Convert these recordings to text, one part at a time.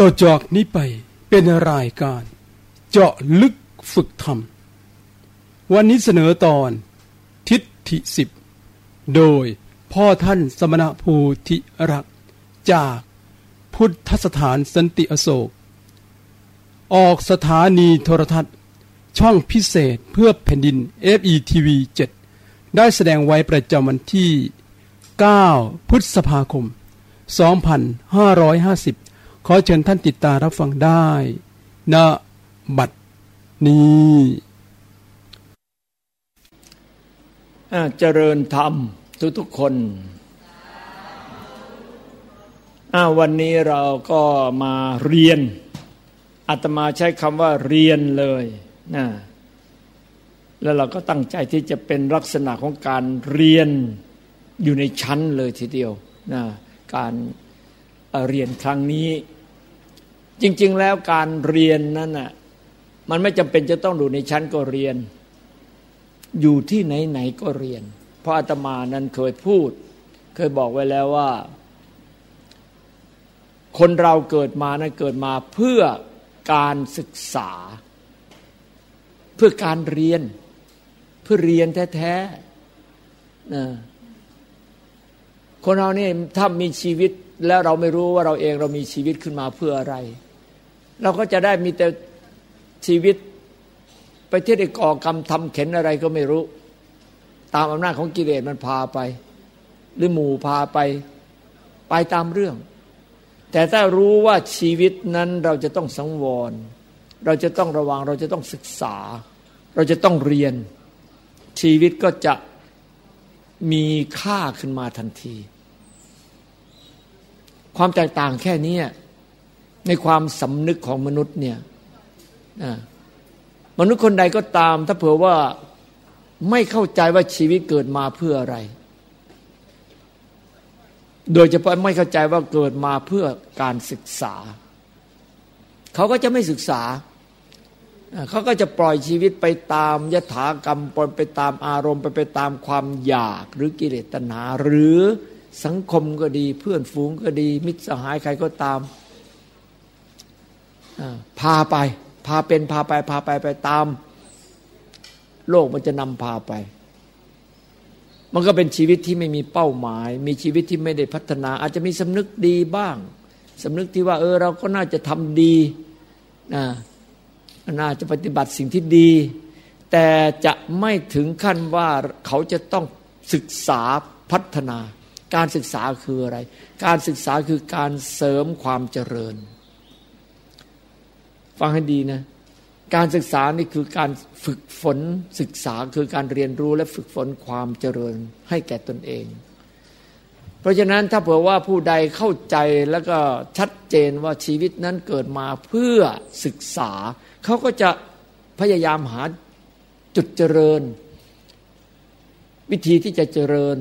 ต่อจากนี้ไปเป็นรายการ เจาะลึกฝึกธรรม วันนี้เสนอตอนทิฏฐิสิบ โดยพ่อท่านสมณภูธิรัก จากพุทธสถานสันติอโศก ออกสถานีโทรทัศน์ ช่องพิเศษเพื่อแผ่นดิน FETV 7 ได้แสดงไว้ประจำวันที่ 9 พฤษภาคม 2550 ขอเชิญท่านติดตารับฟังได้ณบัดนี้เจริญธรรมทุกทุกๆคนวันนี้เราก็มาเรียนอาตมาใช้คำว่าเรียนเลยนะแล้วเราก็ตั้งใจที่จะเป็นลักษณะของการเรียนอยู่ในชั้นเลยทีเดียวนะการเอ่อเรียนครั้งนี้ จริง ๆ แล้วการเรียนนั้นน่ะมันไม่จำเป็นจะต้องอยู่ในชั้นก็เรียน อยู่ที่ไหนๆก็เรียน เพราะอาตมานั้นเคยพูด เคยบอกไว้แล้วว่า คนเราเกิดมานั้นเกิดมาเพื่อการศึกษา เพื่อการเรียน เพื่อเรียนแท้ๆนะคนเราเนี่ยถ้ามีชีวิตแล้วเราไม่รู้ว่าเราเองเรามีชีวิตขึ้นมาเพื่ออะไร เราก็จะได้มีแต่ชีวิตไปเที่ยวได้ก่อกรรมทำเข็นอะไรก็ไม่รู้ ตามอำนาจของกิเลสมันพาไป หรือหมู่พาไป ไปตามเรื่อง แต่ถ้ารู้ว่าชีวิตนั้นเราจะต้องสังวร เราจะต้องระวัง เราจะต้องศึกษา เราจะต้องเรียน ชีวิตก็จะมีค่าขึ้นมาทันที ความแตกต่างแค่นี้ ในความสำนึกของมนุษย์เนี่ยมนุษย์คนใดก็ตาม ถ้าเผื่อว่าไม่เข้าใจว่าชีวิตเกิดมาเพื่ออะไร โดยเฉพาะไม่เข้าใจว่าเกิดมาเพื่อการศึกษา เขาก็จะไม่ศึกษา เขาก็จะปล่อยชีวิตไปตามยถากรรมปไปตามอารมณ์ ไปไปตามความอยากหรือกิเลสตัณหา หรือสังคมก็ดี เพื่อนฝูงก็ดี มิตรสหายใครก็ตาม พาไป พาเป็นพาไป พาไปไปตาม โลกมันจะนำพาไป มันก็เป็นชีวิตที่ไม่มีเป้าหมาย มีชีวิตที่ไม่ได้พัฒนา อาจจะมีสำนึกดีบ้างสำนึกที่ว่า เออ เราก็น่าจะทำดีนะน่าจะปฏิบัติสิ่งที่ดี แต่จะไม่ถึงขั้นว่าเขาจะต้องศึกษาพัฒนา การศึกษาคืออะไร การศึกษาคือการเสริมความเจริญ ฟังให้ดีนะ การศึกษานี่คือการฝึกฝนศึกษาคือการเรียนรู้และฝึกฝนความเจริญให้แก่ตนเอง เพราะฉะนั้นถ้าเผื่อว่าผู้ใดเข้าใจแล้วก็ชัดเจนว่าชีวิตนั้นเกิดมาเพื่อศึกษา เขาก็จะพยายามหาจุดเจริญ วิธีที่จะเจริญ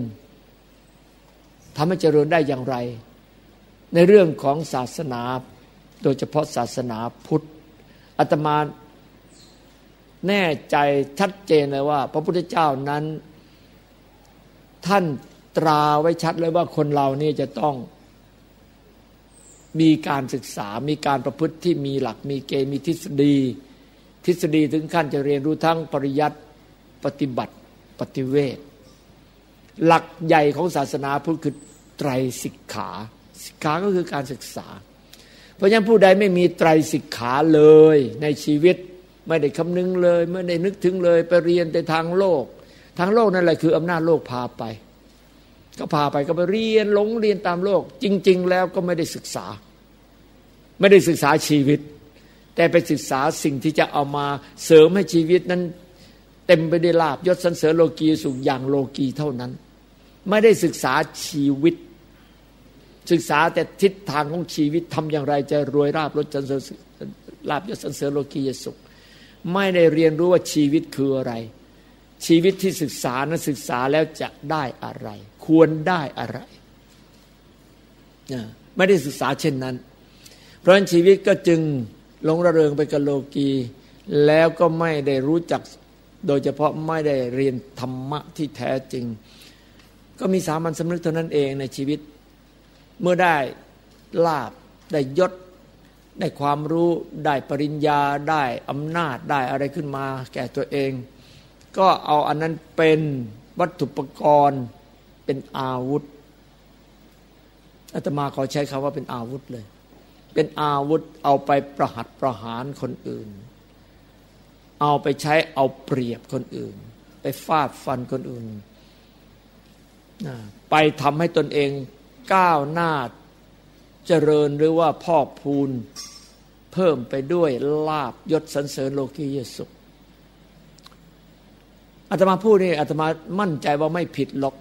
ทำให้เจริญได้อย่างไร ในเรื่องของศาสนา โดยเฉพาะศาสนาพุทธ อาตมาแน่ใจชัดเจนเลยว่า พระพุทธเจ้านั้น ท่านตราไว้ชัดเลยว่าคนเรานี่จะต้องมีการศึกษา มีการประพฤติที่มีหลัก มีเกณฑ์ มีทฤษฎี ทฤษฎีถึงขั้นจะเรียนรู้ทั้งปริยัติปฏิบัติปฏิเวทหลักใหญ่ของศาสนาพุทธคือไตรสิกขา สิกขาก็คือการศึกษา เพราะฉะนั้นผู้ใดไม่มีไตรสิกขาเลยในชีวิตไม่ได้คำนึงเลย ไม่ได้นึกถึงเลย ไปเรียนแต่ทางโลก ทางโลกนั่นแหละคืออำนาจโลกพาไป ก็พาไปก็ไปเรียนหลงเรียนตามโลก จริง ๆ แล้วก็ไม่ได้ศึกษา ไม่ได้ศึกษาชีวิต แต่ไปศึกษาสิ่งที่จะเอามาเสริมให้ชีวิตนั้น เต็มไปด้วยลาบยศสันเสริญโลกีสุขอย่างโลกีเท่านั้น ไม่ได้ศึกษาชีวิต ศึกษาแต่ทิศทางของชีวิตทำอย่างไรจะรวยราบรสจันเสริลาบยศสันเสริญโลกียสุข ไม่ได้เรียนรู้ว่าชีวิตคืออะไร ชีวิตที่ศึกษานั้นศึกษาแล้วจะได้อะไร ควรได้อะไร ไม่ได้ศึกษาเช่นนั้น เพราะฉะนั้นชีวิตก็จึงหลงระเริงไปกับโลกีแล้วก็ไม่ได้รู้จักโดยเฉพาะไม่ได้เรียนธรรมะที่แท้จริง ก็มีสามัญสำนึกเท่านั้นเองในชีวิต เมื่อได้ลาบได้ยศ ได้ความรู้ได้ปริญญาได้อำนาจได้อะไรขึ้นมา แก่ตัวเอง ก็เอาอันนั้นเป็นวัตถุปกรณ์เป็นอาวุธอาตมาขอใช้คำว่าเป็นอาวุธเลย เป็นอาวุธเอาไปประหัตประหารคนอื่น เอาไปใช้เอาเปรียบคนอื่น ไปฟาดฟันคนอื่น ไปทำให้ตนเอง ก้าวหน้าเจริญหรือว่าพอกพูนเพิ่มไปด้วยลาบยศสันเสริญโลกียสุขอาตมาพูดนี่อาตมามั่นใจว่าไม่ผิดหรอก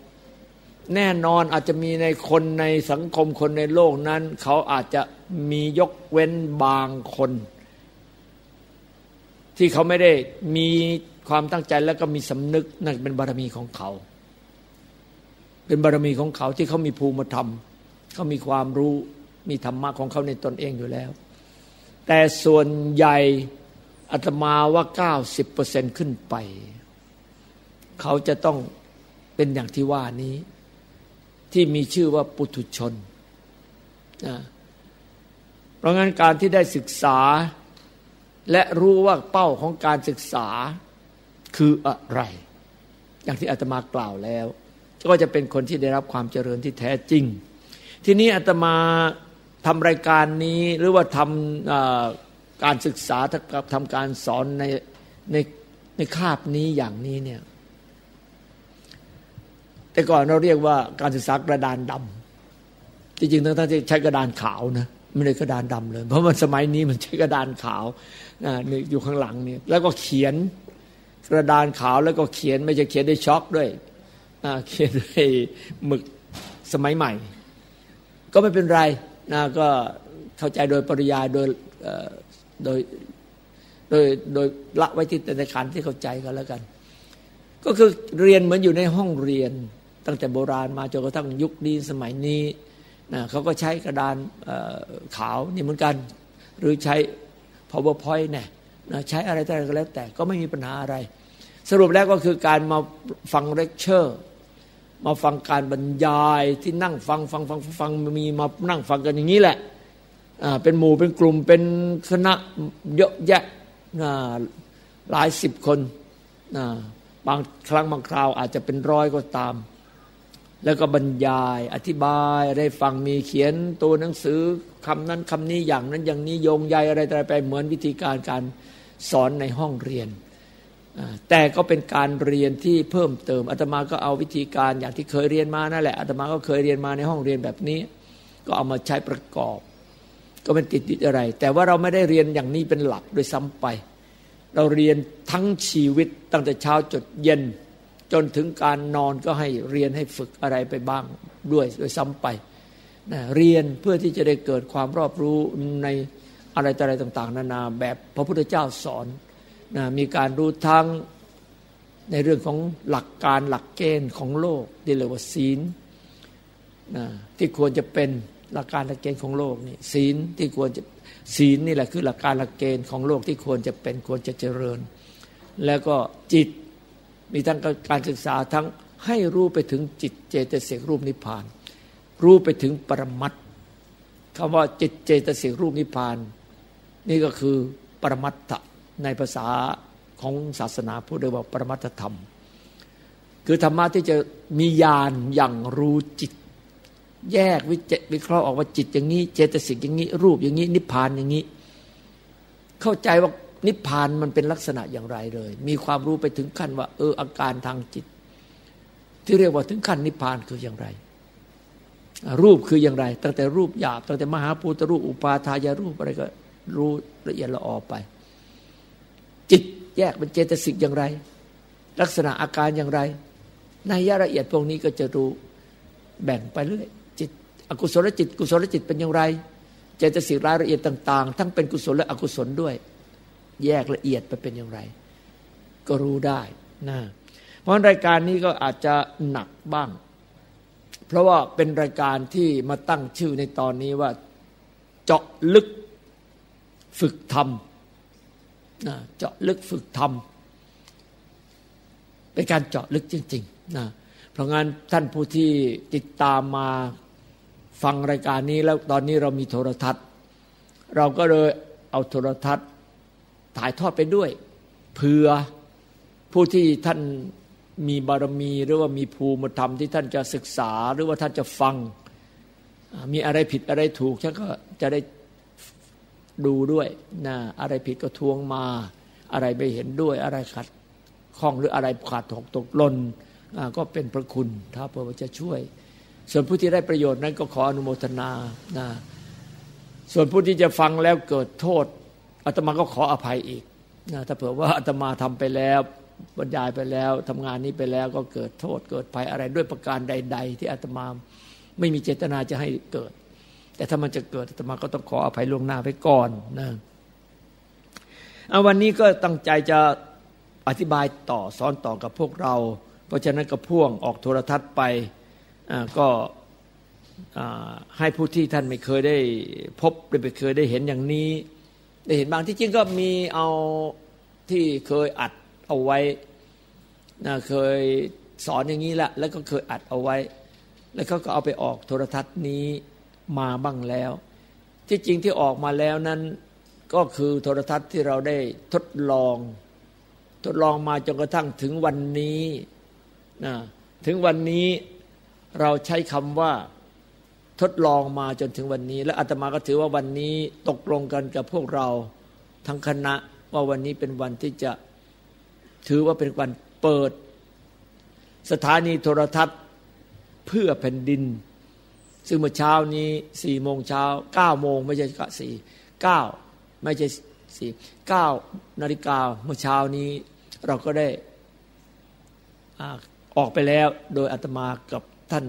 แน่นอนอาจจะมีในคนในสังคมคนในโลกนั้น เขาอาจจะมียกเว้นบางคน ที่เขาไม่ได้มีความตั้งใจแล้วก็มีสำนึกนั่นเป็นบารมีของเขา เป็นบารมีของเขาที่เขามีภูมิธรรมเขามีความรู้มีธรรมะของเขาในตนเองอยู่แล้ว แต่ส่วนใหญ่อาตมาว่า90%ขึ้นไป เขาจะต้องเป็นอย่างที่ว่านี้ ที่มีชื่อว่าปุถุชนนะเพราะงั้นการที่ได้ศึกษา และรู้ว่าเป้าของการศึกษาคืออะไร อย่างที่อาตมากล่าวแล้ว ก็จะเป็นคนที่ได้รับความเจริญที่แท้จริง ทีนี้อาตมาทำรายการนี้หรือว่าทำการศึกษาทำการสอนในในในคาบนี้อย่างนี้เนี่ยแต่ก่อนเราเรียกว่าการศึกษากระดานดำจริงๆทั้งที่ใช้กระดานขาวนะไม่ได้กระดานดำเลย เพราะมันสมัยนี้มันใช้กระดานขาวอยู่ข้างหลังนี่แล้วก็เขียนกระดานขาวแล้วก็เขียนไม่ใช่เขียนด้วยช็อกด้วย เขียนด้วยหมึกสมัยใหม่ ก็ไม่เป็นไรนะก็เข้าใจโดยปริยายโดยโดยโดยโดยละไว้ที่ในการที่เข้าใจก็แล้วกัน ก็คือเรียนเหมือนอยู่ในห้องเรียน ตั้งแต่โบราณมาจนกระทั่งยุคนี้สมัยนี้นะเขาก็ใช้กระดานขาวนี่เหมือนกัน หรือใช้ powerpoint เนี่ยนะใช้อะไรต่างก็แล้วแต่ก็ไม่มีปัญหาอะไร สรุปแล้วก็คือการมาฟังเลคเชอร์ มาฟังการบรรยายที่นั่งฟังฟังฟังฟังมีมานั่งฟังกันอย่างนี้แหละเป็นหมู่เป็นกลุ่มเป็นคณะเยอะแยะหลายสิบคนบางครั้งบางคราวอาจจะเป็นร้อยก็ตาม แล้วก็บรรยายอธิบายได้ฟังมีเขียนตัวหนังสือคำนั้นคำนี้อย่างนั้นอย่างนี้โยงใยอะไรอะไรไปเหมือนวิธีการการสอนในห้องเรียน แต่ก็เป็นการเรียนที่เพิ่มเติมอาตมาก็เอาวิธีการอย่างที่เคยเรียนมานั่นแหละอาตมาก็เคยเรียนมาในห้องเรียนแบบนี้ ก็เอามาใช้ประกอบ ก็เป็นติดติดอะไร แต่ว่าเราไม่ได้เรียนอย่างนี้เป็นหลักโดยซ้ำไป เราเรียนทั้งชีวิตตั้งแต่เช้าจดเย็น จนถึงการนอนก็ให้เรียนให้ฝึกอะไรไปบ้างด้วยโดยซ้ำไปนะเรียนเพื่อที่จะได้เกิดความรอบรู้ในอะไรอะไรต่าง ๆ นานาแบบพระพุทธเจ้าสอน นะมีการรู้ทั้งในเรื่องของหลักการหลักเกณฑ์ของโลกที่เรียกว่าศีลนะที่ควรจะเป็นหลักการหลักเกณฑ์ของโลกนี่ศีลที่ควรจะศีลนี่แหละคือหลักการหลักเกณฑ์ของโลกที่ควรจะเป็นควรจะเจริญ แล้วก็จิตมีทั้งการศึกษาทั้งให้รู้ไปถึงจิตเจตสิกรูปนิพพาน รู้ไปถึงปรมัตคำว่าจิตเจตสิกรูปนิพพาน นี่ก็คือปรมัตถะ ในภาษาของศาสนาพูดได้ว่าปรมัตถธรรม คือธรรมะที่จะมีญาณอย่างรู้จิต แยกวิจวิเคราะห์ออกว่าจิตอย่างนี้ เจตสิกอย่างนี้ รูปอย่างนี้ นิพพานอย่างนี้ เข้าใจว่านิพพานมันเป็นลักษณะอย่างไรเลย มีความรู้ไปถึงขั้นว่า เอออาการทางจิต ที่เรียกว่าถึงขั้นนิพพานคืออย่างไร รูปคืออย่างไร ตั้งแต่รูปหยาบตั้งแต่มหาภูตรูปอุปาทายารูปอะไรก็รู้ละเอียดละออไป จิตแยกเป็นเจตสิกอย่างไร ลักษณะอาการอย่างไร ในยะละเอียดพวกนี้ก็จะรู้แบ่งไปเรื่อยจิต อกุศลจิต กุศลจิตเป็นอย่างไร เจตสิกรายละเอียดต่าง ๆ ทั้งเป็นกุศลและอกุศลด้วย แยกละเอียดไปเป็นอย่างไร ก็รู้ได้นะเพราะรายการนี้ก็อาจจะหนักบ้าง เพราะว่าเป็นรายการที่มาตั้งชื่อในตอนนี้ว่า เจาะลึกฝึกธรรมนะ เจาะลึกฝึกธรรมเป็นการเจาะลึกจริงๆนะเพราะงั้นท่านผู้ที่ติดตามมาฟังรายการนี้แล้วตอนนี้เรามีโทรทัศน์ เราก็เลยเอาโทรทัศน์ถ่ายทอดไปด้วยเผื่อผู้ที่ท่านมีบารมีหรือว่ามีภูมิธรรมที่ท่านจะศึกษา หรือว่าท่านจะฟัง มีอะไรผิดอะไรถูกฉันก็จะได้ ดูด้วยนะอะไรผิดก็ทวงมา อะไรไม่เห็นด้วยอะไรขัดข้องหรืออะไรขาดตกตกหล่นก็เป็นพระคุณ ถ้าเพื่อจะช่วย ส่วนผู้ที่ได้ประโยชน์นั้นก็ขออนุโมทนานะส่วนผู้ที่จะฟังแล้วเกิดโทษอาตมาก็ขออภัยอีกนะถ้าเผื่อว่าอาตมาทำไปแล้วบรรยายไปแล้วทำงานนี้ไปแล้วก็เกิดโทษเกิดภัยอะไรด้วยประการใด ๆ ที่อาตมาไม่มีเจตนาจะให้เกิด แต่ถ้ามันจะเกิดอาตมาก็ต้องขออภัยล่วงหน้าไปก่อนนะเอาวันนี้ก็ตั้งใจจะอธิบายต่อสอนต่อกับพวกเรา เพราะฉะนั้นก็พ่วงออกโทรทัศน์ไปก็ให้ผู้ที่ท่านไม่เคยได้พบหรือไม่เคยได้เห็นอย่างนี้ ได้เห็นบางที่จริงก็มีเอาที่เคยอัดเอาไว้นะเคยสอนอย่างนี้แหละแล้วก็เคยอัดเอาไว้ แล้วเขาก็เอาไปออกโทรทัศน์นี้ มาบ้างแล้ว ที่จริงที่ออกมาแล้วนั้นก็คือโทรทัศน์ที่เราได้ทดลอง ทดลองมาจนกระทั่งถึงวันนี้นะถึงวันนี้เราใช้คำว่าทดลองมาจนถึงวันนี้ และอาตมาก็ถือว่าวันนี้ตกลงกันกับพวกเราทั้งคณะว่าวันนี้เป็นวันที่จะถือว่าเป็นวันเปิด สถานีโทรทัศน์เพื่อแผ่นดิน ซึ่งเมื่อเช้านี้สี่โมงเช้าเก้าโมงไม่ใช่กะสี่เก้าไม่ใช่สี่เก้านาฬิกาเมื่อเช้านี้ เราก็ได้ออกไปแล้วโดยอาตมากับท่าน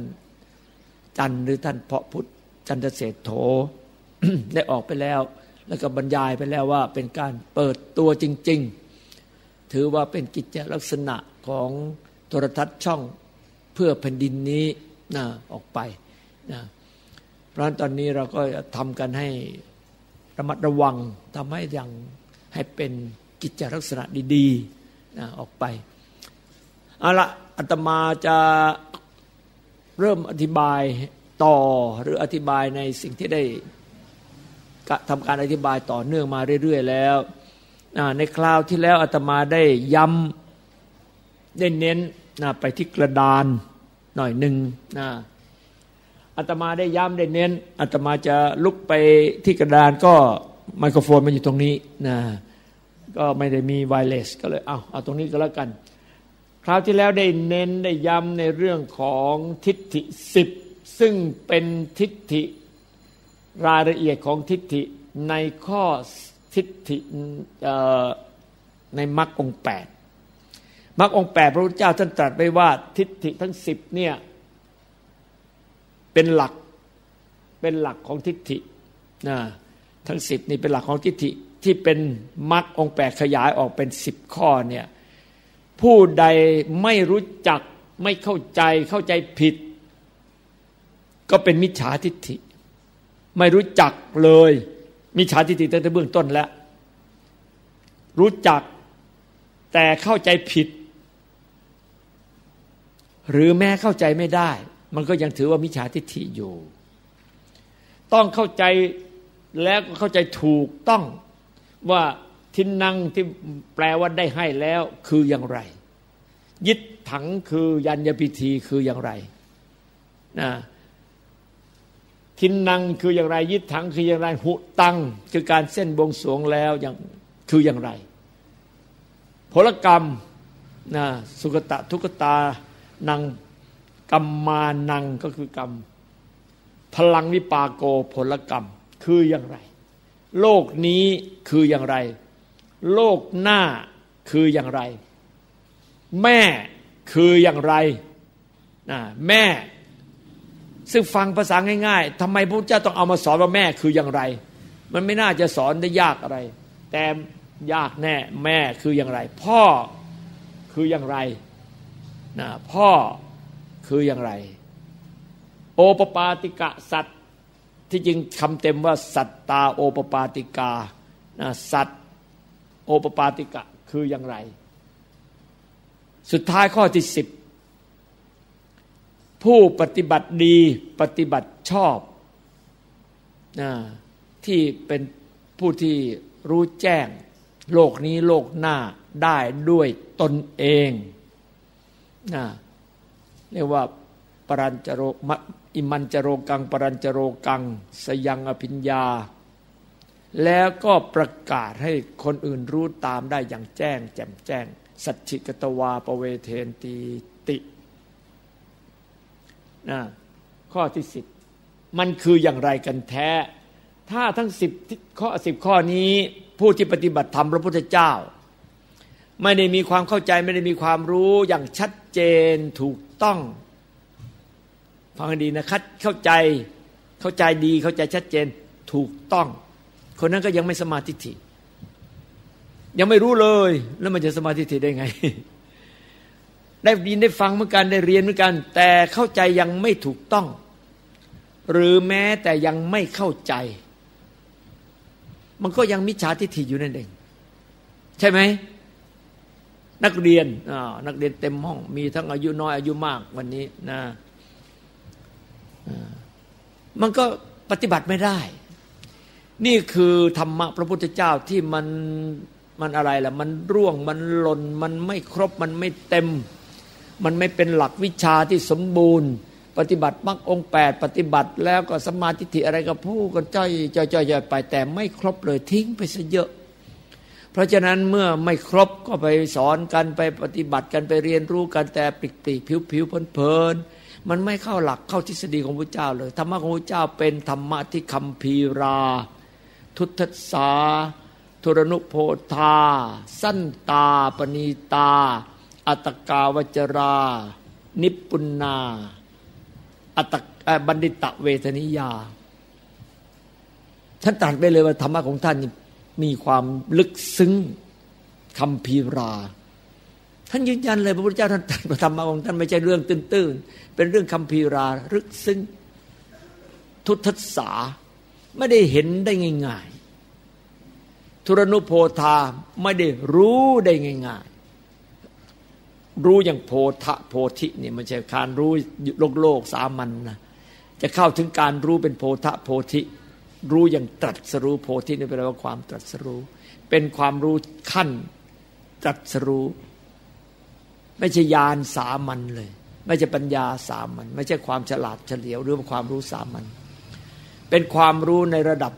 จันหรือท่านเพาะพุทธจันทเศษโถได้ออกไปแล้ว แล้วก็บรรยายไปแล้วว่าเป็นการเปิดตัวจริง ๆ ถือว่าเป็นกิจลักษณะของโทรทัศน์ช่องเพื่อแผ่นดินนี้นะออกไป นะเพราะฉะนั้นตอนนี้เราก็ทำกันให้ระมัดระวังทำให้ยังให้เป็นกิจลักษณะดีๆนะออกไปเอาละอาตมาจะเริ่มอธิบายต่อหรืออธิบายในสิ่งที่ได้ทำการอธิบายต่อเนื่องมาเรื่อย ๆ แล้วในคราวที่แล้วอาตมาได้ย้ำได้เน้นไปที่กระดานหน่อยหนึ่งนะ อาตมาได้ย้ำได้เน้นอาตมาจะลุกไปที่กระดานก็ไมโครโฟนมันอยู่ตรงนี้นะก็ไม่ได้มีไวเลสก็เลยเอาเอาตรงนี้ก็แล้วกัน คราวที่แล้วได้เน้นได้ย้ำในเรื่องของทิฏฐิสิบซึ่งเป็นทิฏฐิรายละเอียดของทิฏฐิในข้อทิฏฐิในมรรคองแปดมรรคองแปดพระพุทธเจ้าท่านตรัสไว้ว่าทิฏฐิทั้งสิบเนี่ย เป็นหลักเป็นหลักของทิฏฐินะทั้งสิบนี่เป็นหลักของทิฏฐิที่เป็นมรรคองแปดขยายออกเป็นสิบข้อเนี่ยผู้ใดไม่รู้จักไม่เข้าใจเข้าใจผิด ก็เป็นมิจฉาทิฏฐิ ไม่รู้จักเลย มิจฉาทิฏฐิตั้งแต่เบื้องต้นแล้ว รู้จักแต่เข้าใจผิด หรือแม้เข้าใจไม่ได้ มันก็ยังถือว่ามิจฉาทิฏฐิอยู่ ต้องเข้าใจแล้วก็เข้าใจถูกต้องว่าทินนังที่แปลว่าได้ให้แล้วคืออย่างไรยึดถังคือยัญญพิธีคืออย่างไรนะทินนังคืออย่างไรยึดถังคืออย่างไร หุตัง คือการเส้นบวงสวงแล้วอย่างคืออย่างไร ผลกรรมนะสุกตะทุกตานัง กรรมานังก็คือกรรม พลังวิปากโกผลกรรมคืออย่างไร โลกนี้คืออย่างไร โลกหน้าคืออย่างไร แม่คืออย่างไรนะแม่ ซึ่งฟังภาษาง่าย ๆทำไมพระเจ้าต้องเอามาสอนว่าแม่คืออย่างไร มันไม่น่าจะสอนได้ยากอะไร แต่ยากแน่แม่คืออย่างไร พ่อคืออย่างไรนะพ่อ คืออย่างไร โอปปาติกะสัตที่จริงคำเต็มว่า สัตตาโอปปาติกานะสัตโอปปาติกะคืออย่างไร สุดท้ายข้อที่สิบผู้ปฏิบัติดีปฏิบัติชอบนะที่เป็นผู้ที่รู้แจ้ง โลกนี้โลกหน้าได้ด้วยตนเองนะ เรียกว่าปรัญจโรอิมันจโรกัง ปรัญจโรกัง สยังอภิญญา แล้วก็ประกาศให้คนอื่นรู้ตามได้อย่างแจ้ง แจ่มแจ้ง สัจฉิกตวาปเวเทนตีตินะข้อที่สิบมันคืออย่างไรกันแท้ ถ้าทั้งสิบข้อสิบข้อนี้ผู้ที่ปฏิบัติธรรมพระพุทธเจ้า ไม่ได้มีความเข้าใจไม่ได้มีความรู้อย่างชัดเจนถูกต้อง ฟังดีนะคัดเข้าใจเข้าใจดีเข้าใจชัดเจนถูกต้อง คนนั้นก็ยังไม่สมาธิิยังไม่รู้เลย แล้วมันจะสมาธิิได้ไง ได้ยินได้ฟังเหมือนกันได้เรียนเหมือนกัน แต่เข้าใจยังไม่ถูกต้อง หรือแม้แต่ยังไม่เข้าใจ มันก็ยังมิจฉาทิฏฐิอยู่นั่นเอง ใช่ไหม นักเรียนนักเรียนเต็มห้อง มีทั้งอายุน้อยอายุมากวันนี้นะมันก็ปฏิบัติไม่ได้ นี่คือธรรมะพระพุทธเจ้าที่มันมันอะไรล่ะ มันร่วงมันหล่นมันไม่ครบมันไม่เต็ม มันไม่เป็นหลักวิชาที่สมบูรณ์ ปฏิบัติมรรคองแปดปฏิบัติแล้วก็สมาธิอะไรก็พูดกันจ้อยจ้อยจ้อยไป แต่ไม่ครบเลยทิ้งไปซะเยอะ เพราะฉะนั้นเมื่อไม่ครบก็ไปสอนกันไปปฏิบัติกันไปเรียนรู้กันแต่ปลีกปลีผิวผิวเพลินเพลินมันไม่เข้าหลักเข้าทฤษฎีของพระเจ้าเลย ธรรมะของพระเจ้าเป็นธรรมะที่คำพีรา ทุตสาทุรนุโพธา สั้นตา ปณีตา อัตกาวจรา นิปุนาอัตบัณฑิตะเวทนิยา ท่านตรัสไปเลยว่าธรรมะของท่าน มีความลึกซึ้งคำพีรา ท่านยืนยันเลยพระพุทธเจ้าท่านประธรรมของท่านไม่ใช่เรื่องตื้นๆเป็นเรื่องคำพีรารึกซึ้งทุตสาไม่ได้เห็นได้ง่ายๆ ทุรนุโพธาไม่ได้รู้ได้ง่ายๆ รู้อย่างโพธะโพธิเนี่ยมันใช่การรู้โลกโลกสามัญนนะจะเข้าถึงการรู้เป็นโพธะโพธิ รู้อย่างตรัสรู้โพธินี่แปลว่าความตรัสรู้ เป็นความรู้ขั้นตรัสรู้ ไม่ใช่ยานสามัญเลย ไม่ใช่ปัญญาสามัญไม่ใช่ความฉลาดเฉลียวหรือความรู้สามัญเป็นความรู้ในระดับ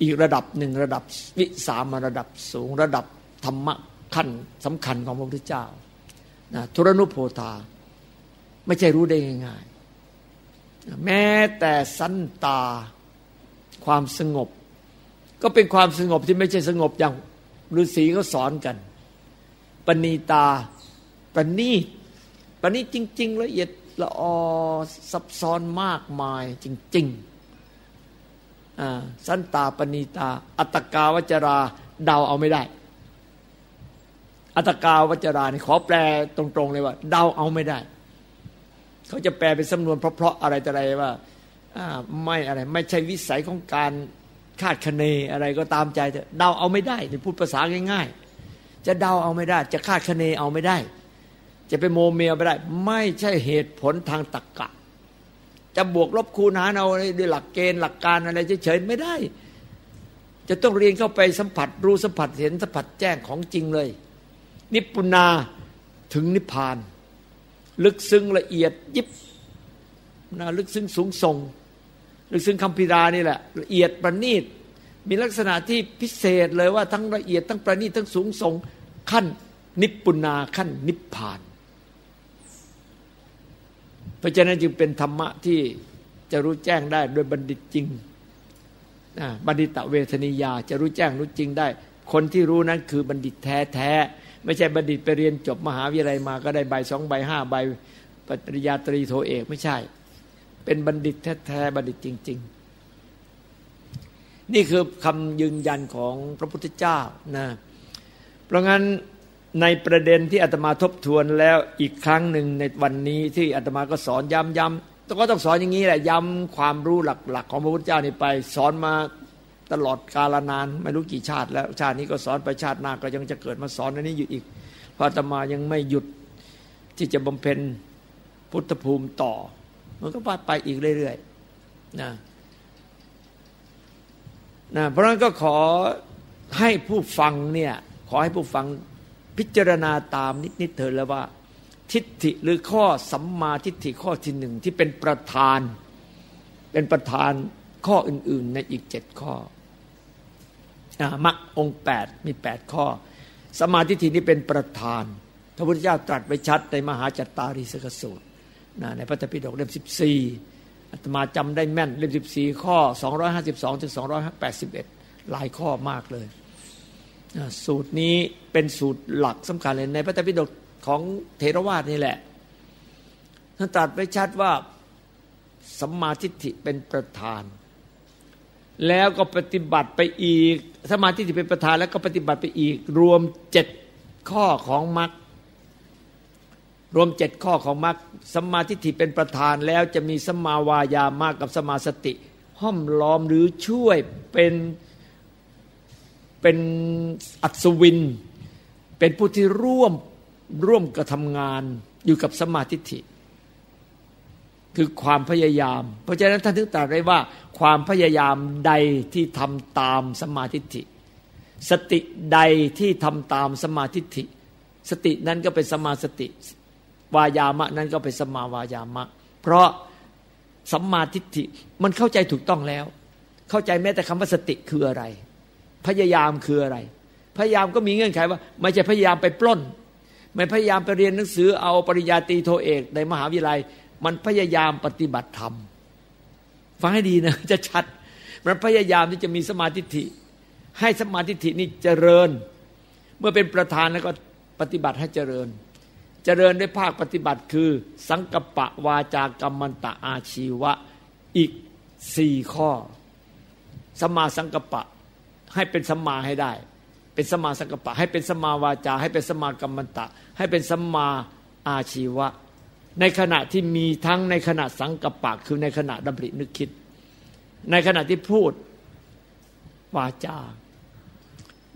อีกระดับหนึ่งระดับวิสามระดับสูงระดับธรรมะขั้นสำคัญของพระพุทธเจ้านะทุรนุโพธา ไม่ใช่รู้ได้ง่ายๆ แม้แต่สันตา ความสงบ ก็เป็นความสงบที่ไม่ใช่สงบอย่างฤาษีเขาสอนกันปณีตาปณีตปณีตจริง ๆ ละเอียดละออซับซ้อนมากมายจริงๆสันตาปณีตา อัตกาวจราเดาเอาไม่ได้ อัตกาวจรานี่ขอแปลตรง ๆ เลยว่า เดาเอาไม่ได้ เขาจะแปลเป็นสำนวนเพราะๆอะไรแต่อะไรว่า ไม่อะไร ไม่ใช่วิสัยของการคาดคะเนอะไรก็ตามใจเดาเอาไม่ได้นี่พูดภาษาง่ายๆ จะเดาเอาไม่ได้ จะคาดคะเนเอาไม่ได้ จะไปโมเมลไม่ได้ ไม่ใช่เหตุผลทางตรรกกะ จะบวกลบคูณหารเอาด้วยหลักเกณฑ์หลักการอะไรเฉยๆไม่ได้ จะต้องเรียนเข้าไปสัมผัสรู้สัมผัสเห็นสัมผัสแจ้งของจริงเลย นิพุนาถึงนิพพาน ลึกซึ้งละเอียดยิบนะลึกซึ้งสูงส่ง ลึกซึ้งคำพิรานี่แหละละเอียดประณีต มีลักษณะที่พิเศษเลยว่าทั้งละเอียดทั้งประณีตทั้งสูงส่งขั้นนิพุนาขั้นนิพพาน เพราะฉะนั้นจึงเป็นธรรมะที่จะรู้แจ้งได้โดยบัณฑิตจริงบัณฑิตเวทนิยาจะรู้แจ้งรู้จริงได้ คนที่รู้นั้นคือบัณฑิตแท้แท้ไม่ใช่บัณฑิตไปเรียนจบมหาวิทยาลัยมาก็ได้ใบสองใบห้าใบปริญญาตรีโทเอกไม่ใช่ เป็นบัณฑิตแท้แท้บัณฑิตจริง ๆ นี่คือคำยืนยันของพระพุทธเจ้านะเพราะงั้นในประเด็นที่อาตมาทบทวนแล้วอีกครั้งหนึ่งในวันนี้ที่อาตมาก็สอนย้ำย้ำก็ต้องสอนอย่างนี้แหละย้ำความรู้หลักๆ ของพระพุทธเจ้านี่ไป สอนมาตลอดกาลนาน ไม่รู้กี่ชาติ แล้วชาตินี้ก็สอนไปชาติหน้าก็ยังจะเกิดมาสอนอันนี้อยู่อีกเพราะอาตมายังไม่หยุดที่จะบำเพ็ญพุทธภูมิต่อ มันก็ไปอีกเรื่อยๆนะนะเพราะนั้นก็ขอให้ผู้ฟังเนี่ยขอให้ผู้ฟังพิจารณาตามนิดๆเถิดแล้วว่า ทิฏฐิหรือข้อสัมมาทิฏฐิข้อที่หนึ่งที่เป็นประธาน เป็นประธานข้ออื่น ๆ ในอีกเจ็ดข้อมรรคองแปดมีแปดข้อ สมาธิทินี้เป็นประธานพระพุทธเจ้าตรัสไว้ชัดในมหาจัตตารีสกสูตร ในพระธรรมปิฎกเล่มสิบสี่อาตมาจำได้แม่นเล่มสิบสี่ข้อสองร้อยห้าสิบสองถึงสองร้อยแปดสิบเอ็ดหลายข้อมากเลย สูตรนี้เป็นสูตรหลักสำคัญเลย ในพระธรรมปิฎกของเทรวาสนี่แหละ ท่านตรัสไว้ชัดว่าสัมมาทิฏฐิเป็นประธาน แล้วก็ปฏิบัติไปอีกสมาธิที่เป็นประธานแล้วก็ปฏิบัติไปอีกรวมเจ็ดข้อของมรรค รวมเจ็ดข้อของมรรคสมาธิที่เป็นประธานแล้วจะมีสมาวายามากกับสมาสติ ห้อมล้อมหรือช่วยเป็นเป็นอัศวิน เป็นผู้ที่ร่วมร่วมกระทำงานอยู่กับสมาธิิคือความพยายาม เพราะฉะนั้นท่านถึงตรัสไว้ว่า ความพยายามใดที่ทำตามสมาธิิสติใดที่ทำตามสมาธิิสตินั้นก็เป็นสมาสติ วายามะนั้นก็เป็นสมาวายามะ เพราะสัมมาทิฏฐิมันเข้าใจถูกต้องแล้ว เข้าใจแม้แต่คำว่าสติคืออะไร พยายามคืออะไร พยายามก็มีเงื่อนไขว่า ไม่ใช่พยายามไปปล้น ไม่พยายามไปเรียนหนังสือเอาปริญญาตรีโทเอกในมหาวิทยาลัย มันพยายามปฏิบัติธรรมฟังให้ดีนะจะชัด มันพยายามที่จะมีสมาธิิให้สมาธิินี่เจริญ เมื่อเป็นประธานแล้วก็ปฏิบัติให้เจริญ เจริญด้วยภาคปฏิบัติคือ สังกปะวาจากรรมันตะอาชีวะอีกสี่ข้อสมาสังกปะให้เป็นสมมาให้ได้ เป็นสมาสังกปะ ให้เป็นสมาวาจา ให้เป็นสมากรรมันตะ ให้เป็นสมมาอาชีวะ ในขณะที่มีทั้งในขณะสังกปะ คือในขณะดำรินึกคิด ในขณะที่พูดวาจา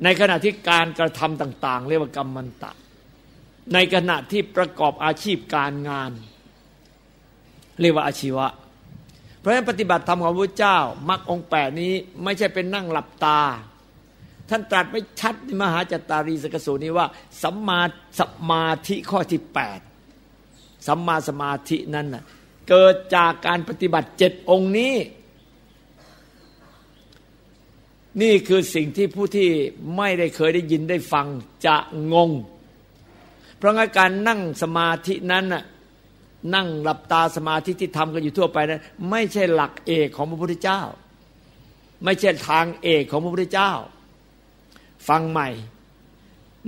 ในขณะที่การกระทำต่าง ๆ เรียกว่ากรรมันตะ ในขณะที่ประกอบอาชีพการงาน เรียกว่าอาชีวะ เพราะฉะนั้นปฏิบัติธรรมของพระเจ้ามรรคองแปดนี้ไม่ใช่เป็นนั่งหลับตา ท่านตรัสไว้ชัดในมหาจตารีสกสูนี้ว่าสัมมาสมาธิข้อที่แปดสัมมาสมาธินั้นนะเกิดจากการปฏิบัติเจ็ดองค์นี้ นี่คือสิ่งที่ผู้ที่ไม่ได้เคยได้ยินได้ฟังจะงง เพราะงั้นการนั่งสมาธินั้นน่ะนั่งหลับตาสมาธิที่ทำกันอยู่ทั่วไปนั้นไม่ใช่หลักเอกของพระพุทธเจ้า ไม่ใช่ทางเอกของพระพุทธเจ้า ฟังใหม่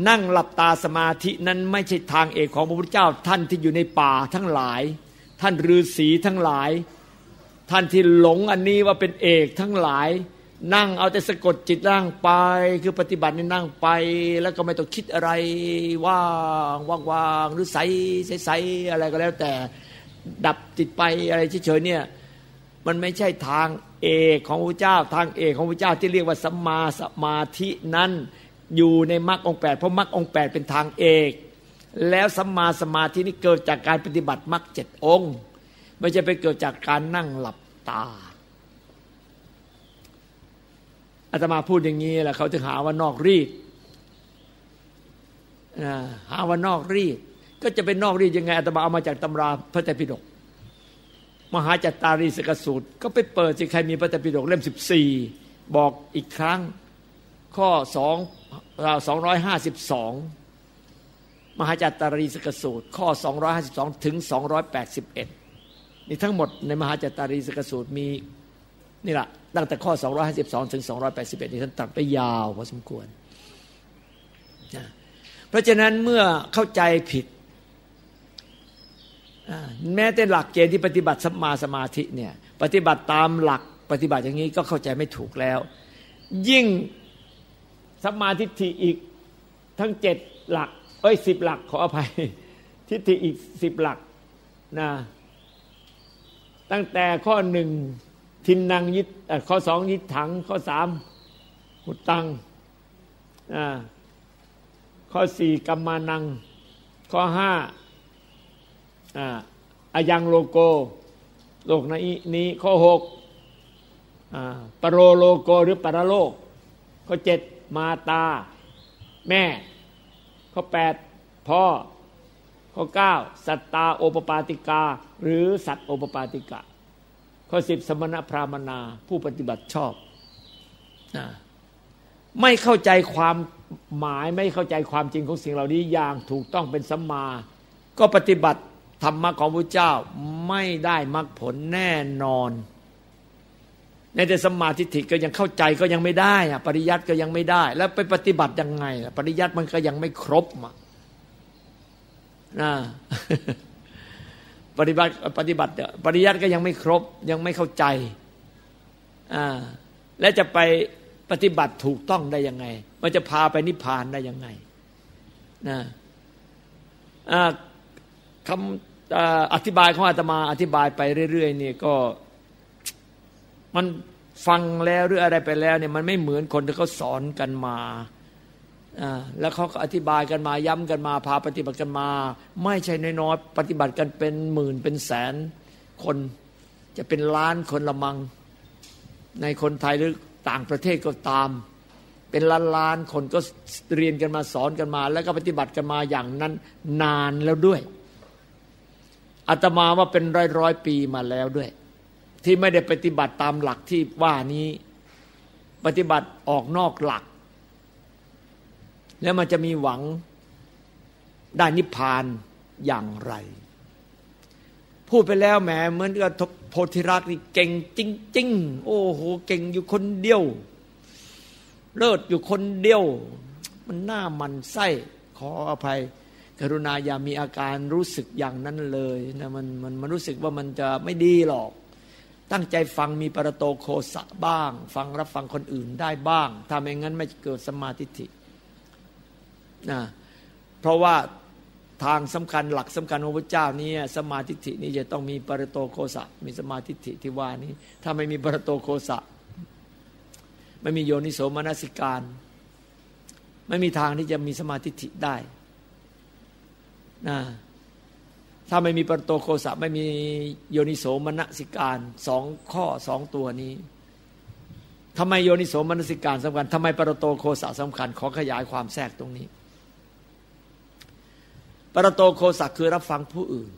นั่งหลับตาสมาธินั้นไม่ใช่ทางเอกของพระพุทธเจ้า ท่านที่อยู่ในป่าทั้งหลาย ท่านฤาษีทั้งหลาย ท่านที่หลงอันนี้ว่าเป็นเอกทั้งหลาย นั่งเอาแต่สะกดจิตร่างไป คือปฏิบัตินี่นั่งไป แล้วก็ไม่ต้องคิดอะไรว่างว่างว่างหรือใสใสอะไรก็แล้วแต่ ดับจิตไปอะไรเฉยๆเนี่ยมันไม่ใช่ทางเอกของพระเจ้า ทางเอกของพระเจ้าที่เรียกว่าสัมมาสมาธินั้นอยู่ในมรรคองแปดเพราะมรรคองแปดเป็นทางเอก แล้วสัมมาสมาธินี่เกิดจากการปฏิบัติมรรคเจ็ดองค์ ไม่ใช่ไปเกิดจากการนั่งหลับตา อาตมาพูดอย่างนี้แหละเขาจะหาว่านอกรีดหาว่านอกรีด ก็จะเป็นนอกรีดยังไงอาตมาเอามาจากตำราพระไตรปิฎกมหาจัตตารีสกสูตร ก็ไปเปิดสิใครมีพระไตรปิฎกเล่มสิบสี่บอกอีกครั้ง ข้อสองสองร้อยห้าสิบสองมหาจัตตารีสกสูตร ข้อสองร้อยห้าสิบสองถึงสองร้อยแปดสิบเอ็ดนี่ทั้งหมดในมหาจัตตารีสกสูตรมีนี่แหละ ตั้งแต่ข้อ 252 ถึง 281 นี่ท่านตัดไปยาวพอสมควรนะเพราะฉะนั้นเมื่อเข้าใจผิด แม้แต่หลักเกณฑ์ที่ปฏิบัติสัมมาสมาธิเนี่ยปฏิบัติตามหลักปฏิบัติอย่างนี้ก็เข้าใจไม่ถูกแล้ว ยิ่งสัมมาทิฏฐิอีกทั้งเจ็ดหลัก เอ้ยสิบหลักขออภัย ทิฏฐิอีกสิบหลักนะตั้งแต่ข้อหนึ่ง ทินนังยิดข้อสองยิดถัง ข้อสามหุตังข้อสี่กัมมานัง ข้อห้าอยังโลโก โลกนี้นี้ข้อหกปโรโลโกหรือปรโลก ข้อเจ็ดมาตา แม่ ข้อแปดพ่อ ข้อเก้าสัตตาโอปปาติกา หรือสัตว์โอปปาติกะ ข้อสิบสมณพราหมณาผู้ปฏิบัติชอบไม่เข้าใจความหมายไม่เข้าใจความจริงของสิ่งเหล่านี้อย่างถูกต้องเป็นสัมมา ก็ปฏิบัติธรรมะของพระเจ้าไม่ได้มรรคผลแน่นอนในแต่สมาธิิก็ยังเข้าใจก็ยังไม่ได้อะปริยัติก็ยังไม่ได้ แล้วไปปฏิบัติยังไง ปริยัติมันก็ยังไม่ครบมานะ ปฏิบัติปฏิบัติปริยัติก็ยังไม่ครบยังไม่เข้าใจอ่าและจะไปปฏิบัติถูกต้องได้ยังไง มันจะพาไปนิพพานได้ยังไงนะคำอธิบายของอาตมาอธิบายไปเรื่อยๆนี่ก็มันฟังแล้วหรืออะไรไปแล้วเนี่ยมันไม่เหมือนคนที่เขาสอนกันมา แล้วเขาก็อธิบายกันมาย้ำกันมาพาปฏิบัติกันมา ไม่ใช่น้อยๆปฏิบัติกันเป็นหมื่นเป็นแสนคน จะเป็นล้านคนละมัง ในคนไทยหรือต่างประเทศก็ตาม เป็นล้านล้านคนก็เรียนกันมาสอนกันมา แล้วก็ปฏิบัติกันมาอย่างนั้นนานแล้วด้วยอาตมาว่าเป็นร้อยร้อยปีมาแล้วด้วย ที่ไม่ได้ปฏิบัติตามหลักที่ว่านี้ ปฏิบัติออกนอกหลัก แล้วมันจะมีหวังได้นิพพานอย่างไร พูดไปแล้วแหมเหมือนกับโพธิรักนี่เก่งจริง ๆ โอ้โหเก่งอยู่คนเดียว เลิศอยู่คนเดียว มันหน้ามันไส้ขออภัยกรุณาอย่ามีอาการรู้สึกอย่างนั้นเลยนะมันมันมันรู้สึกว่ามันจะไม่ดีหรอก ตั้งใจฟังมีปรโตโคสะบ้าง ฟังรับฟังคนอื่นได้บ้างถ้าไม่งั้นไม่เกิดสมาธิ นะเพราะว่าทางสำคัญหลักสำคัญของพระเจ้านี่สมาธิินี่จะต้องมีปรโตโคสะ มีสมาธิิที่ว่านี้ ถ้าไม่มีปรโตโคสะ ไม่มีโยนิโสมนสิการ ไม่มีทางที่จะมีสมาธิิได้นะถ้าไม่มีปรโตโคสะ ไม่มีโยนิโสมนสิการสองข้อสองตัวนี้ทำไมโยนิโสมนสิการสำคัญทำไมปรโตโคสะสำคัญ ขอขยายความแทรกตรงนี้ ปรโตโคสักคือรับฟังผู้อื่น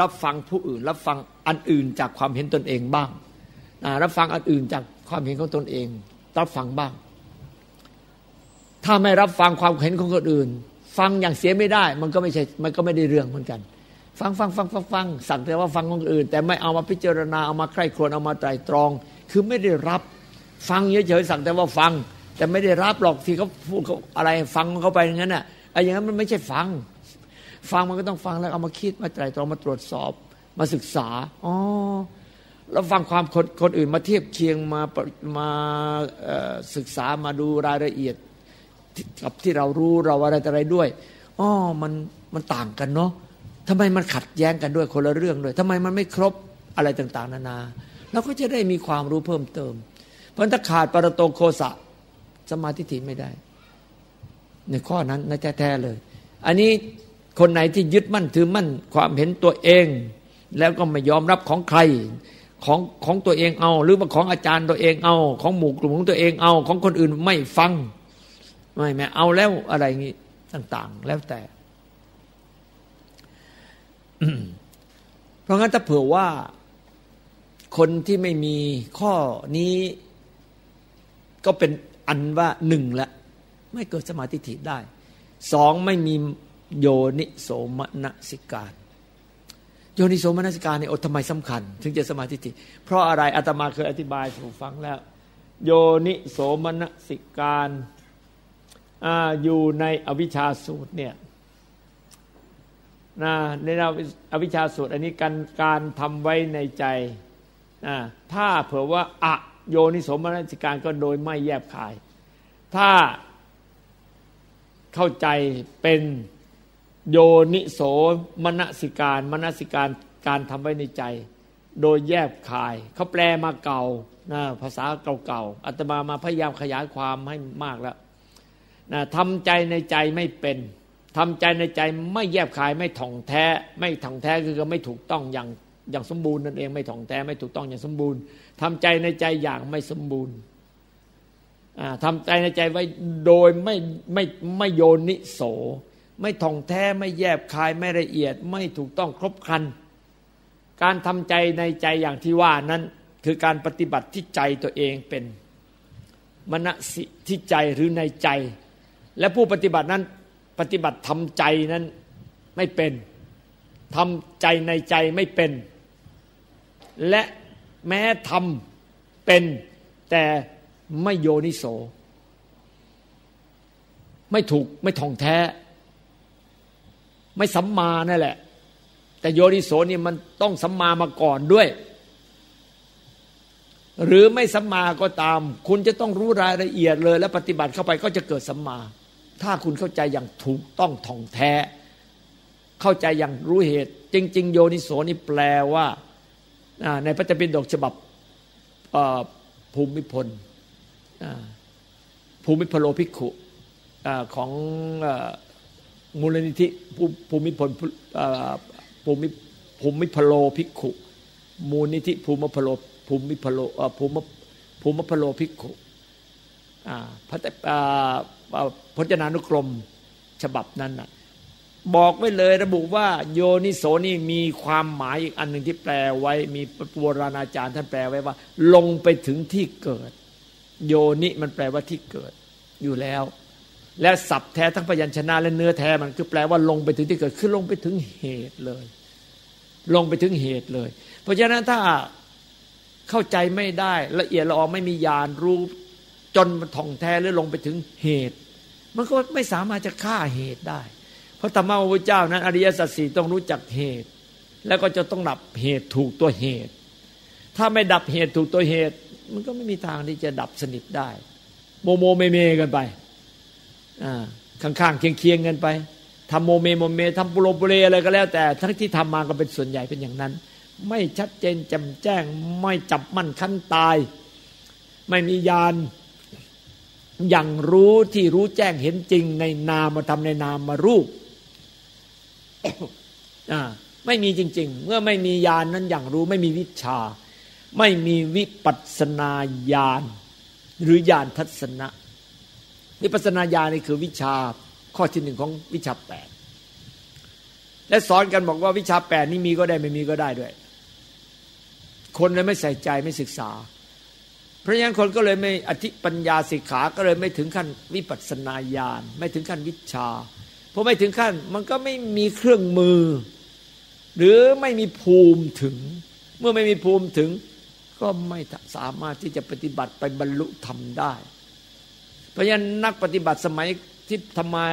รับฟังผู้อื่น รับฟังอันอื่นจากความเห็นตนเองบ้างรับฟังอันอื่นจากความเห็นของตนเอง รับฟังบ้าง ถ้าไม่รับฟังความเห็นของคนอื่น ฟังอย่างเสียไม่ได้ มันก็ไม่ใช่มันก็ไม่ได้เรื่องเหมือนกัน ฟังฟังฟังฟังฟังสั่งแต่ว่าฟังของอื่น แต่ไม่เอามาพิจารณาเอามาใคร่ครวญเอามาไตรตรอง คือไม่ได้รับ ฟังเฉยๆสั่งแต่ว่าฟัง แต่ไม่ได้รับหรอกที่เขาพูดอะไรฟังเขาไปอย่างนั้นน่ะ ไอ้อย่างนั้นมันไม่ใช่ฟัง ฟังมันก็ต้องฟังแล้วเอามาคิดมาไตรตรองมาตรวจสอบมาศึกษาอ๋อแล้วฟังความคนคนอื่นมาเทียบเคียงมามาศึกษามาดูรายละเอียด กับที่เรารู้เราอะไรอะไรด้วยอ๋อมันมันต่างกันเนาะทำไมมันขัดแย้งกันด้วยคนละเรื่องด้วยทำไมมันไม่ครบอะไรต่างๆ นานาเราก็จะได้มีความรู้เพิ่มเติม เพราะถ้าขาดปรโตโคสะสมาธิถิไม่ได้ ในข้อนั้นในแท้ๆเลย อันนี้คนไหนที่ยึดมั่นถือมั่นความเห็นตัวเอง แล้วก็ไม่ยอมรับของใครของของตัวเองเอา หรือว่าของอาจารย์ตัวเองเอา ของหมู่กลุ่มของตัวเองเอา ของคนอื่นไม่ฟังไม่แม่เอาแล้วอะไรงี้ต่าง ๆ แล้วแต่ เพราะงั้นถ้าเผื่อว่า คนที่ไม่มีข้อนี้ ก็เป็นอันว่าหนึ่งละ ไม่เกิดสมาธิถิได้สองไม่มีโยนิโสมนสิการ โยนิโสมนสิการเนี่ยอดทำไมสำคัญ ถึงจะสมาธิถิเพราะอะไรอาตมาเคยอธิบายสู่ฟังแล้ว โยนิโสมนสิการออยู่ในอวิชชาสูตรเนี่ยนะในอวิชชาสูตร อันนี้การการทำไว้ในใจนะถ้าเผื่อว่าอะโยนิโสมนสิการก็โดยไม่แยบขาย ถ้า เข้าใจเป็นโยนิโสมนสิการมนสิการการทำไว้ในใจ โดยแยบคาย เขาแปลมาเก่านะภาษาเก่าๆอาตมามาพยายามขยายความให้มากแล้วนะทำใจในใจไม่เป็นทำใจในใจไม่แยบคายไม่ถ่องแท้ ไม่ถ่องแท้คือไม่ถูกต้องอย่างอย่างสมบูรณ์นั่นเองไม่ถ่องแท้ไม่ถูกต้องอย่างสมบูรณ์ทำใจในใจอย่างไม่สมบูรณ์ ทำใจในใจไว้โดยไม่ไม่ไม่โยนิโส ไม่ท่องแท้ไม่แยบคายไม่ละเอียด ไม่ถูกต้องครบครัน การทำใจในใจอย่างที่ว่านั้น คือการปฏิบัติที่ใจตัวเองเป็นมณสิที่ใจหรือในใจ และผู้ปฏิบัตินั้นปฏิบัติทำใจนั้นไม่เป็นทำใจในใจไม่เป็น และแม้ทำเป็นแต่ ไม่โยนิโส ไม่ถูกไม่ท่องแท้ ไม่สัมมานั่นแหละ แต่โยนิโสนี่มันต้องสัมมามาก่อนด้วย หรือไม่สัมมาก็ตาม คุณจะต้องรู้รายละเอียดเลย แล้วปฏิบัติเข้าไปก็จะเกิดสัมมา ถ้าคุณเข้าใจอย่างถูกต้องท่องแท้ เข้าใจอย่างรู้เหตุ จริง ๆ โยนิโสนี่แปลว่าในพระจ้าปิฎกฉบับภูมิพล ภูมิพโลภิกขุของมูลนิธิภูมิพลภูมิภูมิพโลภิกขุ มูลนิธิภูมิพโลภูมิพโลภูมิภูมิพโลภิกขุพระพจนานุกรมฉบับนั้นนะบอกไว้เลยระบุว่า โยนิโสนี่มีความหมายอีกอันหนึ่งที่แปลไว้ มีโบราณอาจารย์ท่านแปลไว้ว่า ลงไปถึงที่เกิด โยนิมันแปลว่าที่เกิดอยู่แล้ว และสับแท้ทั้งพยัญชนะและเนื้อแท้มันคือแปลว่าลงไปถึงที่เกิดคือลงไปถึงเหตุเลย ลงไปถึงเหตุเลย เพราะฉะนั้นถ้าเข้าใจไม่ได้ละเอียดละออไม่มีญาณรู้จนมันถ่องแท้หรือลงไปถึงเหตุ มันก็ไม่สามารถจะฆ่าเหตุได้ เพราะธรรมะพระเจ้านั้น อริยสัจสี่ต้องรู้จักเหตุ แล้วก็จะต้องดับเหตุถูกตัวเหตุ ถ้าไม่ดับเหตุถูกตัวเหตุ มันก็ไม่มีทางที่จะดับสนิทได้ โมโมเมเมกันไปข้างๆเคียงๆกันไปทำโมเมโมเมทำปุโรปุเรอะไรก็แล้ว แต่ ทั้งที่ทำมาก็เป็นส่วนใหญ่เป็นอย่างนั้น ไม่ชัดเจนแจ่มแจ้ง ไม่จับมั่นคั้นตาย ไม่มีญาณหยั่งรู้ที่รู้แจ้งเห็นจริงในนามมาธรรมในนามมารูปไม่มีจริง ๆ เมื่อไม่มีญาณนั้นหยั่งรู้ไม่มีวิชชา ไม่มีวิปัสสนาญาณหรือญาณทัศนะ วิปัสนาญาณนี่คือวิชาข้อที่หนึ่งของวิชาแปดและสอนกันบอกว่าวิชาแปดนี่มีก็ได้ไม่มีก็ได้ด้วย คนเลยไม่ใส่ใจไม่ศึกษา เพราะฉะนั้นคนก็เลยไม่อธิปัญญาสิกขาก็เลยไม่ถึงขั้นวิปัสนาญาณไม่ถึงขั้นวิชาเพราะไม่ถึงขั้นมันก็ไม่มีเครื่องมือ หรือไม่มีภูมิถึง เมื่อไม่มีภูมิถึง ก็ไม่สามารถที่จะปฏิบัติไปบรรลุธรรมได้ เพราะฉะนั้นนักปฏิบัติสมัยที่ทำมา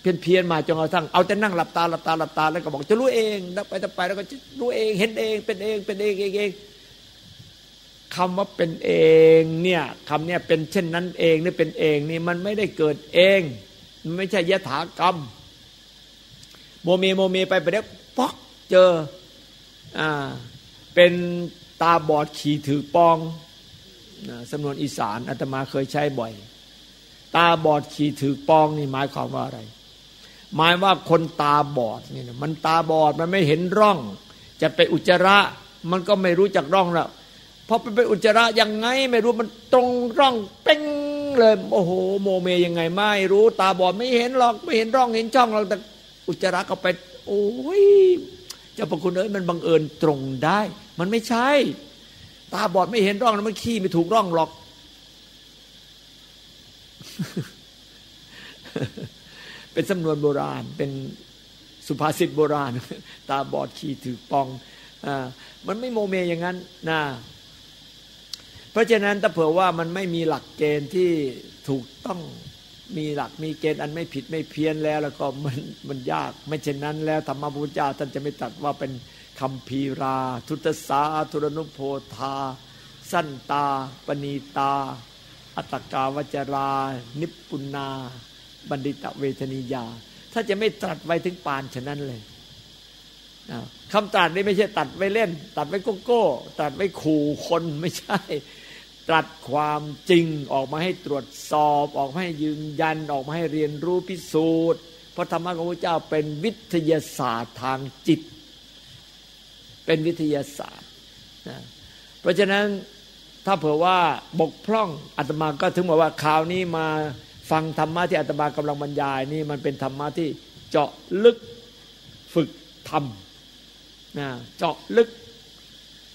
เพียนเพียนมาจนกระทั่งเอาแต่นั่งหลับตาหลับตาหลับตาแล้วก็บอกจะรู้เองนับไปต่อไปแล้วก็จะรู้เองเห็นเองเป็นเองเป็นเองเองเองคำว่าเป็นเองเนี่ยคำเนี่ยเป็นเช่นนั้นเองนี่เป็นเองนี่มันไม่ได้เกิดเองมันไม่ใช่ยถากรรมโมเมโมเมไปไปแล้วป๊อกเจออ่าเป็น ตาบอดขี้ถืกป่องสำนวนอีสานอาตมาเคยใช้บ่อย ตาบอดขี้ถืกป่องนี่หมายความว่าอะไร หมายว่าคนตาบอดนี่นะมันตาบอดมันไม่เห็นร่อง จะไปอุจจาระ มันก็ไม่รู้จักร่องแล้วพอไปไปอุจจาระยังไง ไม่รู้มันตรงร่องเป้งเลยโอ้โห โมเมยังไงไม่รู้ตาบอดไม่เห็นหรอกไม่เห็นร่องเห็นช่องหรอกแต่อุจจาระก็ไป โอ้ยเจ้าพระคุณเอ้ยมันบังเอิญตรงได้ มันไม่ใช่ ตาบอดไม่เห็นร่องแล้วมันขี้ไม่ถูกร่องหรอก เป็นสำนวนโบราณ เป็นสุภาษิตโบราณ ตาบอดขี้ถือปองอ่ามันไม่โมเมอย่างนั้นนะเพราะฉะนั้นถ้าเผื่อว่ามันไม่มีหลักเกณฑ์ที่ถูกต้องมีหลักมีเกณฑ์อันไม่ผิดไม่เพี้ยนแล้ว แล้วก็มันมันยาก ไม่เช่นนั้นแล้วธรรมพุทธเจ้าท่านจะไม่ตัดว่าเป็น คำพีรา ทุตสาทุรนุโพธา สั้นตา ปณีตา อัตกาวจรา นิปุนา บัณฑิตเวทนิยา ถ้าจะไม่ตรัสไว้ถึงปานฉะนั้นเลยคำตรัสนี้ไม่ใช่ตัดไว้เล่น ตัดไว้โกโก้ตัดไว้ขู่คนไม่ใช่ ตรัสความจริงออกมาให้ตรวจสอบออกมาให้ยืนยันออกมาให้เรียนรู้พิสูจน์เพราะธรรมะของพระเจ้าเป็นวิทยาศาสตร์ทางจิต เป็นวิทยาศาสตร์นะเพราะฉะนั้นถ้าเผื่อว่าบกพร่องอาตมาก็ถึงบอกว่าคราวนี้มาฟังธรรมะที่อาตมากำลังบรรยายนี่มันเป็นธรรมะที่เจาะลึกฝึกทำนะเจาะลึก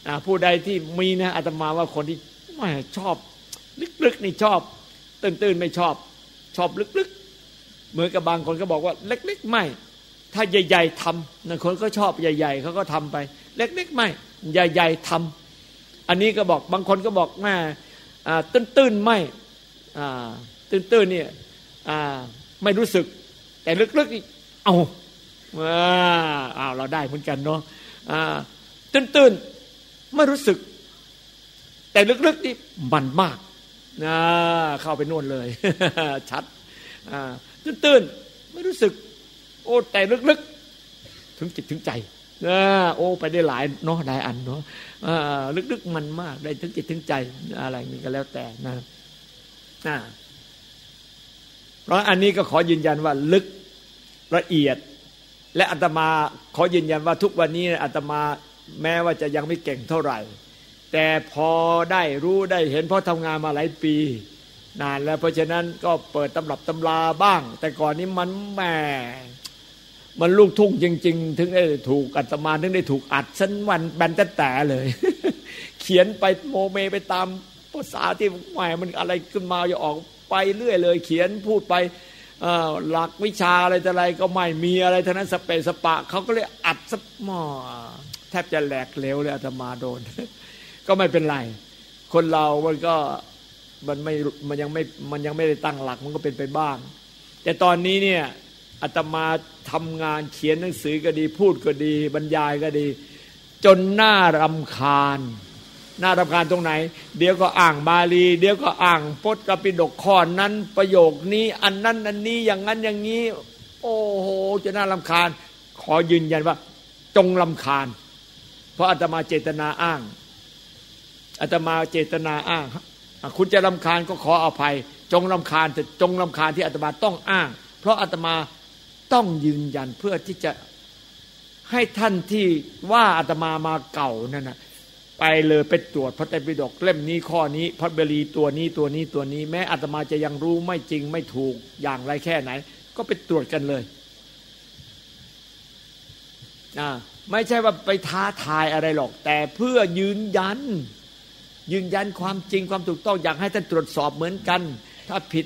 นะผู้ใดที่มีนะอาตมาว่าคนที่ไม่ชอบ ลึกๆนี่ชอบ ตื่นๆไม่ชอบ ชอบลึกๆ เหมือนกับบางคนก็บอกว่า เล็ก ๆ ไม่ ถ้าใหญ่ ๆทำนะคนก็ชอบใหญ่ ๆเขาก็ทำไป เล็กๆไม่ใหญ่ๆทำอันนี้ก็บอกบางคนก็บอกแม่ตื้นๆไม่ตื้นๆเนี่ยไม่รู้สึก แต่ลึกๆนี่เอาอ้าวเราได้เหมือนกันเนาะตื้นๆไม่รู้สึก แต่ลึกๆนี่มันมากเข้าไปนวนเลย ชัดตื้นๆไม่รู้สึก โอ้แต่ลึกๆ ถึงจิตถึงใจ โอ้ไปได้หลายเนาะหลายอันเนาะลึกๆมันมากได้ถึงจิตถึงใจอะไรนี้ก็แล้วแต่นะเพราะอันนี้ก็ขอยืนยันว่าลึกละเอียด และอาตมาขอยืนยันว่าทุกวันนี้อาตมาแม้ว่าจะยังไม่เก่งเท่าไหร่ แต่พอได้รู้ได้เห็นเพราะทำงานมาหลายปี นานแล้วเพราะฉะนั้นก็เปิดตำรับตำราบ้าง แต่ก่อนนี้มันแหม มันลูกทุ่งจริง ๆ ถึงได้ถูกอาตมาถึงได้ถูกอัดชั้นวันแบนแต่แต่เลย เขียนไปโมเมไปตามภาษาที่แหม่มันอะไรขึ้นมาจะออกไปเรื่อยเลย เขียนพูดไปหลักวิชาอะไรแต่อะไรก็ไม่มีอะไรทั้งนั้นสเปสปะเขาก็เลยอัดสมอแทบจะแหลกเหลวเลยอาตมาโดน ก็ไม่เป็นไร คนเรามันก็มันไม่มันยังไม่มันยังไม่ได้ตั้งหลักมันก็เป็นไปบ้าง แต่ตอนนี้เนี่ย อาตมาทำงานเขียนหนังสือก็ดี พูดก็ดี บรรยายก็ดี จนหน้ารำคาญน่ารำคาญตรงไหน เดี๋ยวก็อ่างบาลี เดี๋ยวก็อ่างพจน์กปิฎกข้อนั้นประโยคนี้ อันนั้นอันนี้อย่างนั้นอย่างนี้ โอ้โหจะน่ารำคาญ ขอยืนยันว่า จงรำคาญ เพราะอาตมาเจตนาอ้างอาตมาเจตนาอ้าง คุณจะรำคาญก็ขออภัย จงรำคาญแต่จงรำคาญที่อาตมาต้องอ้าง เพราะอาตมา ต้องยืนยันเพื่อที่จะให้ท่านที่ว่าอาตมามาเก่านั่นนะไปเลยไปตรวจพระไตรปิฎกเล่มนี้ข้อนี้ พระเบรีตัวนี้ตัวนี้ตัวนี้ แม้อาตมาจะยังรู้ไม่จริงไม่ถูกอย่างไรแค่ไหน ก็ไปตรวจกันเลยอ่าไม่ใช่ว่าไปท้าทายอะไรหรอก แต่เพื่อยืนยัน ยืนยันความจริงความถูกต้องอยากให้ท่านตรวจสอบเหมือนกัน ถ้าผิด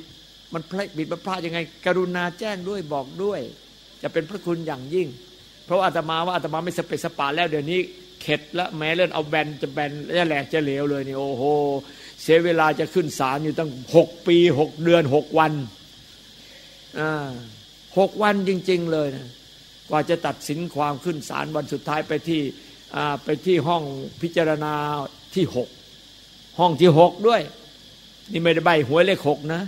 มันพลาดผิดมันพลาดยังไง กรุณาแจ้งด้วยบอกด้วย จะเป็นพระคุณอย่างยิ่ง เพราะอาตมาว่าอาตมาไม่สเปสปาแล้วเดี๋ยวนี้เข็ดแล้วแม้เล่นเอาแบนจะแบนจะแหลกจะเหลวเลยนี่โอ้โหเสียเวลาจะขึ้นศาลอยู่ตั้งหกปีหกเดือนหกวันอ่าหกวันจริง ๆ เลยนะกว่าจะตัดสินความขึ้นศาลวันสุดท้ายไปที่ไปที่ห้องพิจารณาที่หกห้องที่หกด้วย นี่ไม่ได้ใบหวยเลขหกนะ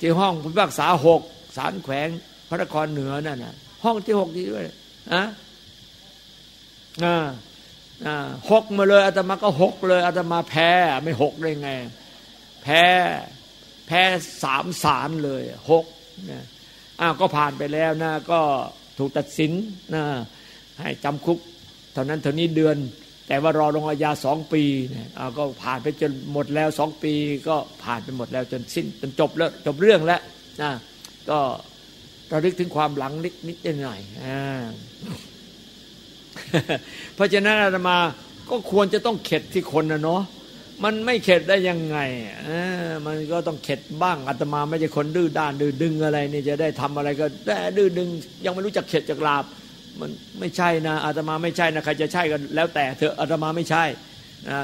ที่ห้องพิพากษาหกศาลแขวงพระนครเหนือนั่นนะห้องที่หกที่ด้วยอะหกมาเลยอาตมาก็หกเลยอาตมาแพ้ไม่หกได้ไง แพ้แพ้สามสารเลยหกนะอ้าวก็ผ่านไปแล้วนะ ก็ถูกตัดสินนะให้จำคุก เท่านั้นเท่านี้เดือน แต่ว่ารอลงอาญาสองปีเนี่ยก็ผ่านไปจนหมดแล้วสองปี ก็ผ่านไปหมดแล้วจนสิ้นจนจบแล้วจบเรื่องแล้วนะก็ระลึกถึงความหลังนิดนิดหน่อยเพราะฉะนั้นอาตมาก็ควรจะต้องเข็ดที่คนนะเนาะมันไม่เข็ดได้ยังไงมันก็ต้องเข็ดบ้างอาตมาไม่ใช่คนดื้อด้านดื้อดึงอะไรนี่จะได้ทำอะไรก็ได้ดื้อดึง ยังไม่รู้จักเข็ดจักลาบ มันไม่ใช่นะอาตมาไม่ใช่นะใครจะใช่ก็แล้วแต่เถอะอาตมาไม่ใช่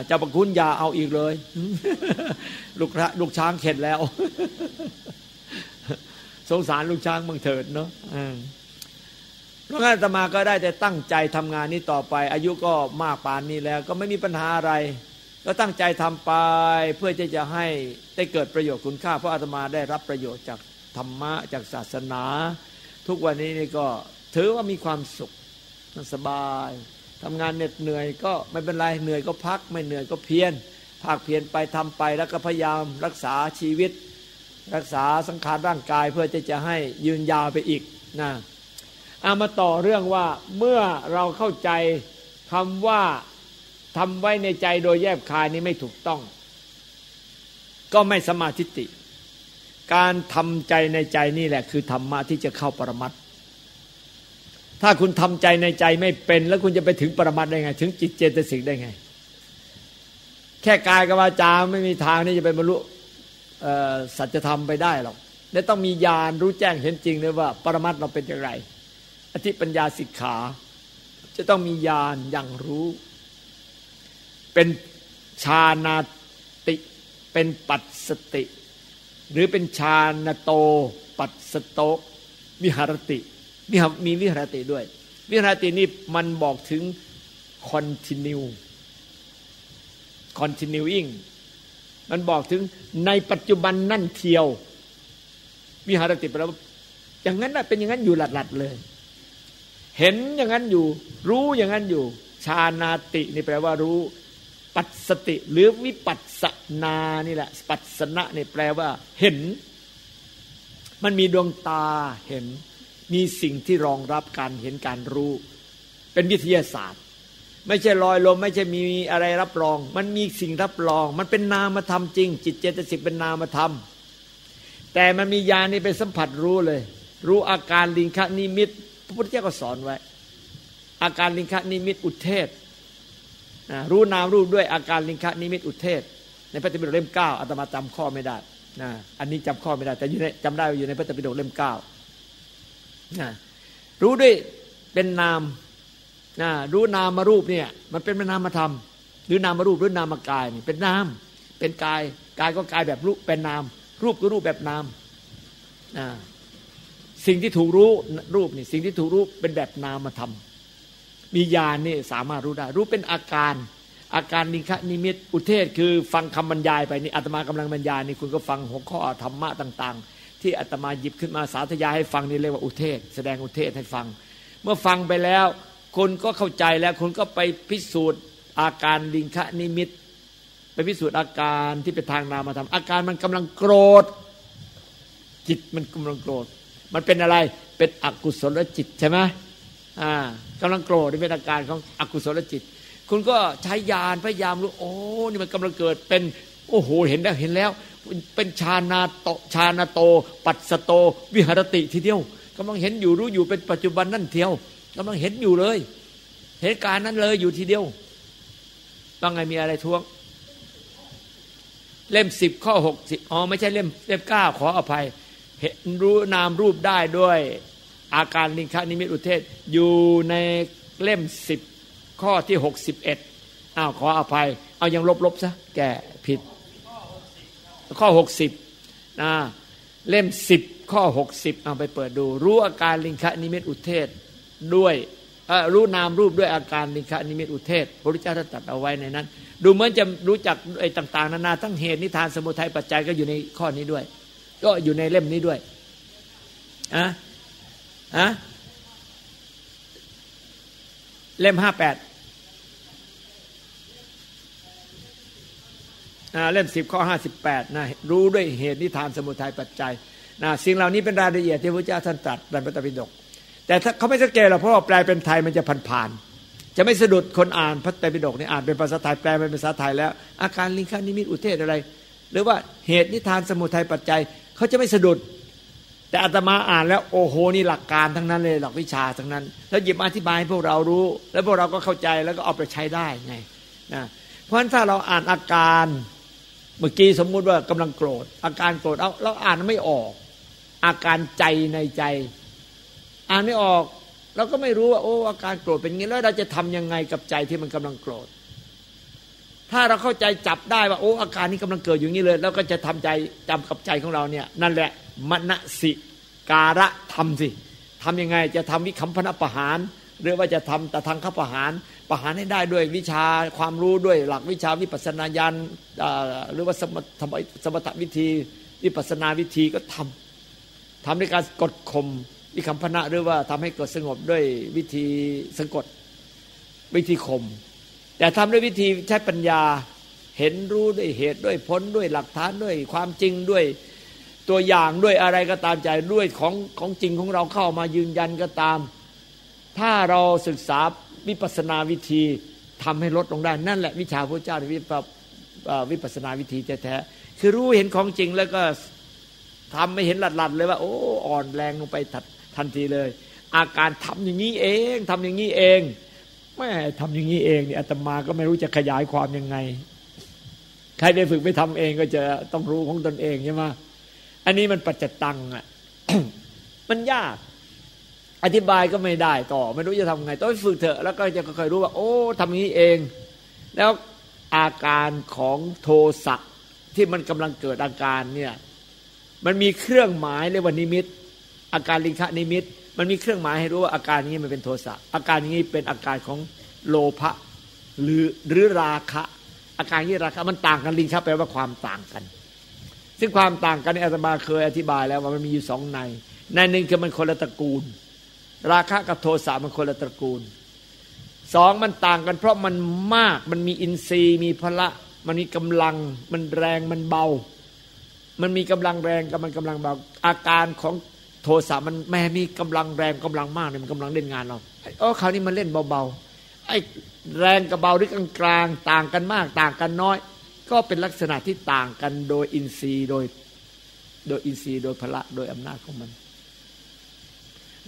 เจ้าประคุณอย่าเอาอีกเลย ลูกลูกช้างเข็ดแล้ว สงสารลูกช้างบางเถิดเนาะเพราะงั้นอาตมาก็ได้แต่ตั้งใจทำงานนี้ต่อไป อายุก็มากปานนี้แล้ว ก็ไม่มีปัญหาอะไร ก็ตั้งใจทำไปเพื่อที่จะให้ได้เกิดประโยชน์คุณค่า เพราะอาตมาได้รับประโยชน์จากธรรมะจากศาสนา ทุกวันนี้นี่ก็ ถือว่ามีความสุขสบายทำงานเหน็ดเหนื่อยก็ไม่เป็นไรเหนื่อยก็พัก ไม่เหนื่อยก็เพียรภาคเพียรไปทำไปแล้วก็พยายามรักษาชีวิต รักษาสังขารร่างกายเพื่อที่จะให้ยืนยาวไปอีกนะเอามาต่อเรื่องว่าเมื่อเราเข้าใจคำว่าทำไว้ในใจโดยแยบคายนี้ไม่ถูกต้อง ก็ไม่สมาธิติ การทำใจในใจนี่แหละ คือธรรมะที่จะเข้าปรมัต ถ้าคุณทำใจในใจไม่เป็น แล้วคุณจะไปถึงปรมัตได้ไง ถึงจิตเจตสิกได้ไง แค่กายกับวาจาไม่มีทางที่จะไปบรรลุสัจธรรมไปได้หรอกและต้องมีญาณรู้แจ้งเห็นจริงเลยว่า ปรมัตเราเป็นอย่างไร อธิปัญญาสิกขา จะต้องมีญาณอย่างรู้ เป็นชานาติ เป็นปัสสติ หรือเป็นชาณโต ปัสสโต วิหารติ มีมีวิหารติด้วย วิหารตินี่มันบอกถึง continue continuing มันบอกถึงในปัจจุบันนั่นเทียว วิหารติแปลว่าอย่างนั้นนะเป็นอย่างนั้นอยู่หลัดๆเลย เห็นอย่างนั้นอยู่ รู้อย่างนั้นอยู่ ชานาตินี่แปลว่ารู้ ปัสสติ หรือวิปัสสนานี่แหละ ปัสสนะนี่แปลว่า เห็น มันมีดวงตาเห็น มีสิ่งที่รองรับการเห็นการรู้ เป็นวิทยาศาสตร์ ไม่ใช่ลอยลม ไม่ใช่มีอะไรรับรอง มันมีสิ่งรับรอง มันเป็นนามธรรมจริง จิตเจตสิกเป็นนามธรรม แต่มันมียานี่ไปสัมผัสรู้เลย รู้อาการลิงคนิมิตพระพุทธเจ้าก็สอนไว้ อาการลิงคนิมิตอุเทศรู้นามรู้ด้วยอาการลิงคนิมิตอุเทศ ในพระธรรมปิฎกเล่มเก้าอาตมาจำข้อไม่ได้นะอันนี้จำข้อไม่ได้ แต่อยู่ในจำได้อยู่ในพระธรรมปิฎกเล่มเก้า รู้ด้วยเป็นนามนะรู้นามารูปเนี่ยมันเป็นนามธรรมหรือนามารูปหรือนามกายนี่เป็นนาม เป็นกายกายก็กายแบบรูปเป็นนาม รูปก็รูปแบบนามสิ่งที่ถูกรู้รูปนี่สิ่งที่ถูกรู้เป็นแบบนามธรรมมีญาณนี่สามารถรู้ได้ รู้เป็นอาการ อาการนิคนิมิตอุเทศคือฟังคำบรรยายไปนี่อาตมากำลังบรรยายนี่คุณก็ฟังหัวข้อธรรมะต่าง ๆ ที่อาตมาหยิบขึ้นมาสาธยายให้ฟังนี่เรียกว่าอุเทศ แสดงอุเทศให้ฟัง เมื่อฟังไปแล้วคนก็เข้าใจแล้วคนก็ไปพิสูจน์อาการลิงคนิมิต ไปพิสูจน์อาการที่เป็นทางนามธรรมอาการมันกำลังโกรธ จิตมันกำลังโกรธ มันเป็นอะไรเป็นอกุศลจิตใช่ไหมอ่ากำลังโกรธนี่เป็นอาการของอกุศลจิต คุณก็ใช้ยานพยายามรู้โอ้นี่มันกำลังเกิดเป็น โอ้โหเห็นแล้วเห็นแล้ว เป็นชานาโตชานาโต ปัสโต วิหรติทีเดียวกำลังเห็นอยู่รู้อยู่เป็นปัจจุบันนั่นเทียวกำลังเห็นอยู่เลย เหตุการณ์นั้นเลยอยู่ทีเดียวต้องไงมีอะไรทวง เล่มสิบข้อหกสิบอ๋อไม่ใช่เล่มเล่มเก้าขออภัย เห็นรู้นามรูปได้ด้วย อาการลิงคานิมิตอุเทศ อยู่ในเล่มสิบข้อที่หกสิบเอ็ดอ้าวขออภัย เอายังลบๆซะแกผิด ข้อหกสิบนะเล่มสิบข้อหกสิบเอาไปเปิดดู รู้อาการลิงคะนิมิตอุเทศด้วยรู้นามรูปด้วยอาการลิงคะนิมิตอุเทศพระพุทธเจ้าท่านตัดเอาไว้ในนั้น ดูเหมือนจะรู้จักไอ้ต่าง ๆ นานาทั้งเหตุนิทานสมุทัยปัจจัยก็อยู่ในข้อนี้ด้วย ก็อยู่ในเล่มนี้ด้วยอะอะเล่มห้าแปด เล่มสิบข้อห้าสิบแปดนะรู้ด้วยเหตุนิทานสมุทัยปัจจัยนะสิ่งเหล่านี้เป็นรายละเอียดที่พระเจ้าท่านตรัสในพระตปิฎกแต่ถ้าเขาไม่สังเกตหรอกเพราะว่าแปลเป็นไทยมันจะผ่านจะไม่สะดุดคนอ่านพระไตรปิฎกนี่อ่านเป็นภาษาไทยแปลเป็นภาษาไทยแล้ว อาการลิงคานิมิตอุเทศอะไร หรือว่าเหตุนิทานสมุทัยปัจจัยเขาจะไม่สะดุด แต่อาตมาอ่านแล้วโอ้โหนี่หลักการทั้งนั้นเลยหลักวิชาทั้งนั้น แล้วหยิบอธิบายให้พวกเรารู้ แล้วพวกเราก็เข้าใจแล้วก็เอาไปใช้ได้ไงนะเพราะฉะนั้นถ้าเราอ่านอาการ เมื่อกี้สมมุติว่ากำลังโกรธ อาการโกรธเอาเราอ่านไม่ออก อาการใจในใจ อ่านไม่ออกเราก็ไม่รู้ว่าโอ้อาการโกรธเป็นงี้แล้วเราจะทำยังไงกับใจที่มันกำลังโกรธ ถ้าเราเข้าใจจับได้ว่าโอ้อาการนี้กำลังเกิดอยู่งี้เลย แล้วก็จะทำใจจำกับใจของเราเนี่ย นั่นแหละมณสิการะทำสิทำยังไงจะทำวิคัมพนประหาร หรือว่าจะทำแต่ทางข้าประหาร ประหารให้ได้ด้วยวิชาความรู้ด้วยหลักวิชาวิปัสนาญาณหรือว่าสมสมถวิธีวิปัสนาวิธีก็ทำทำด้วยการกดข่มวิคัมพนะหรือว่าทำให้เกิดสงบด้วยวิธีสะกดวิธีข่มแต่ทำด้วยวิธีใช้ปัญญาเห็นรู้ด้วยเหตุด้วยผลด้วยหลักฐานด้วยความจริงด้วยตัวอย่างด้วยอะไรก็ตามใจด้วยของของจริงของเราเข้ามายืนยันก็ตาม ถ้าเราศึกษา วิปัสนาวิธีทำให้ลดลงได้นั่นแหละวิชาพระเจ้าวิปวิปัสนาวิธีแท้ๆคือรู้เห็นของจริงแล้วก็ทำไม่เห็นหลัดๆเลยว่า โอ้อ่อนแรงลงไปทันทีเลย อาการทำอย่างนี้เองทำอย่างนี้เองแม่ทำอย่างนี้เองเนี่ยอาตมาก็ไม่รู้จะขยายความยังไง ใครได้ฝึกไปทำเองก็จะต้องรู้ของตนเองใช่ไหมอันนี้มันปัจจตังอะมันยาก อธิบายก็ไม่ได้ต่อ ไม่รู้จะทำไง ต้องฝึกเถอะแล้วก็จะค่อยๆรู้ว่า โอ้ทำอย่างนี้เอง แล้วอาการของโทสะที่มันกำลังเกิดอาการเนี่ยมันมีเครื่องหมายเรียกว่านิมิต อาการลิงคะนิมิต มันมีเครื่องหมายให้รู้ว่าอาการนี้มันเป็นโทสะอาการนี้เป็นอาการของโลภะหรือหรือราคะ อาการที่ราคะมันต่างกันลิงคะแปลว่าความต่างกัน ซึ่งความต่างกันในอาตมาเคยอธิบายแล้วว่ามันมีอยู่สองในในหนึ่งคือมันคนละตระกูล ราคะกับโทสะมันคนละตระกูลสองมันต่างกัน เพราะมันมากมันมีอินทรีย์ มีพละมันมีกำลัง มันแรงมันเบา มันมีกำลังแรงกับมันกำลังเบาอาการของโทสะมันแม้มีกำลังแรงกำลังมากเนี่ยมันกำลังเล่นงานเราโอ้คราวนี้มันเล่นเบาๆไอ้แรงกับเบาหรือกลางกลางต่างกันมาก ต่างกันน้อย ก็เป็นลักษณะที่ต่างกันโดยอินทรีย์โดย โดยอินทรีย์โดยพละโดยอำนาจของมัน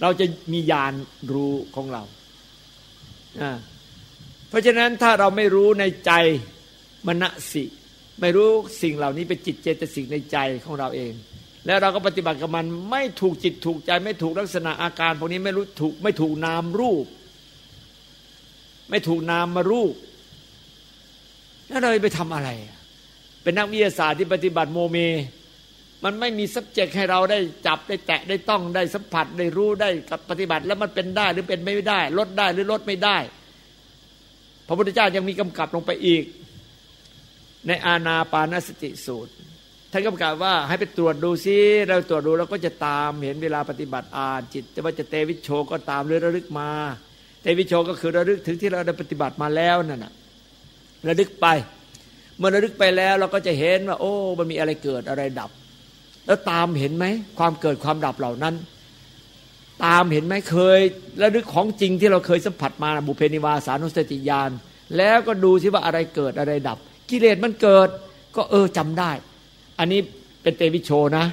เราจะมีญาณรู้ของเรา เพราะฉะนั้นถ้าเราไม่รู้ในใจมณสิ ไม่รู้สิ่งเหล่านี้เป็นจิตเจตสิกในใจของเราเอง แล้วเราก็ปฏิบัติกับมันไม่ถูกจิตถูกใจไม่ถูกลักษณะอาการพวกนี้ไม่รู้ถูกไม่ถูกนามรูป ไม่ถูกนามมารูปแล้วเราไปทำอะไร เป็นนักวิทยาศาสตร์ที่ปฏิบัติโมเม มันไม่มี subject ให้เราได้จับได้แตะได้ต้องได้สัมผัสได้รู้ได้ปฏิบัติ แล้วมันเป็นได้หรือเป็นไม่ได้ ลดได้หรือลดไม่ได้ พระพุทธเจ้ายังมีกำกับลงไปอีก ในอาณาปานสติสูตรท่านกำกับว่าให้ไปตรวจดูซิเราตรวจดูเราก็จะตามเห็นเวลาปฏิบัติอ่านจิตจะว่าจะเตวิชโชก็ตามหรือระลึกมา เตวิชโชก็คือระลึกถึงที่เราได้ปฏิบัติมาแล้วนั่นน่ะระลึกไป เมื่อระลึกไปแล้วเราก็จะเห็นว่า โอ้ มันมีอะไรเกิดอะไรดับ แล้วตามเห็นไหมความเกิดความดับเหล่านั้น ตามเห็นไหมเคยและลึกของจริงที่เราเคยสัมผัสมาบุเพนิวาสานุสติญาณแล้วก็ดูสิว่าอะไรเกิดอะไรดับ กิเลสมันเกิด ก็เออจำได้ อันนี้เป็นเตวิโชนะ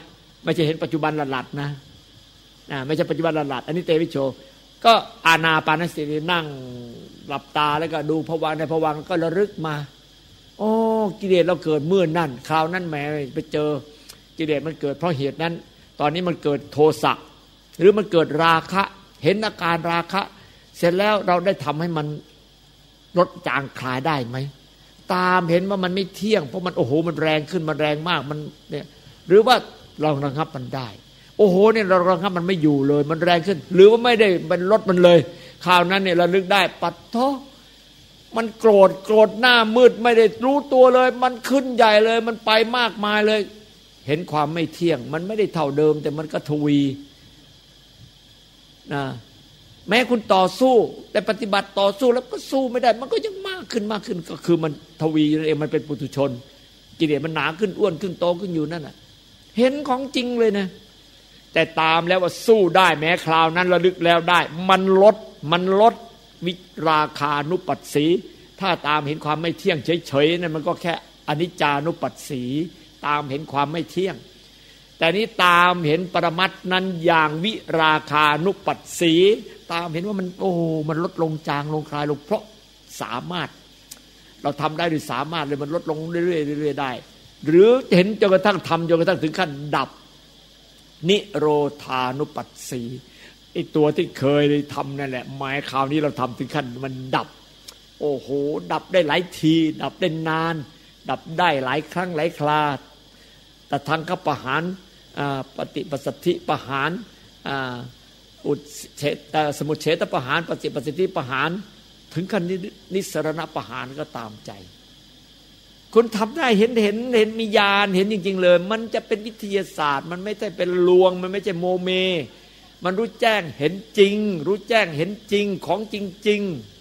ไม่ใช่เห็นปัจจุบันหลัดๆนะนะไม่ใช่ปัจจุบันหลัดๆอันนี้เตวิโชก็อาณาปานสตินั่งหลับตาแล้วก็ดูผวังในผวังก็ระลึกมา โอ้กิเลสเราเกิดเมื่อนั่นคราวนั้นแหมไปเจอ กิเลสมันเกิดเพราะเหตุนั้น ตอนนี้มันเกิดโทสะหรือมันเกิดราคะ เห็นอาการราคะ เสร็จแล้วเราได้ทำให้มันลดจางคลายได้ไหมตามเห็นว่ามันไม่เที่ยง เพราะมันโอ้โหมันแรงขึ้นมันแรงมากมันเนี่ยหรือว่าเราระงับมันได้ โอ้โหเนี่ยเราระงับมันไม่อยู่เลย มันแรงขึ้น หรือว่าไม่ได้มันลดมันเลยคราวนั้นเนี่ยเราลึกได้ปัดท้อมันโกรธโกรธหน้ามืดไม่ได้รู้ตัวเลย มันขึ้นใหญ่เลย มันไปมากมายเลย เห็นความไม่เที่ยง มันไม่ได้เท่าเดิม แต่มันก็ทวีนะแม้คุณต่อสู้ แต่ปฏิบัติต่อสู้แล้วก็สู้ไม่ได้ มันก็ยังมากขึ้นมากขึ้นก็คือมันทวีนั่นเองมันเป็นปุถุชน กิเลสมันหนาขึ้นอ้วนขึ้นโตขึ้นอยู่นั่นน่ะ เห็นของจริงเลยนะ แต่ตามแล้วว่าสู้ได้แม้คราวนั้นระลึกแล้วได้ มันลดมันลดวิราคานุปัสสี ถ้าตามเห็นความไม่เที่ยงเฉยๆนั่นมันก็แค่อนิจจานุปัสสี ตามเห็นความไม่เที่ยง แต่นี้ตามเห็นปรมัตนั้นอย่างวิราคานุปัสสี ตามเห็นว่ามันโอ้มันลดลงจางลงคลายลงเพราะสามารถ เราทำได้หรือสามารถเลยมันลดลงเรื่อยๆเรื่อยๆได้ หรือเห็นจนกระทั่งทำจนกระทั่งถึงขั้นดับ นิโรธานุปัสสีไอตัวที่เคยทำนั่นแหละหมายคราวนี้เราทำถึงขั้นมันดับ โอ้โห ดับได้หลายที ดับได้นาน ดับได้หลายครั้งหลายครา ต่ทางขประหารปฏิปสัทธิประหารอุเฉตสมุเฉตประหารปฏิปสัทธิประหาร ถึงขั้นนิสรณประหารก็ตามใจ คุณทำได้เห็นเห็นเห็นมียานเห็นจริง ๆ เลย มันจะเป็นวิทยาศาสตร์ มันไม่ใช่เป็นลวง มันไม่ใช่โมเม มันรู้แจ้งเห็นจริง รู้แจ้งเห็นจริงของจริง ๆ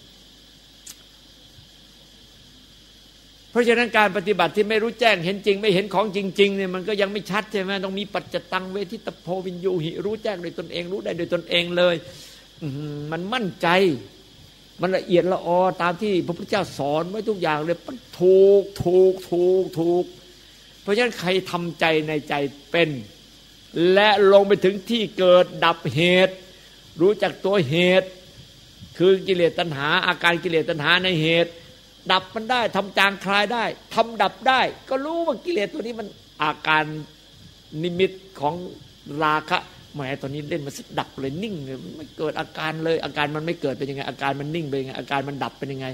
ราะฉะนั้นการปฏิบัติที่ไม่รู้แจ้งเห็นจริง ไม่เห็นของจริงๆเนี่ยมันก็ยังไม่ชัดใช่ไหมต้องมีปัจจตังเวทิตโพวินยูหิรู้แจ้งโดยตนเองรู้ได้โดยตนเองเลยมันมั่นใจมันละเอียดละออตามที่พระพุทธเจ้าสอนไว้ทุกอย่างเลยมันถูกถูกถูกถูก เพราะฉะนั้นใครทำใจในใจเป็น และลงไปถึงที่เกิดดับเหตุ รู้จักตัวเหตุ คือกิเลสตัณหา อาการกิเลสตัณหาในเหตุ ดับมันได้ทำจางคลายได้ทำดับได้ ก็รู้ว่ากิเลสตัวนี้มันอาการนิมิตของราคะแหมตอนนี้เล่นมันสดับเลยนิ่งเลยไม่เกิดอาการเลย อาการมันไม่เกิดเป็นยังไง อาการมันนิ่งเป็นยังไงอาการมันดับเป็นยังไง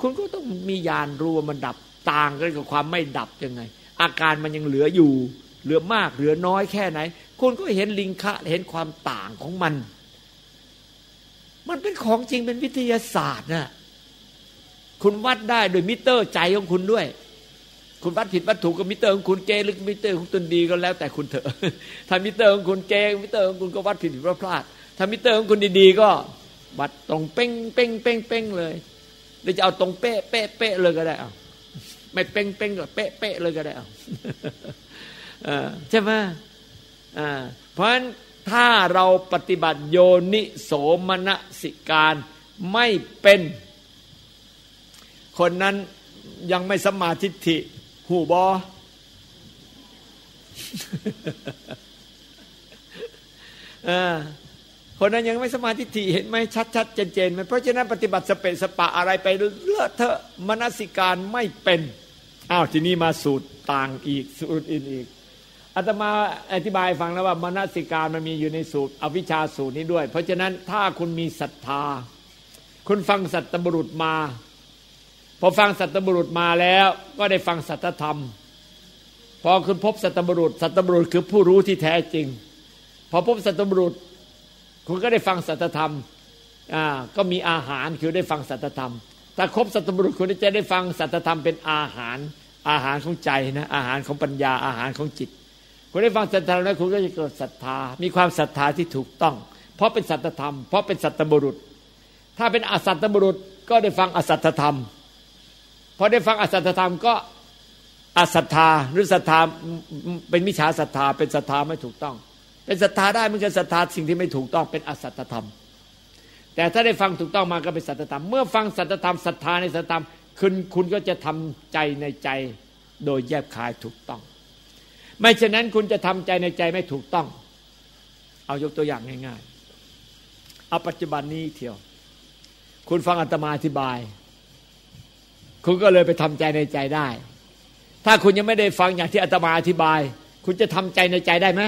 คุณก็ต้องมียานรู้ว่ามันดับต่างกันกับความไม่ดับยังไง อาการมันยังเหลืออยู่ เหลือมากเหลือน้อยแค่ไหน คุณก็เห็นลิงคะเห็นความต่างของมัน มันเป็นของจริงเป็นวิทยาศาสตร์น่ะ คุณวัดได้โดยมิเตอร์ใจของคุณด้วย คุณวัดผิดวัดถูกก็มิเตอร์ของคุณเกหรือมิเตอร์ของตนดีก็แล้วแต่คุณเถอะถ้ามิเตอร์ของคุณเกมิเตอร์ของคุณก็วัดผิดผิดพลาดถ้ามิเตอร์ของคุณดีๆ ก็วัดตรงเป้งเป้งเป้งเป้งเลยหรือจะเอาตรงเป๊ะเป๊ะเป๊ะเลยก็ได้เอาไม่เป้งเป้งก็เป๊ะเป๊ะเลยก็ได้เอาใช่ไหมเพราะฉะนั้นถ้าเราปฏิบัติโยนิโสมนสิการไม่เป็น คนนั้นยังไม่สมาธิฐิหูบอคนนั้นยังไม่สมาธิทีเห็นไหมชัดชัดเจนเจนไหมเพราะฉะนั้นปฏิบัติสเปสปะอะไรไปเลอะเทอะมนสิการไม่เป็นอ้าวทีนี้มาสูตรต่างอีกสูตรอื่นอีกอาตมาอธิบายฟังแล้วว่ามนสิการมันมีอยู่ในสูตร อวิชชาสูตรนี้ด้วย เพราะฉะนั้นถ้าคุณมีศรัทธา คุณฟังสัตตบุรุษมา พอฟังสัตบุรุษมาแล้วก็ได้ฟังสัตธรรม พอคุณพบสัตบุรุษ สัตบุรุษคือผู้รู้ที่แท้จริง พอพบสัตบุรุษ คุณก็ได้ฟังสัตธรรมอ่าก็มีอาหารคือได้ฟังสัตธรรม ถ้าครบสัตบุรุษคุณจะได้ฟังสัตธรรมเป็นอาหาร อาหารของใจนะอาหารของปัญญาอาหารของจิต คุณได้ฟังสัตธรรมแล้วคุณก็จะเกิดศรัทธา มีความศรัทธาที่ถูกต้อง เพราะเป็นสัตธรรม เพราะเป็นสัตบุรุษ ถ้าเป็นอสัตบุรุษก็ได้ฟังอสัตธรรม พอได้ฟังอสัตธรรมก็อสัทธาหรือศรัทธาเป็นมิจฉาศรัทธาเป็นศรัทธาไม่ถูกต้อง เป็นศรัทธาได้มันก็ศรัทธาสิ่งที่ไม่ถูกต้องเป็นอสัตธรรม แต่ถ้าได้ฟังถูกต้องมาก็เป็นสัตธรรม เมื่อฟังสัตธรรมศรัทธาในสัตธรรมคุณคุณก็จะทำใจในใจโดยแยบคายถูกต้อง ไม่เช่นนั้นคุณจะทำใจในใจไม่ถูกต้อง เอายกตัวอย่างง่ายๆเอาปัจจุบันนี้เที่ยว คุณฟังอาตมาอธิบาย คุณก็เลยไปทำใจในใจได้ ถ้าคุณยังไม่ได้ฟังอย่างที่อาตมาอธิบาย คุณจะทำใจในใจได้ไหม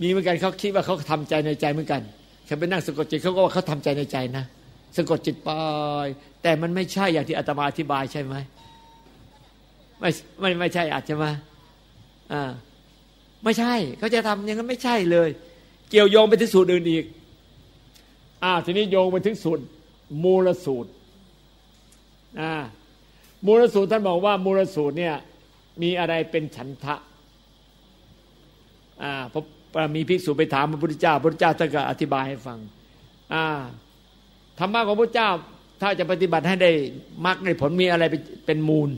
มีเหมือนกันเขาคิดว่าเขาทำใจในใจเหมือนกันเขาไปนั่งสะกดจิตเขาก็ว่าเขาทำใจในใจนะสะกดจิตไปแต่มันไม่ใช่อย่างที่อาตมาอธิบายใช่ไหมไม่ไม่ไม่ใช่อาจจะมาอ่าไม่ใช่ เขาจะทำอย่างนั้นไม่ใช่เลย เกี่ยวโยงไปถึงสูตรอื่นอีกอ่าทีนี้โยงไปถึงสูตรมูลสูตร มูลสูตรท่านบอกว่ามูลสูตรเนี่ยมีอะไรเป็นฉันทะอ่าพระมีภิกษุไปถามพระพุทธเจ้าพระพุทธเจ้าท่านก็อธิบายให้ฟังอ่าธรรมะของพระเจ้าถ้าจะปฏิบัติให้ได้มรรคในผลมีอะไรเป็นมูล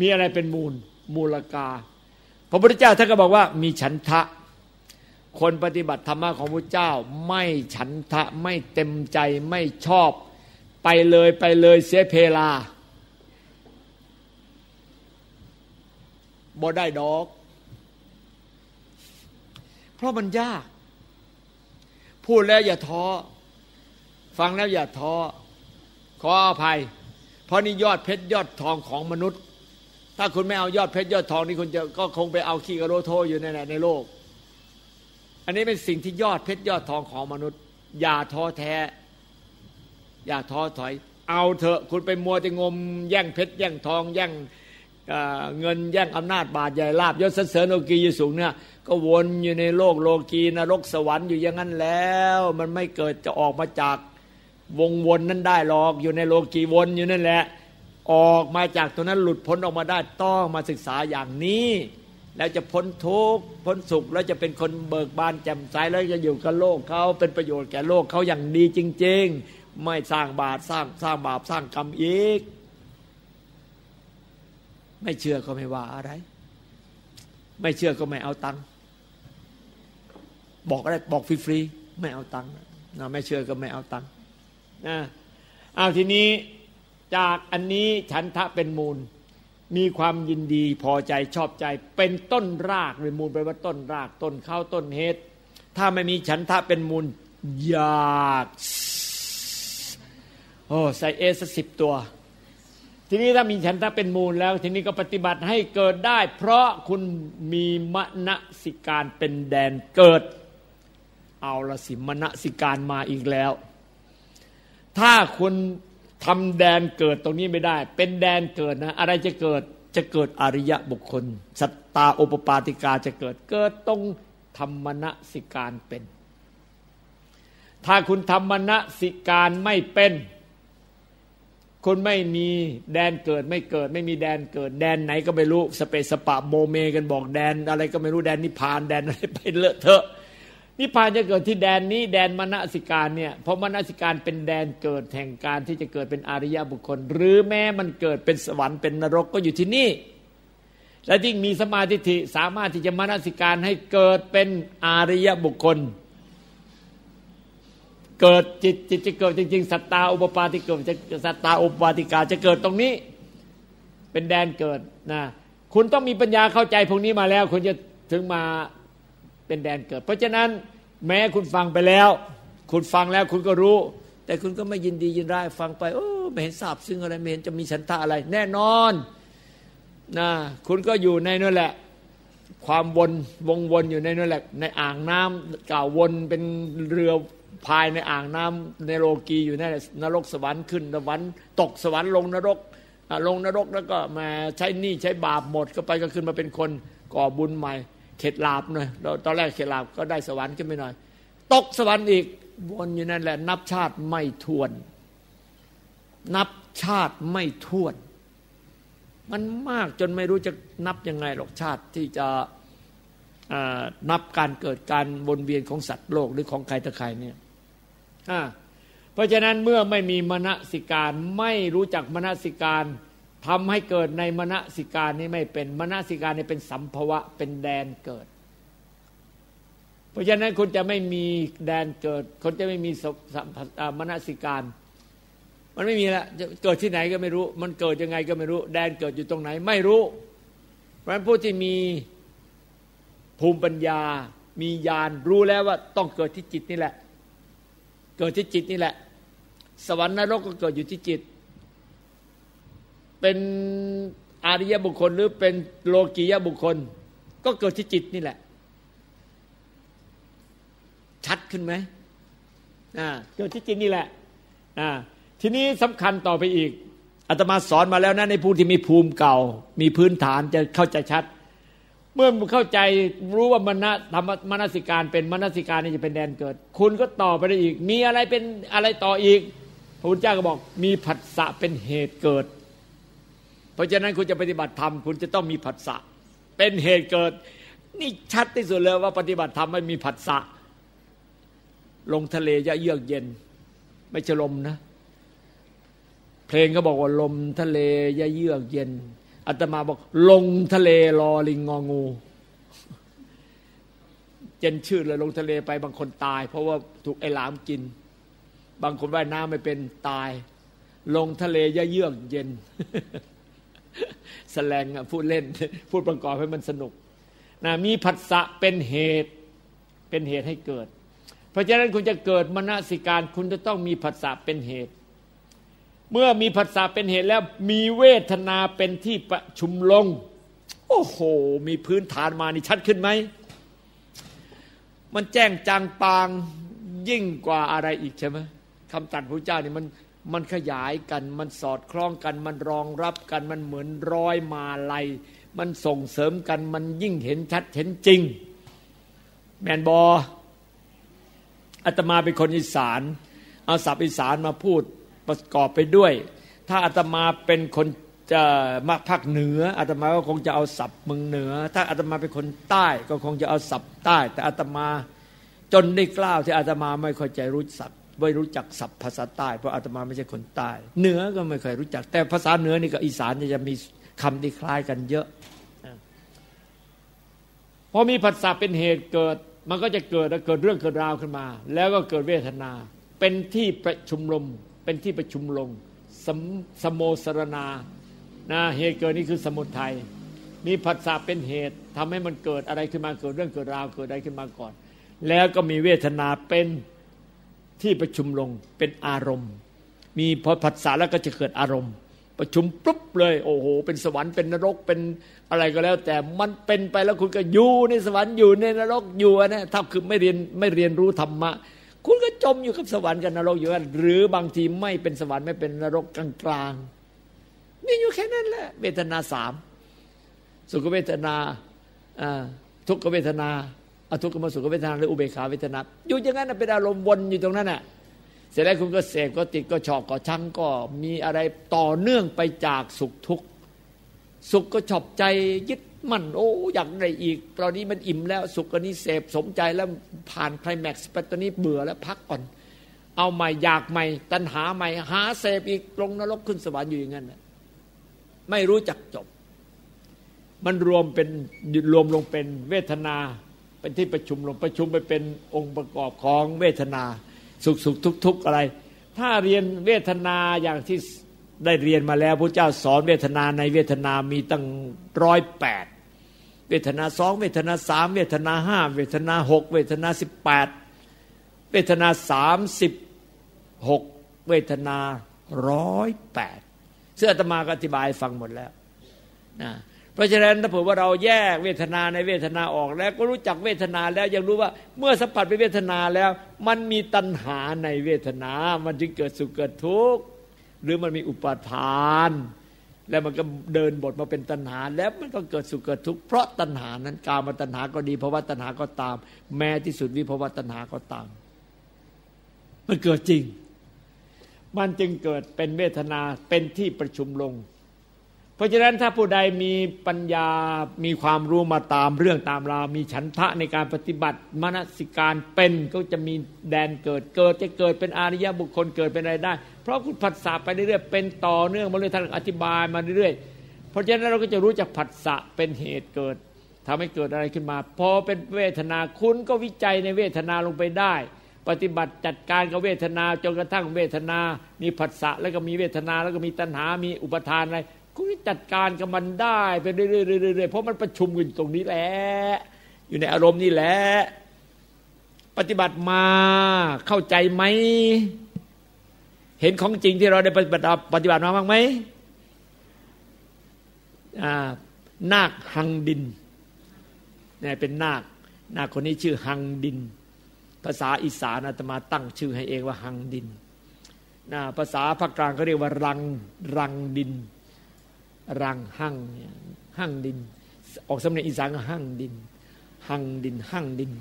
มีอะไรเป็นมูล มูลกาพระพุทธเจ้าท่านก็บอกว่ามีฉันทะ คนปฏิบัติธรรมะของพระเจ้า ไม่ฉันทะไม่เต็มใจไม่ชอบ ไปเลยไปเลยเสียเพลาบ่ได้ดอก เพราะมันยาก พูดแล้วอย่าท้อ ฟังแล้วอย่าท้อ ขออภัย เพราะนี่ยอดเพชรยอดทองของมนุษย์ ถ้าคุณไม่เอายอดเพชรยอดทองนี่คุณจะก็คงไปเอาขี้กระโดโทอยู่ในในโลก อันนี้เป็นสิ่งที่ยอดเพชรยอดทองของมนุษย์ อย่าท้อแท้ อย่าท้อถอย เอาเถอะคุณไปมัวแต่งม แย่งเพชรแย่งทองแย่งเงินแย่งอำนาจบาดใหญ่ลาบยศเสริญโลกียสูงเนี่ยก็วนอยู่ในโลกโลกีนรกสวรรค์อยู่อย่างนั้นแล้ว มันไม่เกิดจะออกมาจากวงวนนั้นได้หรอกอยู่ในโลกีวนอยู่นั่นแหละ ออกมาจากตรงนั้นหลุดพ้นออกมาได้ต้องมาศึกษาอย่างนี้ แล้วจะพ้นทุกข์พ้นสุขแล้วจะเป็นคนเบิกบานแจ่มใสแล้วจะอยู่กับโลกเขาเป็นประโยชน์แก่โลกเขาอย่างดีจริง ๆ ไม่สร้างบาปสร้างสร้างบาปสร้างกรรมอีก ไม่เชื่อก็ไม่ว่าอะไร ไม่เชื่อก็ไม่เอาตังค์บอกอะไรบอกฟรีๆไม่เอาตังค์นะไม่เชื่อก็ไม่เอาตังค์นะเอาทีนี้จากอันนี้ฉันทะเป็นมูล มีความยินดีพอใจชอบใจ เป็นต้นรากหรือมูลแปลว่าต้นรากต้นข้าวต้นเหตุถ้าไม่มีฉันทะเป็นมูล อยาก โอ้ใส่เอสสิบตัว ทีนี้ถ้ามีฉันทะเป็นมูลแล้ว ทีนี้ก็ปฏิบัติให้เกิดได้ เพราะคุณมีมณสิการเป็นแดนเกิด เอาละสิมณสิการมาอีกแล้ว ถ้าคุณทำแดนเกิดตรงนี้ไม่ได้ เป็นแดนเกิดนะ อะไรจะเกิดจะเกิดอริยะบุคคล สัตตาโอปปาติกาจะเกิดเกิดตรงธรรมณสิการเป็น ถ้าคุณธรรมณสิการไม่เป็น คุณไม่มีแดนเกิดไม่เกิด ไม่มีแดนเกิด แดนไหนก็ไม่รู้สเปสปะโบเมกันบอกแดน อะไรก็ไม่รู้แดนนิพพานแดนอะไรไปเลอะเทอะนิพพานจะเกิดที่แดนนี้แดนมณสิการเนี่ยเพราะมณสิการเป็นแดนเกิดแห่งการที่จะเกิดเป็นอริยบุคคล หรือแม้มันเกิดเป็นสวรรค์เป็นนรกก็อยู่ที่นี่ และยิ่งมีสมาธิสามารถที่จะมณสิการให้เกิดเป็นอริยบุคคล เกิดจิตจิตจะเกิดจริง ๆ สัตตาอุปปาติเกิดจะสัตตาอุปปาติกาจะเกิดตรงนี้ เป็นแดนเกิดนะคุณต้องมีปัญญาเข้าใจพวกนี้มาแล้ว คุณจะถึงมาเป็นแดนเกิด เพราะฉะนั้นแม้คุณฟังไปแล้ว คุณฟังแล้วคุณก็รู้ แต่คุณก็ไม่ยินดียินร้ายฟังไปโอ้ไม่เห็นทราบซึ่งอะไรไม่เห็นจะมีฉันทะอะไร แน่นอนนะคุณก็อยู่ในนั่นแหละ ความวนวงวนอยู่ในนั่นแหละ ในอ่างน้ำเก่าววนเป็นเรือ ภายในอ่างน้ำในโลกีอยู่นั่นนรกสวรรค์ขึ้นสวรรค์ตกสวรรค์ลงนรกลงนรกแล้วก็มาใช้หนี้ใช้บาปหมดก็ไปก็ขึ้นมาเป็นคนก่อบุญใหม่ เข็ดลาบหน่อยตอนแรกเข็ดลาบก็ได้สวรรค์ขึ้นไปหน่อย ตกสวรรค์อีกวนอยู่นั่นแหละ นับชาติไม่ทวน นับชาติไม่ทวน มันมากจนไม่รู้จะนับยังไงหรอกชาติที่จะนับการเกิดการวนเวียนของสัตว์โลกหรือของใครตะใครเนี่ย เพราะฉะนั้นเมื่อไม่มีมณสิการไม่รู้จักมณสิการทำให้เกิดในมณสิการนี้ไม่เป็นมณสิการนี่เป็นสัมภวะเป็นแดนเกิด เพราะฉะนั้นคุณจะไม่มีแดนเกิดคนจะไม่มีมณสิการ มันไม่มีละเกิดที่ไหนก็ไม่รู้ มันเกิดยังไงก็ไม่รู้ แดนเกิดอยู่ตรงไหนไม่รู้ เพราะฉะนั้นผู้ที่มีภูมิปัญญา มีญาณรู้แล้วว่าต้องเกิดที่จิตนี่แหละ เกิดที่จิตนี่แหละ สวรรค์นรกก็เกิดอยู่ที่จิต เป็นอริยบุคคลหรือเป็นโลกียบุคคล ก็เกิดที่จิตนี่แหละ ชัดขึ้นไหมอ่าเกิดที่จิตนี่แหละอ่าทีนี้สำคัญต่อไปอีกอาตมาสอนมาแล้วนะในผู้ที่มีภูมิเก่า มีพื้นฐานจะเข้าใจชัด เมื่อเข้าใจรู้ว่ามณธรรมมนสิการเป็นมนสิการนี่จะเป็นแดนเกิด คุณก็ต่อไปได้อีก มีอะไรเป็นอะไรต่ออีก พระพุทธเจ้าก็บอก มีผัสสะเป็นเหตุเกิด เพราะฉะนั้นคุณจะปฏิบัติธรรมคุณจะต้องมีผัสสะเป็นเหตุเกิด นี่ชัดที่สุดเลยว่าปฏิบัติธรรมไม่มีผัสสะลงทะเลจะเยือกเย็น ไม่ใช่ลมนะ เพลงก็บอกว่าลมทะเลจะเยือกเย็น อาตมาบอกลงทะเลรอลิงงองู เจนชื่อเลยลงทะเลไปบางคนตาย เพราะว่าถูกไอ้หลามกิน บางคนว่ายน้ำไม่เป็นตาย ลงทะเลเยือกเย็นแสลงพูดเล่น พูดประกอบให้มันสนุกนะมีผัสสะเป็นเหตุเป็นเหตุให้เกิด เพราะฉะนั้นคุณจะเกิดมณสิการ คุณจะต้องมีผัสสะเป็นเหตุ เมื่อมีผัสสะเป็นเหตุแล้วมีเวทนาเป็นที่ประชุมลง โอ้โห มีพื้นฐานมานี่ชัดขึ้นไหม มันแจ้งจางปางยิ่งกว่าอะไรอีกใช่ไหมคำตัดพระเจ้านี่มันมันขยายกัน มันสอดคล้องกัน มันรองรับกัน มันเหมือนร้อยมาลัย มันส่งเสริมกัน มันยิ่งเห็นชัดเห็นจริง แมนบออาตมาเป็นคนอีสาน เอาศัพท์อีสานมาพูด ประกอบไปด้วย ถ้าอาตมาเป็นคนจะมาภาคเหนืออาตมาก็คงจะเอาศัพท์เมืองเหนือ ถ้าอาตมาเป็นคนใต้ก็คงจะเอาศัพท์ใต้ แต่อาตมาจนได้กล้าวที่อาตมาไม่ค่อยใจรู้ศัพท์ไม่รู้จักศัพท์ภาษาใต้เพราะอาตมาไม่ใช่คนใต้เหนือก็ไม่เคยรู้จัก แต่ภาษาเหนือนี่กับอีสานจะมีคำที่คล้ายกันเยอะพอมีภาษาเป็นเหตุเกิด มันก็จะเกิดเกิดเรื่องเกิดราวขึ้นมา แล้วก็เกิดเวทนา เป็นที่ประชุมลม เป็นที่ประชุมลงสมสโมสรณานะเหตุเกิดนี่คือสมุทัยมีผัสสะเป็นเหตุทำให้มันเกิดอะไรขึ้นมาเกิดเรื่องเกิดราวเกิดอะไรขึ้นมาก่อน แล้วก็มีเวทนาเป็นที่ประชุมลงเป็นอารมณ์ มีพอผัสสะแล้วก็จะเกิดอารมณ์ ประชุมปุ๊บเลย โอ้โห เป็นสวรรค์เป็นนรกเป็นอะไรก็แล้ว แต่มันเป็นไปแล้วคุณก็อยู่ในสวรรค์อยู่ในนรกอยู่นะถ้าคือไม่เรียนไม่เรียนรู้ธรรมะ คุณก็จมอยู่กับสวรรค์กับนรกอยู่กันหรือบางทีไม่เป็นสวรรค์ไม่เป็นนรกกลางๆมีอยู่แค่นั้นแหละเวทนาสามสุขเวทนาทุกขเวทนาอทุกขมสุขเวทนาหรืออุเบกขาเวทนาอยู่อย่างนั้นเป็นอารมณ์วนอยู่ตรงนั้นน่ะเสร็จแล้วคุณก็เสพก็ติดก็ชอบก็ชังก็มีอะไรต่อเนื่องไปจากสุขทุกข์สุขก็ชอบใจยึด มันโอ้อยากได้อีก ตอนนี้มันอิ่มแล้วสุกนี้เสพสมใจแล้วผ่านไคลแม็กซ์ไปตอนนี้เบื่อแล้วพักก่อน เอาใหม่อยากใหม่ ตัณหาใหม่ หาเสพอีกลงนรกขึ้นสวรรค์อยู่อย่างนั้นไม่รู้จักจบ มันรวมเป็นรวมลงเป็นเวทนาเป็นที่ประชุมลงประชุมไปเป็นองค์ประกอบของเวทนา สุขสุขทุกทุกอะไร ถ้าเรียนเวทนาอย่างที่ ได้เรียนมาแล้วพระเจ้าสอนเวทนาในเวทนามีตั้งร้อยแปดเวทนาสองเวทนาสามเวทนาห้าเวทนาหกเวทนาสิบแปดเวทนาสามสิบหกเวทนาร้อยแปดเสื้อตมาก็อธิบายฟังหมดแล้วนะเพราะฉะนั้นถ้าเผื่อว่าเราแยกเวทนาในเวทนาออกแล้ว ก็รู้จักเวทนาแล้วยังรู้ว่าเมื่อสัมผัสไปเวทนาแล้ว มันมีตัณหาในเวทนา มันจึงเกิดสุขเกิดทุกข์ หรือมันมีอุปาทาน แล้วมันก็เดินบทมาเป็นตัณหา แล้วมันก็เกิดสุขเกิดทุกข์เพราะตัณหานั้นกามาตัณหาก็ดีเพราะว่าตัณหาก็ตาม แม้ที่สุดวิภาวะตัณหาก็ตาม มันเกิดจริง มันจึงเกิดเป็นเวทนาเป็นที่ประชุมลง เพราะฉะนั้นถ้าผู้ใดมีปัญญา มีความรู้มาตามเรื่องตามราว มีฉันทะในการปฏิบัติมนสิการเป็นก็จะมีแดนเกิดเกิดจะเกิดเป็นอาริยบุคคลเกิดเป็นอะไรได้ เพราะคุณผัสสะไปเรื่อยๆเป็นต่อเนื่องมาเรื่อยท่านอธิบายมาเรื่อยๆเพราะฉะนั้นเราก็จะรู้จักผัสสะเป็นเหตุเกิดทำให้เกิดอะไรขึ้นมา พอเป็นเวทนาคุณก็วิจัยในเวทนาลงไปได้ ปฏิบัติจัดการกับเวทนาจนกระทั่งเวทนา มีผัสสะแล้วก็มีเวทนาแล้วก็มีตัณหา มีอุปทานอะไร คุณจัดการกับมันได้ไปเรื่อยๆเพราะมันประชุมกันตรงนี้แหละอยู่ในอารมณ์นี่แหละปฏิบัติมาเข้าใจไหมเห็นของจริงที่เราได้ปฏิบัติปฏิบัติมาบ้างไหมนาคหังดินเนี่ยเป็นนาคนาคคนนี้ชื่อหังดิน ภาษาอีสานอาตมาตั้งชื่อให้เองว่าหังดินภาษาภาคกลางเขาเรียกว่ารังรังดิน รังหั่งหั่งดิน ออกสำเนียงอีสานก็หั่งดินหั่งดินหั่งดิน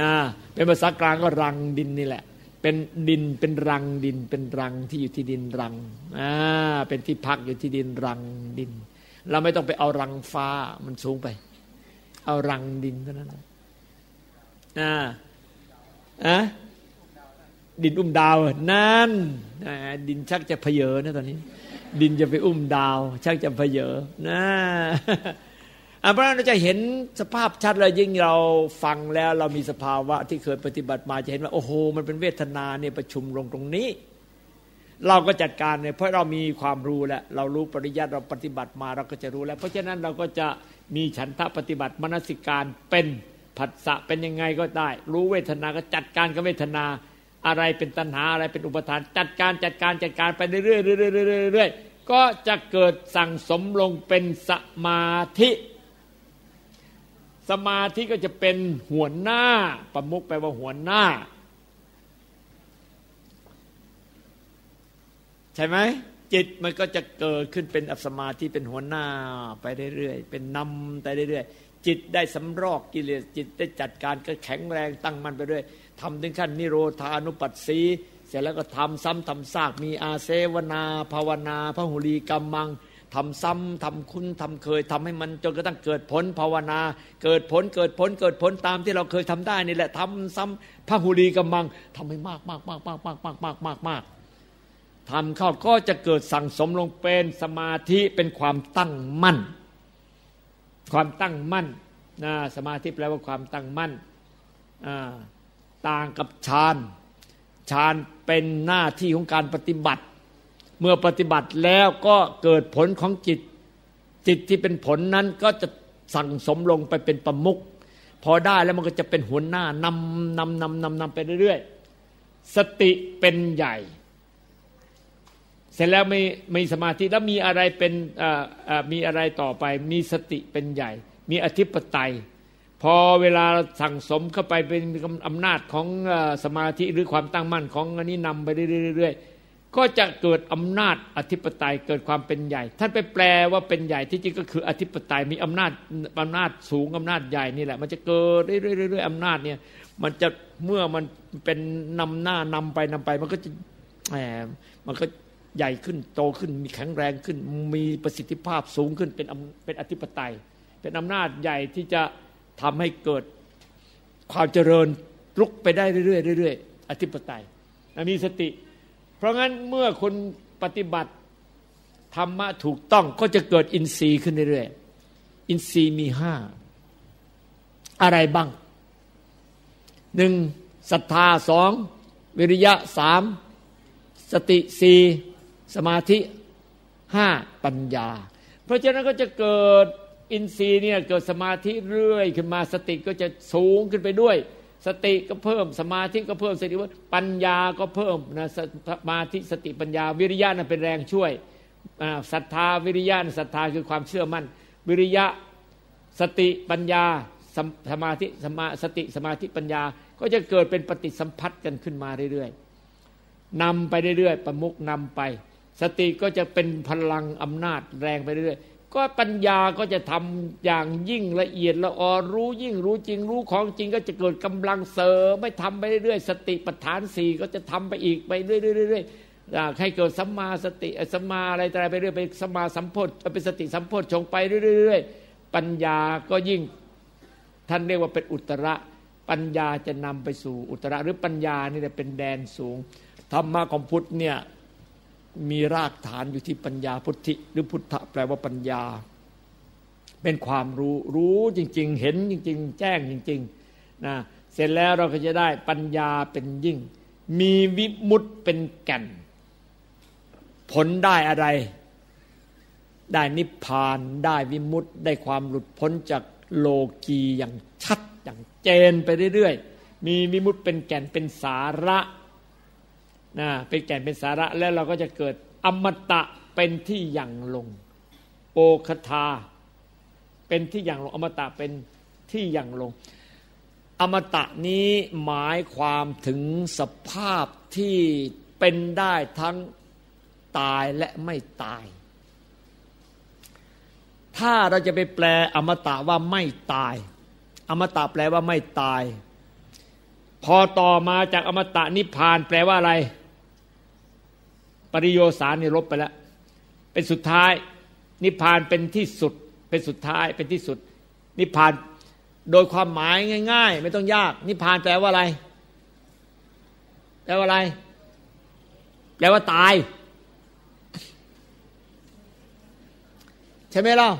นะเป็นภาษากลางก็รังดินนี่แหละ เป็นดินเป็นรังดิน เป็นรังที่อยู่ที่ดินรังอ่าเป็นที่พักอยู่ที่ดินรังดิน เราไม่ต้องไปเอารังฟ้ามันสูงไป เอารังดินเท่านั้นอ่าอะดินอุ้มดาวนั่นดินชักจะเพเยอนะตอนนี้ ดินจะไปอุ้มดาวช่างจะเพเยอนะเพราะนั้นเราจะเห็นสภาพชัดเลยยิ่งเราฟังแล้วเรามีสภาวะที่เคยปฏิบัติมาจะเห็นว่า โอ้โห มันเป็นเวทนาเนี่ยประชุมลงตรงนี้ เราก็จัดการเนี่ยเพราะเรามีความรู้แล้ว เรารู้ปริยัติเราปฏิบัติมาเราก็จะรู้แล้ว เพราะฉะนั้นเราก็จะมีฉันทะปฏิบัติมนสิการเป็นผัสสะเป็นยังไงก็ได้ รู้เวทนาก็จัดการกับเวทนา อะไรเป็นตัณหาอะไรเป็นอุปทาน จัดการจัดการจัดการไปเรื่อยๆเรื่อยๆก็จะเกิดสั่งสมลงเป็นสมาธิ สมาธิก็จะเป็นหัวหน้าประมุกแปลว่าหัวหน้า ใช่ไหมจิตมันก็จะเกิดขึ้นเป็นอัสมาธิเป็นหัวหน้าไปเรื่อยๆเป็นนำไปเรื่อยๆจิตได้สำรอกกิเลสจิตได้จัดการก็แข็งแรงตั้งมันไปเรื่อย ทำถึงขั้นนิโรธานุปัสสีเสร็จแล้วก็ทำซ้ำทำซากมีอาเซวนา ภาวนาพระหุลีกรรมังทำซ้ำทำคุณทำเคยทำให้มันจนกระทั่งเกิดผลภาวนา เกิดผลเกิดผลเกิดผลตามที่เราเคยทำได้นี่แหละทำซ้ำพระหุลีกรรมังทำให้มากมากมากมากมากมากมากมากมากทำเข้าก็จะเกิดสั่งสมลงเป็นสมาธิเป็นความตั้งมั่น ความตั้งมั่นนะสมาธิแปลว่าความตั้งมั่นอ่า ต่างกับฌานฌานเป็นหน้าที่ของการปฏิบัติ เมื่อปฏิบัติแล้วก็เกิดผลของจิต จิตที่เป็นผลนั้นก็จะสั่งสมลงไปเป็นประมุขพอได้แล้วมันก็จะเป็นหัวหน้านำนำนำนำนำไปเรื่อยๆสติเป็นใหญ่ เสร็จแล้วไม่มีสมาธิแล้วมีอะไรเป็นมีอะไรต่อไป มีสติเป็นใหญ่ มีอธิปไตย พอเวลาสั่งสมเข้าไปเป็นอำนาจของสมาธิหรือความตั้งมั่นของอันนี้นำไปเรื่อยๆก็จะเกิดอำนาจอธิปไตยเกิดความเป็นใหญ่ ท่านไปแปลว่าเป็นใหญ่ที่จริงก็คืออธิปไตยมีอำนาจอำนาจสูงอำนาจใหญ่นี่แหละ มันจะเกิดเรื่อยๆอำนาจเนี่ยมันจะเมื่อมันเป็นนำหน้านำไปนำไป มันก็จะแหมมันก็ใหญ่ขึ้นโตขึ้นมีแข็งแรงขึ้น มีประสิทธิภาพสูงขึ้นเป็นเป็นอธิปไตย เป็นอำนาจใหญ่ที่จะ ทำให้เกิดความเจริญลุกไปได้เรื่อยๆเรื่อยๆอธิปไตยมีสติ เพราะงั้นเมื่อคนปฏิบัติธรรมะถูกต้องก็จะเกิดอินทรีย์ขึ้นเรื่อยๆอินทรีย์มีห้าอะไรบ้างหนึ่งศรัทธาสองวิริยะสามสติสี่สมาธิห้าปัญญา เพราะฉะนั้นก็จะเกิด อินทรีย์เนี่ยเกิดสมาธิเรื่อยขึ้นมาสติก็จะสูงขึ้นไปด้วย สติก็เพิ่มสมาธิก็เพิ่มสติว่าปัญญาก็เพิ่มนะสมาธิสติปัญญาวิริยะนะเป็นแรงช่วยศรัทธาวิริยะศรัทธาคือความเชื่อมั่น วิริยะสติปัญญาสมาธิสมาสติสมาธิปัญญาก็จะเกิดเป็นปฏิสัมพัทธ์กันขึ้นมาเรื่อยๆนำไปเรื่อยๆประมุกนำไป สติก็จะเป็นพลังอำนาจแรงไปเรื่อย ก็ปัญญาก็จะทำอย่างยิ่งละเอียดละออรู้ยิ่งรู้จริงรู้ของจริงก็จะเกิดกำลังเสริมไม่ทำไปเรื่อยๆสติปัฏฐานสี่ก็จะทำไปอีกไปเรื่อยๆๆให้เกิดสัมมาสติสัมมาอะไรอะไรไปเรื่อยไปสัมมาสัมโพธเป็นสติสัมโพธชงไปเรื่อยๆปัญญาก็ยิ่งท่านเรียกว่าเป็นอุตระปัญญาจะนำไปสู่อุตระหรือปัญญานี่เป็นแดนสูงธรรมะของพุทธเนี่ย มีรากฐานอยู่ที่ปัญญาพุทธิหรือพุทธะแปลว่าปัญญา เป็นความรู้รู้จริง ๆ เห็นจริง ๆ แจ้งจริงๆนะเสร็จแล้วเราก็จะได้ปัญญาเป็นยิ่ง มีวิมุตเป็นแก่น ผลได้อะไร ได้นิพพานได้วิมุตได้ความหลุดพ้นจากโลกีอย่างชัดอย่างเจนไปเรื่อยๆ มีวิมุตเป็นแก่นเป็นสาระ นะเป็นแก่นเป็นสาระแล้วเราก็จะเกิดอมตะเป็นที่อย่างลง โอคทา เป็นที่อย่างลง อมตะเป็นที่อย่างลง อมตะนี้หมายความถึงสภาพที่เป็นได้ทั้งตายและไม่ตาย ถ้าเราจะไปแปลอมตะว่าไม่ตาย อมตะแปลว่าไม่ตาย พอต่อมาจากอมตะนิพพานแปลว่าอะไร ปริโยสารนี่ลบไปแล้ว เป็นสุดท้าย นิพพานเป็นที่สุด เป็นสุดท้ายเป็นที่สุด นิพพานโดยความหมายง่าย ๆ ไม่ต้องยาก นิพพานแปลว่าอะไร แปลว่าอะไร แปลว่าตาย ใช่ไหมล่ะ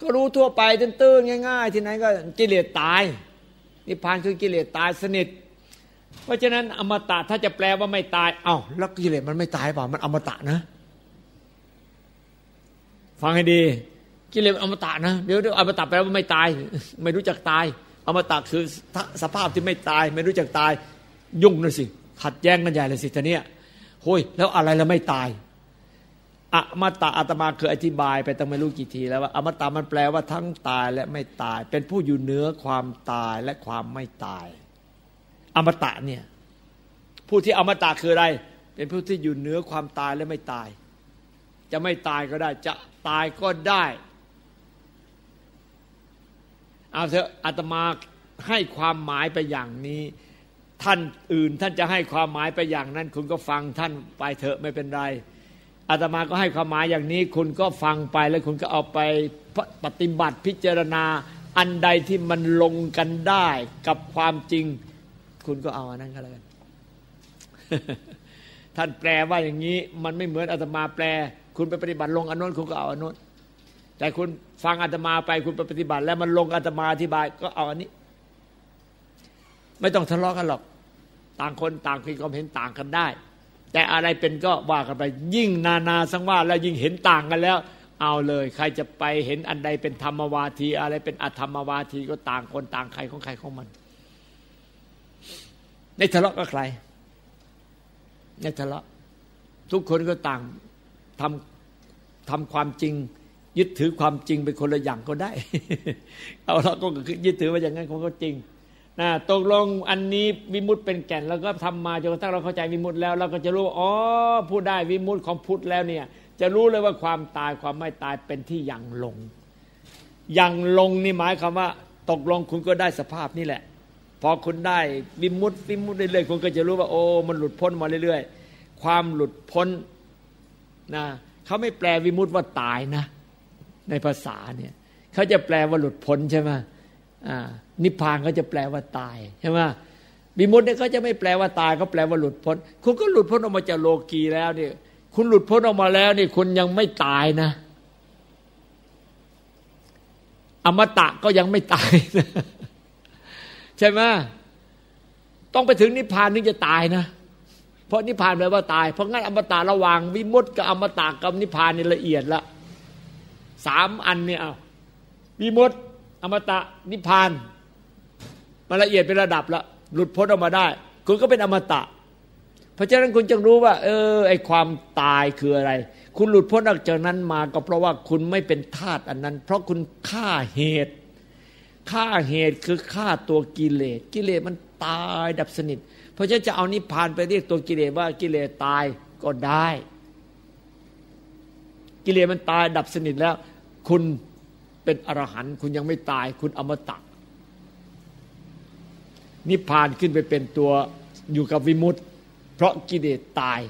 ก็รู้ทั่วไปตื้นๆง่าย ๆ ที่ไหนก็กิเลสตาย นิพพานคือกิเลสตายสนิท เพราะฉะนั้นอมตะถ้าจะแปลว่าไม่ตาย เอา้าแล้วกิเลสมันไม่ตายเปล่ามันอมตะนะ ฟังให้ดีกิเลสอมตะนะเดี๋ยวอมตะแปลว่าไม่ตาย ไม่รู้จักตาย อมตะคือสภาพที่ไม่ตาย ไม่รู้จักตาย ยุ่งเลยสิ ขัดแย้งกันใหญ่เลยสิทีเนี้ยโฮ้ยแล้วอะไรแล้วไม่ตายอมตะอาตมาเคยอธิบายไปตั้งไม่รู้กี่ทีแล้วว่าอมตะมันแปลว่าทั้งตายและไม่ตาย เป็นผู้อยู่เหนือความตายและความไม่ตาย อมตะเนี่ย ผู้ที่อมตะคืออะไร เป็นผู้ที่อยู่เหนือความตายและไม่ตาย จะไม่ตายก็ได้ จะตายก็ได้เอาเถอะอาตมาให้ความหมายไปอย่างนี้ ท่านอื่นท่านจะให้ความหมายไปอย่างนั้น คุณก็ฟังท่านไปเถอะไม่เป็นไรอาตมาก็ให้ความหมายอย่างนี้ คุณก็ฟังไปแล้วคุณก็เอาไปปฏิบัติพิจารณาอันใดที่มันลงกันได้กับความจริง คุณก็เอาอันนั้นก็แล้วกันท่านแปลว่าอย่างนี้ มันไม่เหมือนอาตมาแปล คุณไปปฏิบัติลงอันนู้นคุณก็เอาอันนู้นแต่คุณฟังอาตมาไปคุณไปปฏิบัติ แล้วมันลงอาตมาอธิบายก็เอาอันนี้ ไม่ต้องทะเลาะกันหรอก ต่างคนต่างมีความเห็นต่างกันได้ แต่อะไรเป็นก็ว่ากันไป ยิ่งนานาสังวาแล้วยิ่งเห็นต่างกันแล้ว เอาเลย ใครจะไปเห็นอันใดเป็นธรรมวาที อะไรเป็นอธรรมวาทีก็ต่างคนต่างใครของใครของมัน ในทะเลาะกับใคร ในทะเลาะทุกคนก็ต่างทำทำความจริง ยึดถือความจริงเป็นคนละอย่างก็ได้ เอาละก็คือยึดถือว่าอย่างนั้นของก็จริงนะตกลงอันนี้วิมุตเป็นแก่น แล้วก็ทำมาจนกระทั่งเราเข้าใจวิมุตแล้ว เราก็จะรู้อ๋อพูดได้วิมุตของพุทธแล้วเนี่ย จะรู้เลยว่าความตายความไม่ตายเป็นที่ยังลงยังลงนี่หมายความว่า ตกลงคุณก็ได้สภาพนี่แหละ พอคุณได้วิมุตวิมุตเรื่อยๆคุณก็จะรู้ว่า โอ้มันหลุดพ้นมาเรื่อยๆ ความหลุดพ้นนะเขาไม่แปลวิมุตว่าตายนะ ในภาษาเนี่ยเขาจะแปลว่าหลุดพ้นใช่ไหมนิพพานเขาจะแปลว่าตายใช่ไหมวิมุตเนี่ยเขาจะไม่แปลว่าตายเขาแปลว่าหลุดพ้น คุณก็หลุดพ้นออกมาจากโลกีแล้วเนี่ยคุณหลุดพ้นออกมาแล้วนี่คุณยังไม่ตายนะ อมตะก็ยังไม่ตายนะ ใช่ไหมต้องไปถึงนิพพานถึงจะตายนะ เพราะนิพพานแปลว่าตาย เพราะงั้นอมตะระหว่างวิมุตติกับอมตะกับนิพพานนี่ละเอียดละสามอันเนี่ยเอาวิมุตติอมตะนิพพานมันละเอียดเป็นระดับละหลุดพ้นออกมาได้ คุณก็เป็นอมตะ เพราะฉะนั้นคุณจึงรู้ว่า เออไอความตายคืออะไร คุณหลุดพ้นออกจากนั้นมาก็เพราะว่าคุณไม่เป็นทาตอันนั้น เพราะคุณฆ่าเหตุ ฆ่าเหตุคือฆ่าตัวกิเลส กิเลสมันตายดับสนิท เพราะฉะนั้นจะเอานิพพานไปเรียกตัวกิเลสว่ากิเลสตายก็ได้ กิเลสมันตายดับสนิทแล้ว คุณเป็นอรหันต์คุณยังไม่ตาย คุณอมตะนิพพานขึ้นไปเป็นตัวอยู่กับวิมุตต์เพราะกิเลสตาย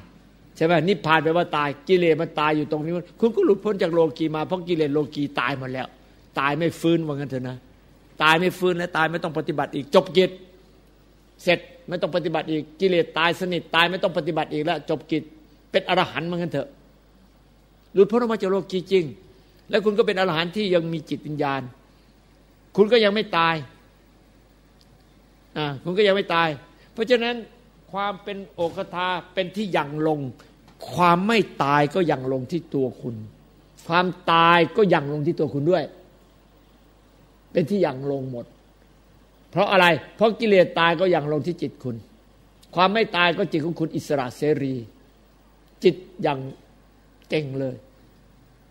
ใช่ไหมนิพพานแปลว่าตายกิเลสมันตายอยู่ตรงนี้คุณก็หลุดพ้นจากโลกีมาเพราะกิเลสโลกีตายหมาแล้ว ตายไม่ฟื้นว่างั้นเถอะนะ ตายไม่ฟื้นแล้วตายไม่ต้องปฏิบัติอีกจบกิจเสร็จไม่ต้องปฏิบัติอีกกิเลสตายสนิทตายไม่ต้องปฏิบัติอีกแล้วจบกิจเป็นอรหันต์เหมือนกันเถอะหลุดพ้นออกมาจากโลกจริงแล้วคุณก็เป็นอรหันต์ที่ยังมีจิตวิญญาณ คุณก็ยังไม่ตายอ่าคุณก็ยังไม่ตาย เพราะฉะนั้นความเป็นโอกทาเป็นที่ยังลง ความไม่ตายก็ยังลงที่ตัวคุณ ความตายก็ยังลงที่ตัวคุณด้วย เป็นที่อย่างลงหมด เพราะอะไร เพราะกิเลสตายก็อย่างลงที่จิตคุณ ความไม่ตายก็จิตของคุณอิสระเสรี จิตอย่างเก่งเลย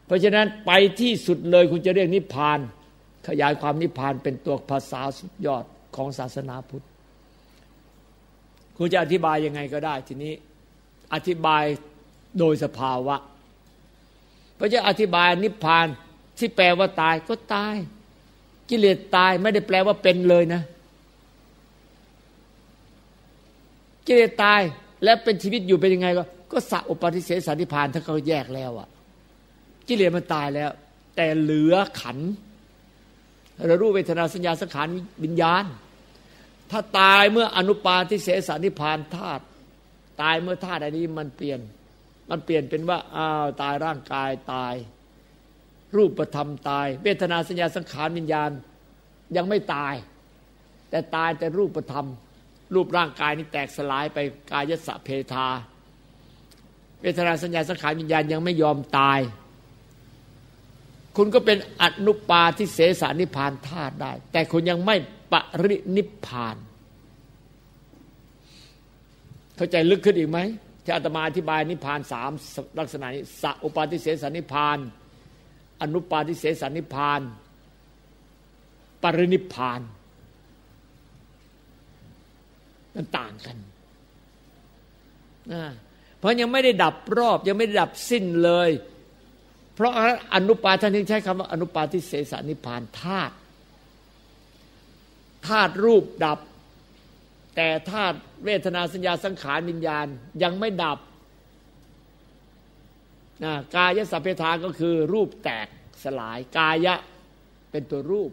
เพราะฉะนั้นไปที่สุดเลยคุณจะเรียกนิพพาน ขยายความนิพพานเป็นตัวภาษาสุดยอดของศาสนาพุทธ คุณจะอธิบายยังไงก็ได้ ทีนี้อธิบายโดยสภาวะเพราะจะอธิบายนิพพานที่แปลว่าตายก็ตาย กิเลสตายไม่ได้แปลว่าเป็นเลยนะ กิเลสตายและเป็นชีวิตอยู่เป็นยังไง ก็ก็สัอุปาทิเสสนิพานถ้าเขาแยกแล้วอะกิเลสมันตายแล้ว แต่เหลือขันเรารู้เวทนาสัญญาสังขารวิญญาณ ถ้าตายเมื่ออนุปาทิเสสนิพานธาตุตายเมื่อธาตุอันนี้มันเปลี่ยน มันเปลี่ยนเป็นว่าอ้าวตายร่างกายตาย รูปธรรมตาย เวทนาสัญญาสังขารวิญญาณยังไม่ตาย แต่ตายแต่รูปธรรม รูปร่างกายนี้แตกสลายไปกายสะเพทา เวทนาสัญญาสังขารวิญญาณยังไม่ยอมตาย คุณก็เป็นอนุปาทิเสสานิพานธาตุได้ แต่คุณยังไม่ปรินิพาน เข้าใจลึกขึ้นอีกไหมที่อาตมาอธิบายนิพานสามลักษณะนี้สัอุปาทิเสสนิพาน อนุปาทิเสสนิพาน ปรินิพานมันต่างกันนะเพราะยังไม่ได้ดับรอบ ยังไม่ได้ดับสิ้นเลย เพราะอนุปาท่านถึงใช้คำว่าอนุปาทิเสสนิพานธาตุธาตุรูปดับ แต่ธาตุเวทนาสัญญาสังขารวิญญาณยังไม่ดับ นะกายสัพเพทาก็คือรูปแตกสลาย กายะเป็นตัวรูป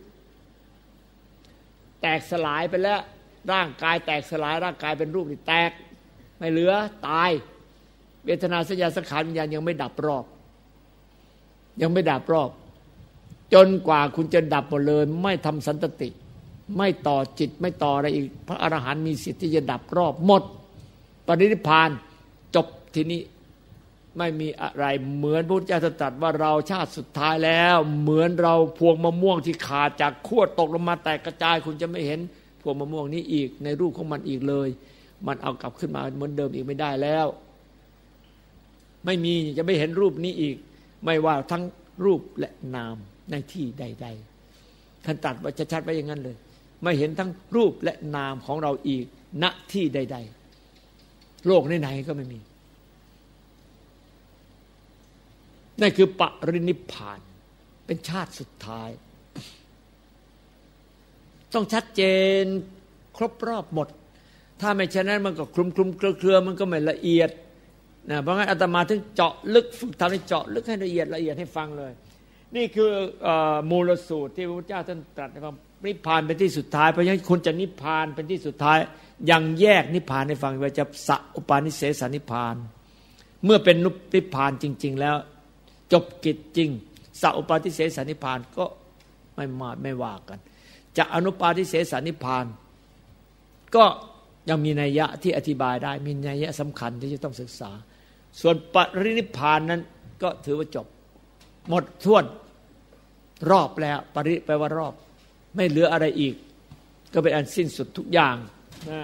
แตกสลายไปแล้ว ร่างกายแตกสลาย ร่างกายเป็นรูปนี่แตก ไม่เหลือตาย เวทนาสัญญาสังขารวิญญาณยังไม่ดับรอบ ยังไม่ดับรอบ จนกว่าคุณจะดับหมดเลย ไม่ทำสันตติ ไม่ต่อจิตไม่ต่ออะไรอีก พระอรหันต์มีสิทธิ์ที่จะดับรอบหมด ปรินิพานจบทีนี้ ไม่มีอะไรเหมือนพระพุทธเจ้าตรัสว่าเราชาติสุดท้ายแล้ว เหมือนเราพวงมะม่วงที่ขาดจากขั้วตกลงมาแตกกระจายคุณจะไม่เห็นพวงมะม่วงนี้อีกในรูปของมันอีกเลย มันเอากลับขึ้นมาเหมือนเดิมอีกไม่ได้แล้ว ไม่มีจะไม่เห็นรูปนี้อีก ไม่ว่าทั้งรูปและนามในที่ใด ๆท่านตัดว่าชัดๆไว้อย่างนั้นเลย ไม่เห็นทั้งรูปและนามของเราอีกณที่ใด ๆ โลกไหนๆก็ไม่มี นั่นคือปรินิพาน เป็นชาติสุดท้าย ต้องชัดเจนครบรอบหมด ถ้าไม่เช่นนั้นมันก็คลุมคลุมเครือเครือมันก็ไม่ละเอียดนะเพราะงั้นอาตมาถึงเจาะลึกฝึกทำให้เจาะลึกให้ละเอียดละเอียดให้ฟังเลย นี่คือมูลสูตรที่พระพุทธเจ้าท่านตรัสว่านิพพานเป็นที่สุดท้ายเพราะฉะนั้นคุณจะนิพพานเป็นที่สุดท้าย ยังแยกนิพพานให้ฟังว่าจะสัอุปาณิเสสนิพพาน เมื่อเป็นนิพพานจริง ๆ แล้ว จบกิจจริงสัพปาทิเสสนิพานก็ไม่มาไม่ว่ากัน จะอนุปาทิเสสนิพาน ก็ยังมีนัยยะที่อธิบายได้ มีนัยยะสำคัญที่จะต้องศึกษา ส่วนปรินิพานนั้นก็ถือว่าจบ หมดท้วนรอบแล้วปริแปลว่ารอบ ไม่เหลืออะไรอีก ก็เป็นอันสิ้นสุดทุกอย่างนะ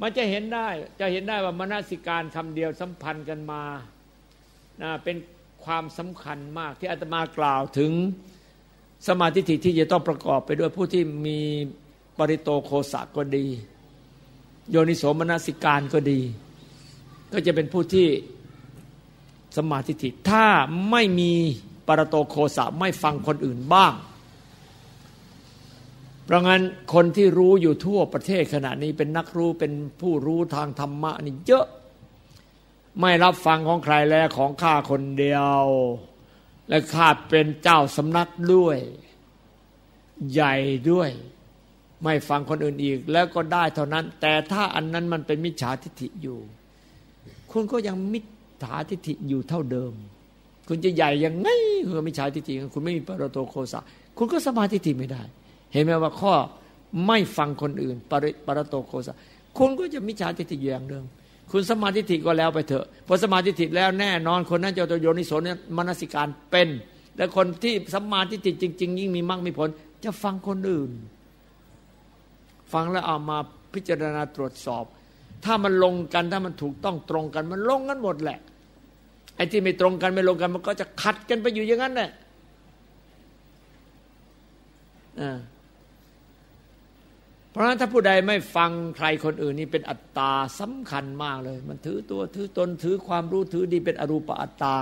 มันจะเห็นได้จะเห็นได้ว่ามนสิการคำเดียวสัมพันธ์กันมานะเป็น ความสำคัญมากที่อาตมากล่าวถึงสมาธิที่จะต้องประกอบไปด้วยผู้ที่มีปริโตโคสะก็ดี โยนิโสมนสิการก็ดี ก็จะเป็นผู้ที่สมาธิิถ้าไม่มีปรโตโคสะไม่ฟังคนอื่นบ้าง เพราะงั้นคนที่รู้อยู่ทั่วประเทศขณะนี้เป็นนักรู้เป็นผู้รู้ทางธรรมะนี่เยอะ ไม่รับฟังของใครแล้วของข้าคนเดียว และข้าเป็นเจ้าสำนักด้วย ใหญ่ด้วย ไม่ฟังคนอื่นอีก แล้วก็ได้เท่านั้น แต่ถ้าอันนั้นมันเป็นมิจฉาทิฏฐิอยู่ คุณก็ยังมิจฉาทิฏฐิอยู่เท่าเดิม คุณจะใหญ่ยังไงคือมิจฉาทิฏฐิคุณไม่มีปรโตโคสะคุณก็สมาธิฏฐิไม่ได้ เห็นไหมว่าข้อไม่ฟังคนอื่น ปรปรโตโคสะคุณก็จะมิจฉาทิฏฐิอย่างเดิม คุณสมาธิิก็แล้วไปเถอะพอสมาธิิแล้วแน่นอนคนนั้นจะตัวโยนิโสนมนสิการเป็น และคนที่สมาธิิจริง ๆ ยิ่งมีมั่งมีผล จะฟังคนอื่น ฟังแล้วเอามาพิจารณาตรวจสอบ ถ้ามันลงกันถ้ามันถูกต้องตรงกัน มันลงกันหมดแหละไอ้ที่ไม่ตรงกันไม่ลงกัน มันก็จะขัดกันไปอยู่อย่างนั้นแหละอ่า เพราะฉะนั้นถ้าผู้ใดไม่ฟังใครคนอื่นนี่เป็นอัตตาสำคัญมากเลย มันถือตัวถือตนถือความรู้ถือดีเป็นอรูปอัตตา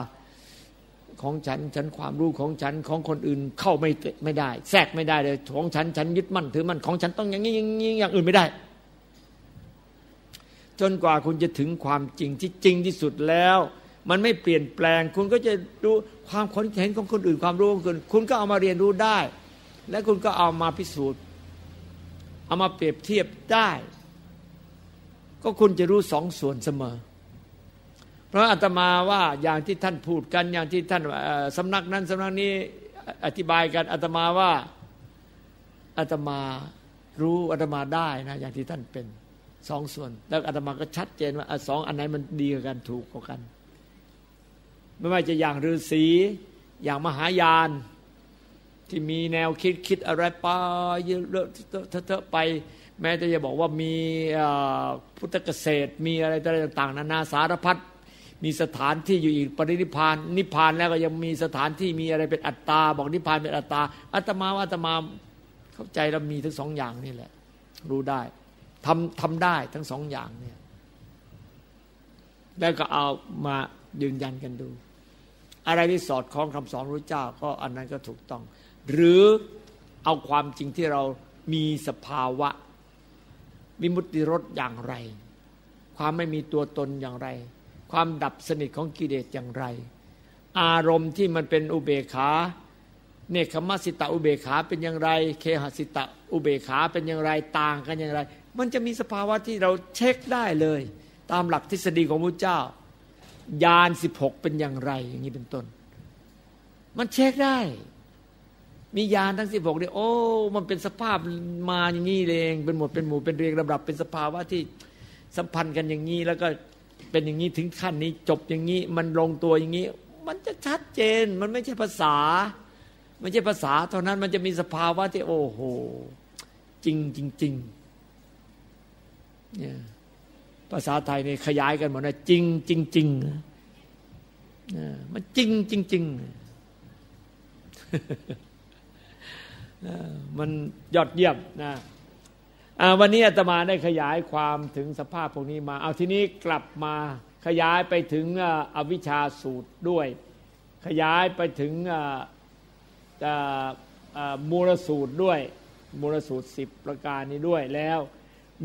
ของฉันฉันความรู้ของฉันของคนอื่นเข้าไม่ไม่ได้ แทรกไม่ได้เลยของฉันฉันยึดมั่นถือมั่นของฉันต้องอย่างนี้อย่างนี้อย่างอื่นไม่ได้ จนกว่าคุณจะถึงความจริงที่จริงที่สุดแล้ว มันไม่เปลี่ยนแปลง คุณก็จะรู้ความคนเห็นของคนอื่นความรู้ของคุณคุณก็เอามาเรียนรู้ได้ และคุณก็เอามาพิสูจน์ เอามาเปรียบเทียบได้ ก็คุณจะรู้สองส่วนเสมอ เพราะอาตมาว่าอย่างที่ท่านพูดกันอย่างที่ท่านสำนักนั้นสำนักนี้อธิบายกันอาตมาว่าอาตมารู้อาตมาได้นะอย่างที่ท่านเป็นสองส่วน แล้วอาตมาก็ชัดเจนว่าสองอันไหนมันดีกันถูกกว่ากัน ไม่ว่าจะอย่างฤาษีอย่างมหายาน ที่มีแนวคิดคิดอะไรไปเยอะเถอะไป แม้จะจะบอกว่ามีพุทธเกษตรมีอะไรต่างๆ นานาสารพัดมีสถานที่อยู่อีกปรินิพานนิพานแล้วก็ยังมีสถานที่มีอะไรเป็นอัตตา บอกนิพานเป็นอัตตาอัตมาว่าอัตมาเข้าใจเรามีทั้งสองอย่างนี่แหละ รู้ได้ทำทำได้ทั้งสองอย่างเนี่ยแล้วก็เอามายืนยันกันดู อะไรที่สอดคล้องคำสอนพระเจ้า ก็อันนั้นก็ถูกต้อง หรือเอาความจริงที่เรามีสภาวะมีมุติรสอย่างไร ความไม่มีตัวตนอย่างไร ความดับสนิทของกิเลสอย่างไร อารมณ์ที่มันเป็นอุเบกขาเนคขมัสิตะอุเบกขาเป็นอย่างไร เคหสิตะอุเบกขาเป็นอย่างไรต่างกันอย่างไร มันจะมีสภาวะที่เราเช็คได้เลย ตามหลักทฤษฎีของพระเจ้ายานสิบหกเป็นอย่างไร อย่างนี้เป็นต้น มันเช็คได้ มียานทั้งสิบหกเนี่ยโอ้ มันเป็นสภาพมาอย่างนี้เองเป็นหมดเป็นหมู่เป็นเรียงลำดับเป็นสภาวะที่สัมพันธ์กันอย่างนี้แล้วก็เป็นอย่างนี้ถึงขั้นนี้จบอย่างนี้มันลงตัวอย่างนี้ มันจะชัดเจนมันไม่ใช่ภาษาไม่ใช่ภาษาเท่านั้นมันจะมีสภาวะที่โอ้โหจริงจริงๆเนี่ยภาษาไทยนี่ขยายกันหมดนะจริงจริงจริงมันจริงจริงๆ มันยอดเยี่ยมนะวันนี้อาตมาได้ขยายความถึงสภาพพวกนี้มา เอาทีนี้กลับมาขยายไปถึงอวิชชาสูตรด้วย ขยายไปถึงมูลสูตรด้วย มูลสูตรสิบประการนี้ด้วยแล้ว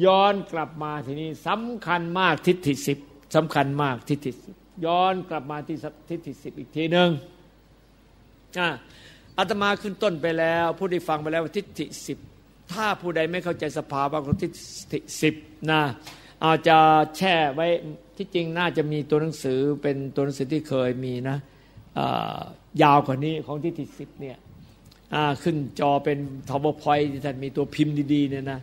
ย้อนกลับมาทีนี้สำคัญมากทิฏฐิสิบสำคัญมากทิฏฐิสิบย้อนกลับมาที่ทิฏฐิสิบอีกทีหนึ่งอ่า อาตมาขึ้นต้นไปแล้ว ผู้ที่ฟังไปแล้วทิฏฐิสิบถ้าผู้ใดไม่เข้าใจสภาวะของทิฏฐิสิบนะอาจจะแช่ไว้ที่จริงน่าจะมีตัวหนังสือเป็นตัวหนังสือที่เคยมีนะยาวกว่านี้ของทิฏฐิสิบเนี่ยขึ้นจอเป็นทอ p พอยที่ท่านมีตัวพิมพ์ดีๆเนี่ยนะ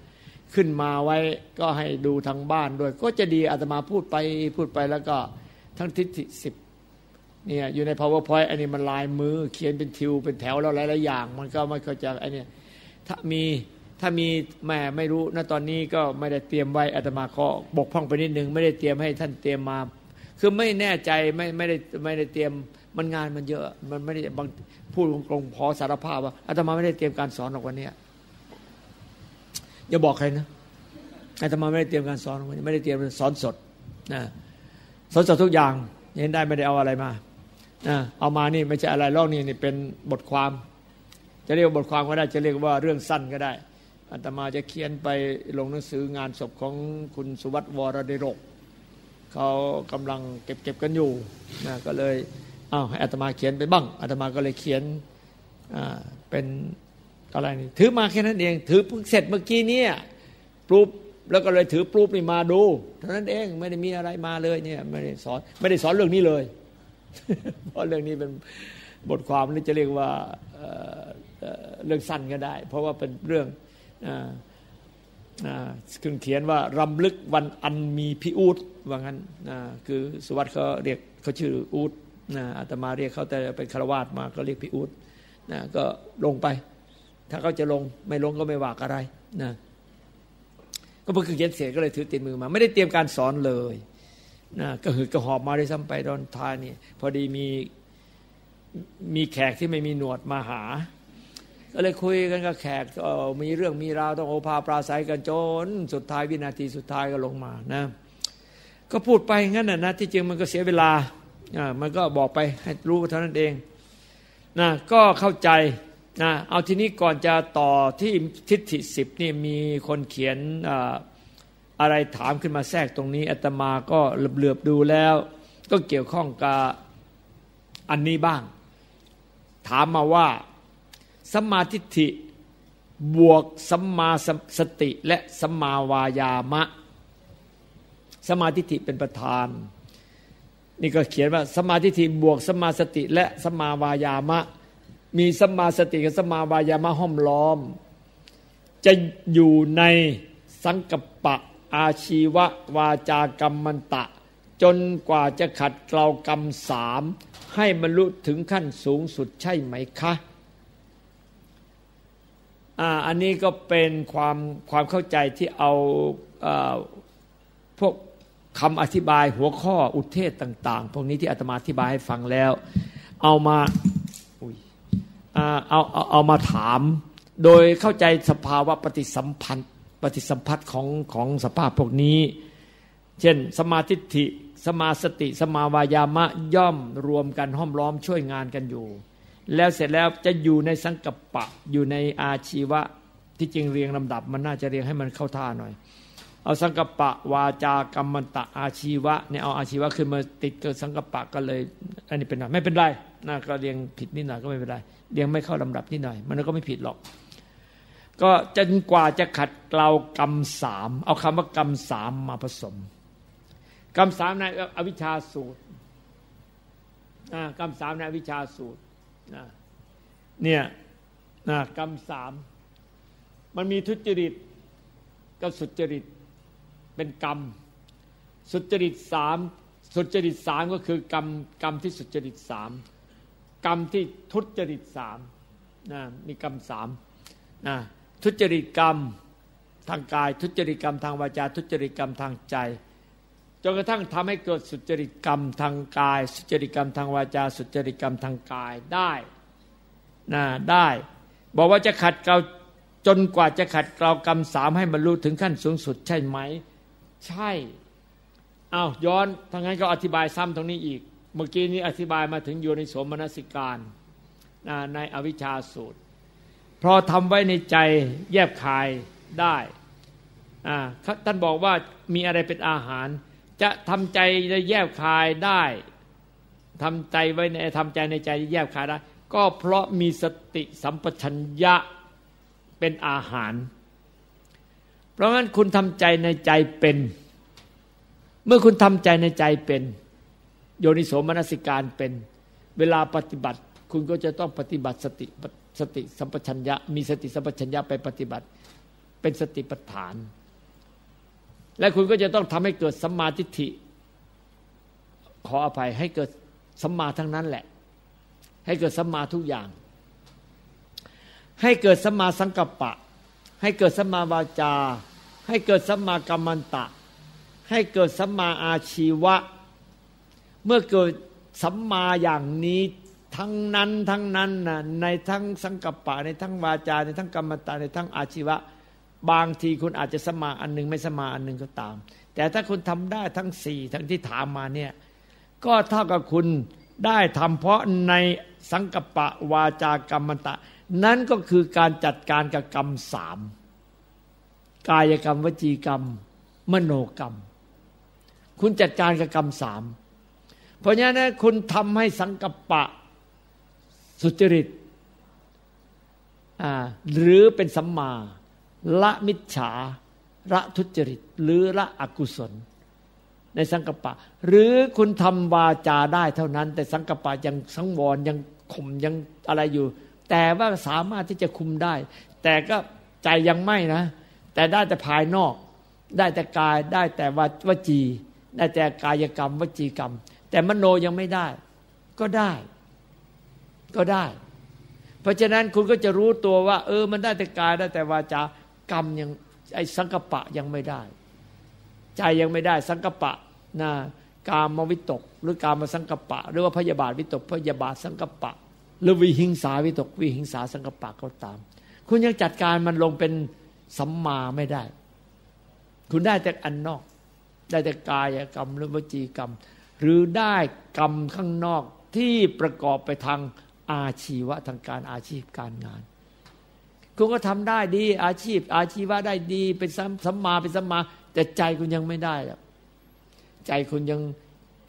ขึ้นมาไว้ก็ให้ดูทางบ้านด้วย ก็จะดีอาตมาพูดไปพูดไปแล้วก็ทั้งทิฏฐิสิบ เนี่ยอยู่ใน powerpoint อันนี้มันลายมือ เขียนเป็นทิวเป็นแถวแล้วหลายๆอย่าง มันก็ไม่เข้าใจอันนี้ถ้ามีถ้ามีแม่ไม่รู้นะตอนนี้ก็ไม่ได้เตรียมไว้อาตมาก็บกพร่องไปนิดนึงไม่ได้เตรียมให้ท่านเตรียมมา คือไม่แน่ใจไม่ไม่ได้ไม่ได้เตรียมมันงานมันเยอะ มันไม่ได้บางพูดตรงๆพอสารภาพว่าอาตมาไม่ได้เตรียมการสอนออกวันนี้อย่าบอกใครนะอาตมาไม่ได้เตรียมการสอนวันนี้ไม่ได้เตรียมสอนสดนะสอนสดทุกอย่างเห็นได้ไม่ได้เอาอะไรมา เอามานี่ไม่ใช่อะไรลอกนี่นี่เป็นบทความ จะเรียกบทความก็ได้ จะเรียกว่าเรื่องสั้นก็ได้อาตมาจะเขียนไปลงหนังสืองานศพของคุณสุวัตวรเดรกเขากำลังเก็บเก็บกันอยู่นะก็เลยอ้าวอาตมาเขียนไปบ้างอาตมาก็เลยเขียนเป็นอะไรนี่ถือมาแค่นั้นเอง ถือเพิ่งเสร็จเมื่อกี้เนี่ยปลุบแล้วก็เลยถือปลุบนี่มาดูเท่านั้นเองไม่ได้มีอะไรมาเลยเนี่ยไม่ได้สอนไม่ได้สอนเรื่องนี้เลย เพราะเรื่องนี้เป็นบทความนี่จะเรียกว่าเรื่องสั้นก็ได้ เพราะว่าเป็นเรื่องคึงเขียนว่ารำลึกวันอันมีพิอูดว่างั้นคือสุวัสดิ์เขาเรียกเขาชื่ออูดอาตมาเรียกเขาแต่เป็นคารวาสมาก็เรียกพิอูดก็ลงไป ถ้าเขาจะลงไม่ลงก็ไม่ว่าอะไรนะก็เพิ่งเขียนเสร็จก็เลยถือติดมือมา ไม่ได้เตรียมการสอนเลย นะก็คือกระหอบมาได้ซ้ำไปดอนทานี่พอดีมีมีแขกที่ไม่มีหนวดมาหา ก็เลยคุยกันกับแขกมีเรื่องมีราวต้องโอภาปราศัยกันจน สุดท้ายวินาทีสุดท้ายก็ลงมานะ ก็พูดไปงั้นนะที่จริงมันก็เสียเวลาอ่ามันก็บอกไปให้รู้เท่านั้นเองนะก็เข้าใจนะเอาทีนี้ก่อนจะต่อที่ทิฏฐิสิบนี่มีคนเขียนอ่า อะไรถามขึ้นมาแทรกตรงนี้อาตมาก็เหลือบดูแล้ว ก็เกี่ยวข้องกับอันนี้บ้าง ถามมาว่าสัมมาทิฏฐิบวกสัมมาสติและสัมมาวายามะสมาทิฏฐิเป็นประธาน นี่ก็เขียนว่าสมาทิฏฐิบวกสมาสติและสมาวายามะ มีสมาสติกับสมาวายามะห้อมล้อม จะอยู่ในสังกัปปะ อาชีวะวาจากรรมมันตะ จนกว่าจะขัดเกลากรรมสามให้บรรลุถึงขั้นสูงสุดใช่ไหมคะอ่าอันนี้ก็เป็นความความเข้าใจที่เอาพวกคำอธิบายหัวข้ออุเทศต่าง ๆ พวกนี้ที่อาตมาอธิบายให้ฟังแล้ว เอามาเอาเอาเอามาถาม โดยเข้าใจสภาวะปฏิสัมพันธ์ ปฏิสัมพัทธ์ของของสภาพพวกนี้ เช่น สมาธิิสมาสติ สมาวายามะย่อมรวมกันห้อมล้อมช่วยงานกันอยู่ แล้วเสร็จแล้วจะอยู่ในสังกัปปะอยู่ในอาชีวะที่จริงเรียงลำดับมันน่าจะเรียงให้มันเข้าท่าหน่อย เอาสังกัปปะวาจากรรมันตะอาชีวะเนี่ยเอาอาชีวะขึ้นมาติดเกิดสังกัปปะก็เลย อันนี้เป็นหน่อยไม่เป็นไรน่าก็เรียงผิดนิดหน่อยก็ไม่เป็นไรเรียงไม่เข้าลำดับนิดหน่อย มันก็ไม่ผิดหรอก ก็จนกว่าจะขัดเกลากรรมสามเอาคำว่ากรรมสามมาผสมกรรมสามในอวิชชาสูตรกรรมสามในอวิชชาสูตรเนี่ยกรรมสามมันมีทุจริตกับสุจริตเป็นกรรม สุจริตสามสุจริตสามก็คือกรรมกรรมที่สุจริตสามกรรมที่ทุจริตสามนะมีกรรมสามนะ ทุจริตกรรมทางกาย ทุจริตกรรมทางวาจา ทุจริตกรรมทางใจจนกระทั่งทำให้เกิดสุจริตกรรมทางกาย สุจริตกรรมทางวาจา สุจริตกรรมทางกายได้นะได้ บอกว่าจะขัดเกลาจนกว่าจะขัดเกลากรรมสามให้บรรลุถึงขั้นสูงสุดใช่ไหม ใช่อา้าวย้อนทั้งนั้นก็อธิบายซ้ำตรงนี้อีก เมื่อกี้นี้อธิบายมาถึงอยู่ในสมนสิการในอวิชชาสูตร พราะทำไว้ในใจแยบคายได้ท่านบอกว่ามีอะไรเป็นอาหาร จะทำใจในแยบคายได้ทำใจไว้ในทำใจในใจแยบคายได้ ก็เพราะมีสติสัมปชัญญะเป็นอาหาร เพราะงั้นคุณทำใจในใจเป็น เมื่อคุณทำใจในใจเป็น โยนิโสมนสิการเป็น เวลาปฏิบัติ คุณก็จะต้องปฏิบัติสติ สติสัมปชัญญะ มีสติสัมปชัญญะไปปฏิบัติ เป็นสติปัฏฐาน และคุณก็จะต้องทำให้เกิดสัมมาทิฏฐิ ขออภัยให้เกิดสัมมาทั้งนั้นแหละ ให้เกิดสัมมาทุกอย่าง ให้เกิดสัมมาสังกัปปะ ให้เกิดสัมมาวาจา ให้เกิดสัมมากรรมันตะ ให้เกิดสัมมาอาชีวะ เมื่อเกิดสัมมาอย่างนี้ ทั้งนั้นทั้งนั้นนะในทั้งสังกัปปะในทั้งวาจา ในทั้งกรรมตะในทั้งอาชีวะ บางทีคุณอาจจะสมาอันหนึ่งไม่สมาอันหนึ่งก็ตาม แต่ถ้าคุณทำได้ทั้งสี่ทั้งที่ถามมาเนี่ยก็เท่ากับคุณได้ทำเพราะในสังกัปปะวาจากรรมตะ นั่นก็คือการจัดการกับกรรมสามกายกรรมวจีกรรม มโนกรรม คุณจัดการกับกรรมสามเพราะฉะนั้นคุณทำให้สังกัปปะ สุจริตหรือเป็นสัมมา ละมิจฉาละทุจริต หรือละอกุศล ในสังกปะ หรือคุณทำวาจาได้เท่านั้น แต่สังกปะยังสังวรยังข่มยังอะไรอยู่ แต่ว่าสามารถที่จะคุมได้ แต่ก็ใจยังไม่นะ แต่ได้แต่ภายนอก ได้แต่กายได้แต่วจี ได้แต่กายกรรม วจีกรรม แต่มโนยังไม่ได้ ก็ได้ ก็ได้ เพราะฉะนั้นคุณก็จะรู้ตัวว่า เออ มันได้แต่กายได้แต่วาจากรรมยังไอสังกปะยังไม่ได้ ใจยังไม่ได้สังกปะนะกามวิตก หรือกามสังกปะ หรือว่าพยาบาทวิตก พยาบาทสังกปะ หรือวิหิงสาวิตก วิหิงสาสังกปะก็ตาม คุณยังจัดการมันลงเป็นสัมมาไม่ได้ คุณได้แต่อันนอก ได้แต่กายกรรมหรือวจีกรรม หรือได้กรรมข้างนอกที่ประกอบไปทาง อาชีวะทางการอาชีพการงาน คุณก็ทำได้ดี อาชีพ อาชีวะได้ดี เป็นสัมมาเป็นสัมมา แต่ใจคุณยังไม่ได้ใจคุณยัง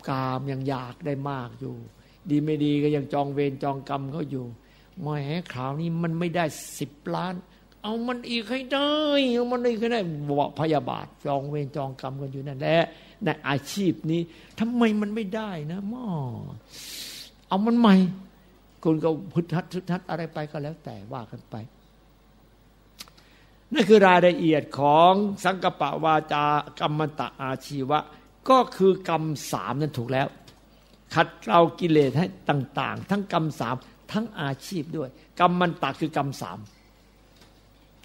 กามยังอยากได้มากอยู่ ดีไม่ดีก็ยังจองเวรจองกรรมเขาอยู่แหมคราวนี้มันไม่ได้สิบล้าน เอามันอีกให้ได้เอามันอีกให้ได้บอกพยาบาทจองเวรจองกรรมกันอยู่นั่นแหละในอาชีพนี้ทำไมมันไม่ได้นะมอเอามันใหม่ คุณก็พุทธัดพุทธัดอะไรไปก็แล้วแต่ว่ากันไปนั่นคือรายละเอียดของสังกปะวาจากรรมตะอาชีวะ ก็คือกรรมสามนั้นถูกแล้ว ขัดเกลากิเลสให้ต่าง ๆ ทั้งกรรมสามทั้งอาชีพด้วย กรรมมันตักคือกรรมสาม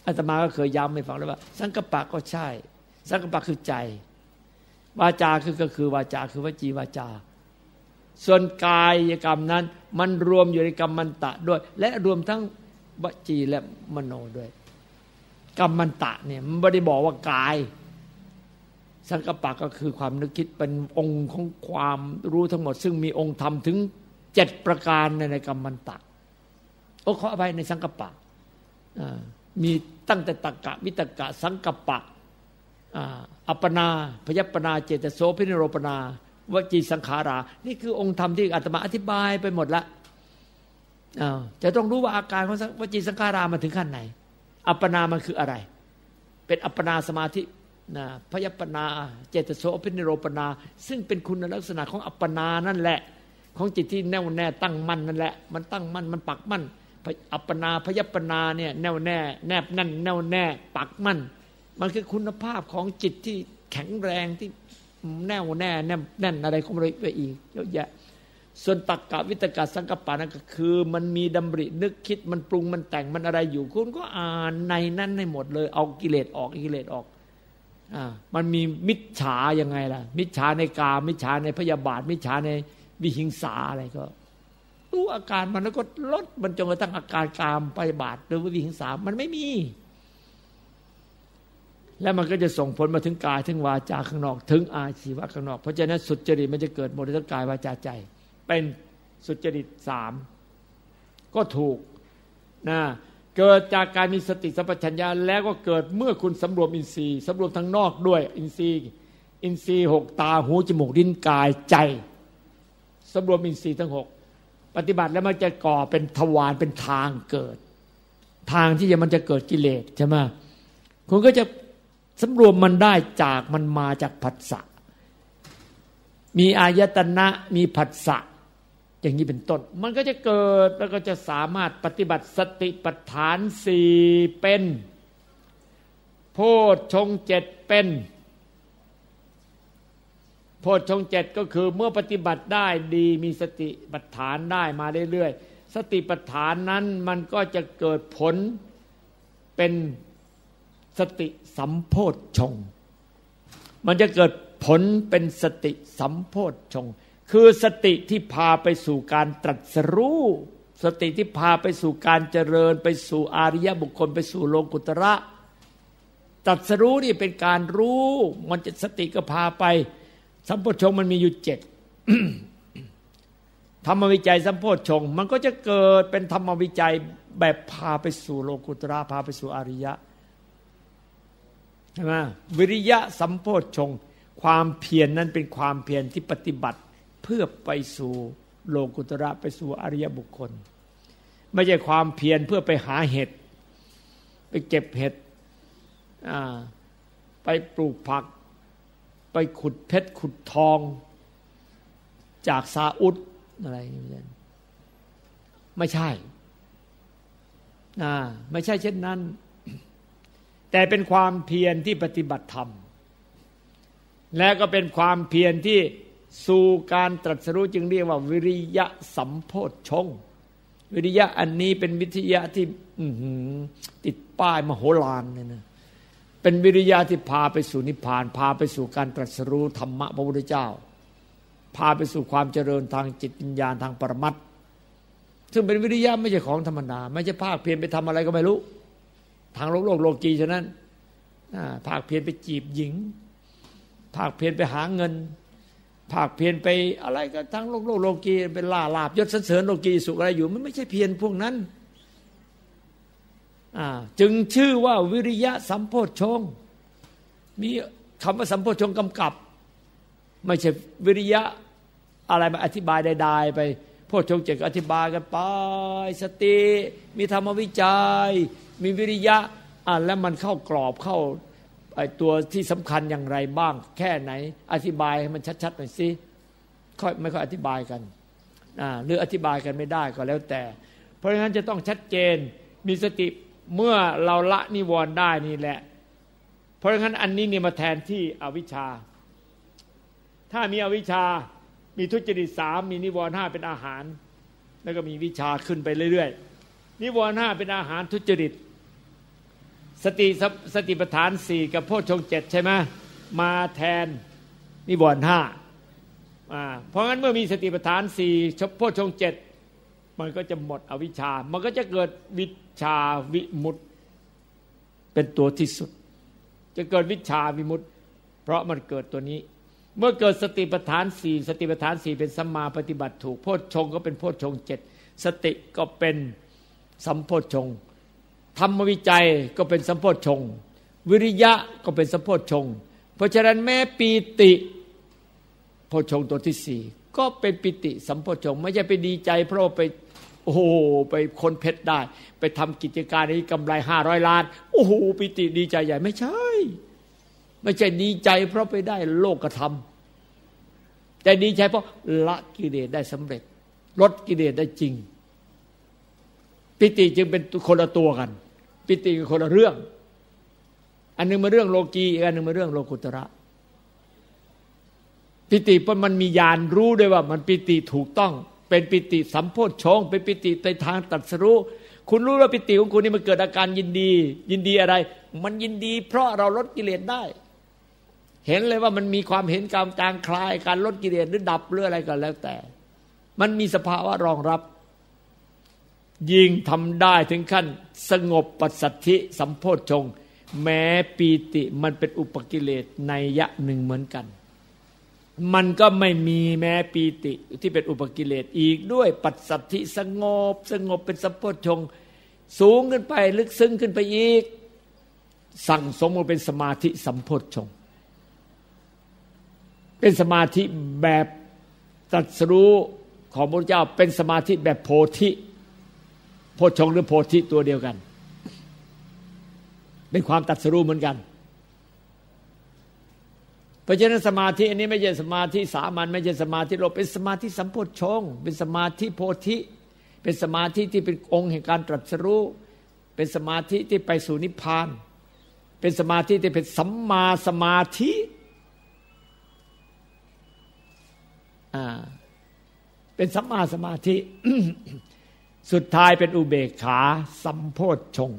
อาตมาก็เคยย้ำให้ฟังแล้วว่า สังกปะก็ใช่ สังกปะคือใจ วาจาคือก็คือวาจาคือวจีวาจา ส่วนกายกรรมนั้น มันรวมอยู่ในกรรมมันตะด้วย และรวมทั้งวจีและมโนด้วย กรรมมันตะเนี่ยมันไม่ได้บอกว่ากาย สังกปะก็คือความนึกคิดเป็นองค์ของความรู้ทั้งหมด ซึ่งมีองค์ธรรมถึงเจ็ดประการในในกรรมมันตะโอ้ขออภัยในสังกปะมีตั้งแต่ตะกะวิตกะสังกปะอัปปนาพยัปนาเจตโสพินิโรปนา วจีสังขารา นี่คือองค์ธรรมที่อาตมาอธิบายไปหมดละจะต้องรู้ว่าอาการของวจีสังขารามาถึงขั้นไหน อัปปนามันคืออะไร เป็นอัปปนาสมาธินะพยปนาเจตโสพินิโรปนา ซึ่งเป็นคุณลักษณะของอัปปนานั่นแหละ ของจิตที่แน่วแน่ตั้งมั่นนั่นแหละ มันตั้งมั่นมันปักมั่นอัปปนาพยปนาเนี่ยแน่วแน่ แนบแน่นแน่วแน่ ปักมั่น มันคือคุณภาพของจิตที่แข็งแรงที่ แน่วแน่แน่แน่นอะไรก็ไม่ไปอีกเยอะแยะ ส่วนตักกะวิตกะสังกปานั่นก็คือ มันมีดำรินึกคิดมันปรุงมันแต่งมันอะไรอยู่ คุณก็อ่านในนั้นให้หมดเลย เอากิเลสออกกิเลสออกอ่ามันมีมิจฉายังไงล่ะ มิจฉาในกามิจฉาในพยาบาท มิจฉาในวิหิงสาอะไรก็รู้อาการมันแล้วก็ลดมันจนกระทั่งอาการกามพยาบาทหรือวิหิงสามันไม่มี แล้วมันก็จะส่งผลมาถึงกายถึงวาจาข้างนอก ถึงอาชีวะข้างนอก เพราะฉะนั้นสุจริตมันจะเกิดหมดทั้งกายวาจาใจ เป็นสุจริตสามก็ถูกนะเกิดจากการมีสติสัมปชัญญะแล้วก็เกิดเมื่อคุณสำรวมอินทรีย์สำรวมทั้งนอกด้วย อินทรีย์ อินทรีย์หกตาหูจมูกลิ้นกายใจสำรวมอินทรีย์ทั้งหกปฏิบัติแล้วมันจะก่อเป็นทวารเป็นทางเกิด ทางที่จะมันจะเกิดกิเลสใช่ไหมคุณก็จะ สำรวมมันได้จากมันมาจากผัสสะมีอายตนะมีผัสสะอย่างนี้เป็นต้น มันก็จะเกิดแล้วก็จะสามารถปฏิบัติสติปัฏฐานสี่เป็น โพชฌงเจ็ดเป็น โพชฌงเจ็ดก็คือเมื่อปฏิบัติได้ดีมีสติปัฏฐานได้มาเรื่อยๆสติปัฏฐานนั้นมันก็จะเกิดผลเป็น สติสัมโพชฌงมันจะเกิดผลเป็นสติสัมโพชฌงคือสติที่พาไปสู่การตรัสรู้ สติที่พาไปสู่การเจริญ ไปสู่อาริยบุคคล ไปสู่โลกุตระตรัสรู้นี่เป็นการรู้ มันจะสติก็พาไป สัมโพชงมันมีอยู่เจ็ดธรรมวิจัยสัมโพชง มันก็จะเกิดเป็นธรรมวิจัยแบบพาไปสู่โลกุตระพาไปสู่อริยะ ใช่ไหมวิริยะสัมโพชงความเพียรนนั้นเป็นความเพียรที่ปฏิบัติเพื่อไปสู่โลกุตระไปสู่อริยบุคคล ไม่ใช่ความเพียรเพื่อไปหาเห็ด ไปเก็บเห็ดไปปลูกผัก ไปขุดเพชรขุดทอง จากซาอุดอะไรอย่างเงี้ยไม่ใช่ ไม่ใช่เช่นนั้น แต่เป็นความเพียรที่ปฏิบัติธรรม และก็เป็นความเพียรที่สู่การตรัสรู้จึงเรียกว่าวิริยะสัมโพชง วิริยะอันนี้เป็นวิทยะที่ติดป้ายมโหฬารเนี่ยนะเป็นวิริยะที่พาไปสู่นิพพาน พาไปสู่การตรัสรู้ธรรมะพระพุทธเจ้า พาไปสู่ความเจริญทางจิตวิญญาณทางปรมัตซึ่งเป็นวิริยะไม่ใช่ของธรรมดาไม่ใช่ภาคเพียรไปทำอะไรก็ไม่รู้ ทางโลกโลกโลกีฉะนั้นภาคเพียรไปจีบหญิง ภาคเพียรไปหาเงิน ภาคเพียรไปอะไรก็ทั้งโลกโลกโลกีเป็นล่าลาบยศสันเสริญโลกีสุขอะไรอยู่ มันไม่ใช่เพียรพวกนั้นจึงชื่อว่าวิริยะสัมโพชงมีคำว่าสัมโพชงกำกับ ไม่ใช่วิริยะอะไรมาอธิบายใดๆไปโพชงเจกอธิบายกันไป สติมีธรรมวิจัย มีวิริยะอ่าแล้วมันเข้ากรอบเข้าไอตัวที่สำคัญอย่างไรบ้าง แค่ไหน อธิบายให้มันชัดๆหน่อยสิค่อยไม่ค่อยอธิบายกันหรืออธิบายกันไม่ได้ก็แล้วแต่ เพราะฉะนั้นจะต้องชัดเจนมีสติเมื่อเราละนิวรณ์ได้นี่แหละ เพราะฉะนั้นอันนี้เนี่ยมาแทนที่อวิชชา ถ้ามีอวิชชา มีทุจริตสามมีนิวรณ์ห้าเป็นอาหาร แล้วก็มีวิชาขึ้นไปเรื่อยๆนิวรณ์ห้าเป็นอาหารทุจริต สติสติปัฏฐานสี่กับโพชงเจ็ดใช่ไหมมาแทนนิวรณ์ห้าเพราะงั้นเมื่อมีสติปัฏฐานสี่โพชงเจ็ดมันก็จะหมดอวิชชา มันก็จะเกิดวิชาวิมุตเป็นตัวที่สุด จะเกิดวิชาวิมุตเพราะมันเกิดตัวนี้ เมื่อเกิดสติปัฏฐานสี่สติปัฏฐานสี่เป็นสัมมาปฏิบัติถูกโพชงก็เป็นโพชงเจ็ดสติก็เป็นสัมโพชง ธรรมวิจัยก็เป็นสัมโพธชง วิริยะก็เป็นสัมโพธชง เพราะฉะนั้นแม้ปีติโพชงตัวที่สี่ก็เป็นปิติสัมโพชง ไม่ใช่ไปดีใจ เพราะไปโอ้โหไปคนเพชรได้ ไปทำกิจการนี้กำไรห้าร้อยล้าน โอ้โหปิติดีใจใหญ่ไม่ใช่ ไม่ใช่ดีใจ เพราะไปได้โลกธรรมแต่ดีใจเพราะละกิเลสได้สำเร็จ ลดกิเลสได้จริง ปิติจึงเป็นคนละตัวกัน ปิติคือคนละเรื่อง อันนึงมาเรื่องโลกีอีกอันนึงมาเรื่องโลกุตระ ปิติเพราะมันมีญาณรู้ด้วยว่ามันปิติถูกต้อง เป็นปิติสัมโพธชงเป็นปิติในทางตัดสรู้คุณรู้ว่าปิติของคุณนี่มันเกิดอาการยินดี ยินดีอะไร มันยินดี เพราะเราลดกิเลสได้ เห็นเลยว่ามันมีความเห็นการจางคลาย การลดกิเลสหรือดับหรืออะไรก็แล้วแต่ มันมีสภาวะรองรับ ยิ่งทำได้ถึงขั้นสงบปัสสัทธิสัมโพธชง แม้ปีติมันเป็นอุปกิเลสในยะหนึ่งเหมือนกัน มันก็ไม่มีแม้ปีติที่เป็นอุปกิเลสอีกด้วยปัสสัทธิสงบ สงบเป็นสัมโพธชง สูงขึ้นไปลึกซึ้งขึ้นไปอีก สั่งสมมาเป็นสมาธิสัมโพธชง เป็นสมาธิแบบตัดสรู้ของพระเจ้าเป็นสมาธิแบบโพธิ พชงหรือโพธิตัวเดียวกัน เป็นความตัดสรู้เหมือนกัน เพราะฉะนั้นสมาธิอันนี้ไม่ใช่สมาธิสามัญไม่ใช่สมาธิโลกเป็นสมาธิสัมโพชง เป็นสมาธิโพธิ เป็นสมาธิที่เป็นองค์แห่งการตรัสรู้ เป็นสมาธิที่ไปสู่นิพพาน เป็นสมาธิที่เป็นสัมมาสมาธิอ่าเป็นสัมมาสมาธิ สุดท้ายเป็นอุเบกขาสัมโพธชง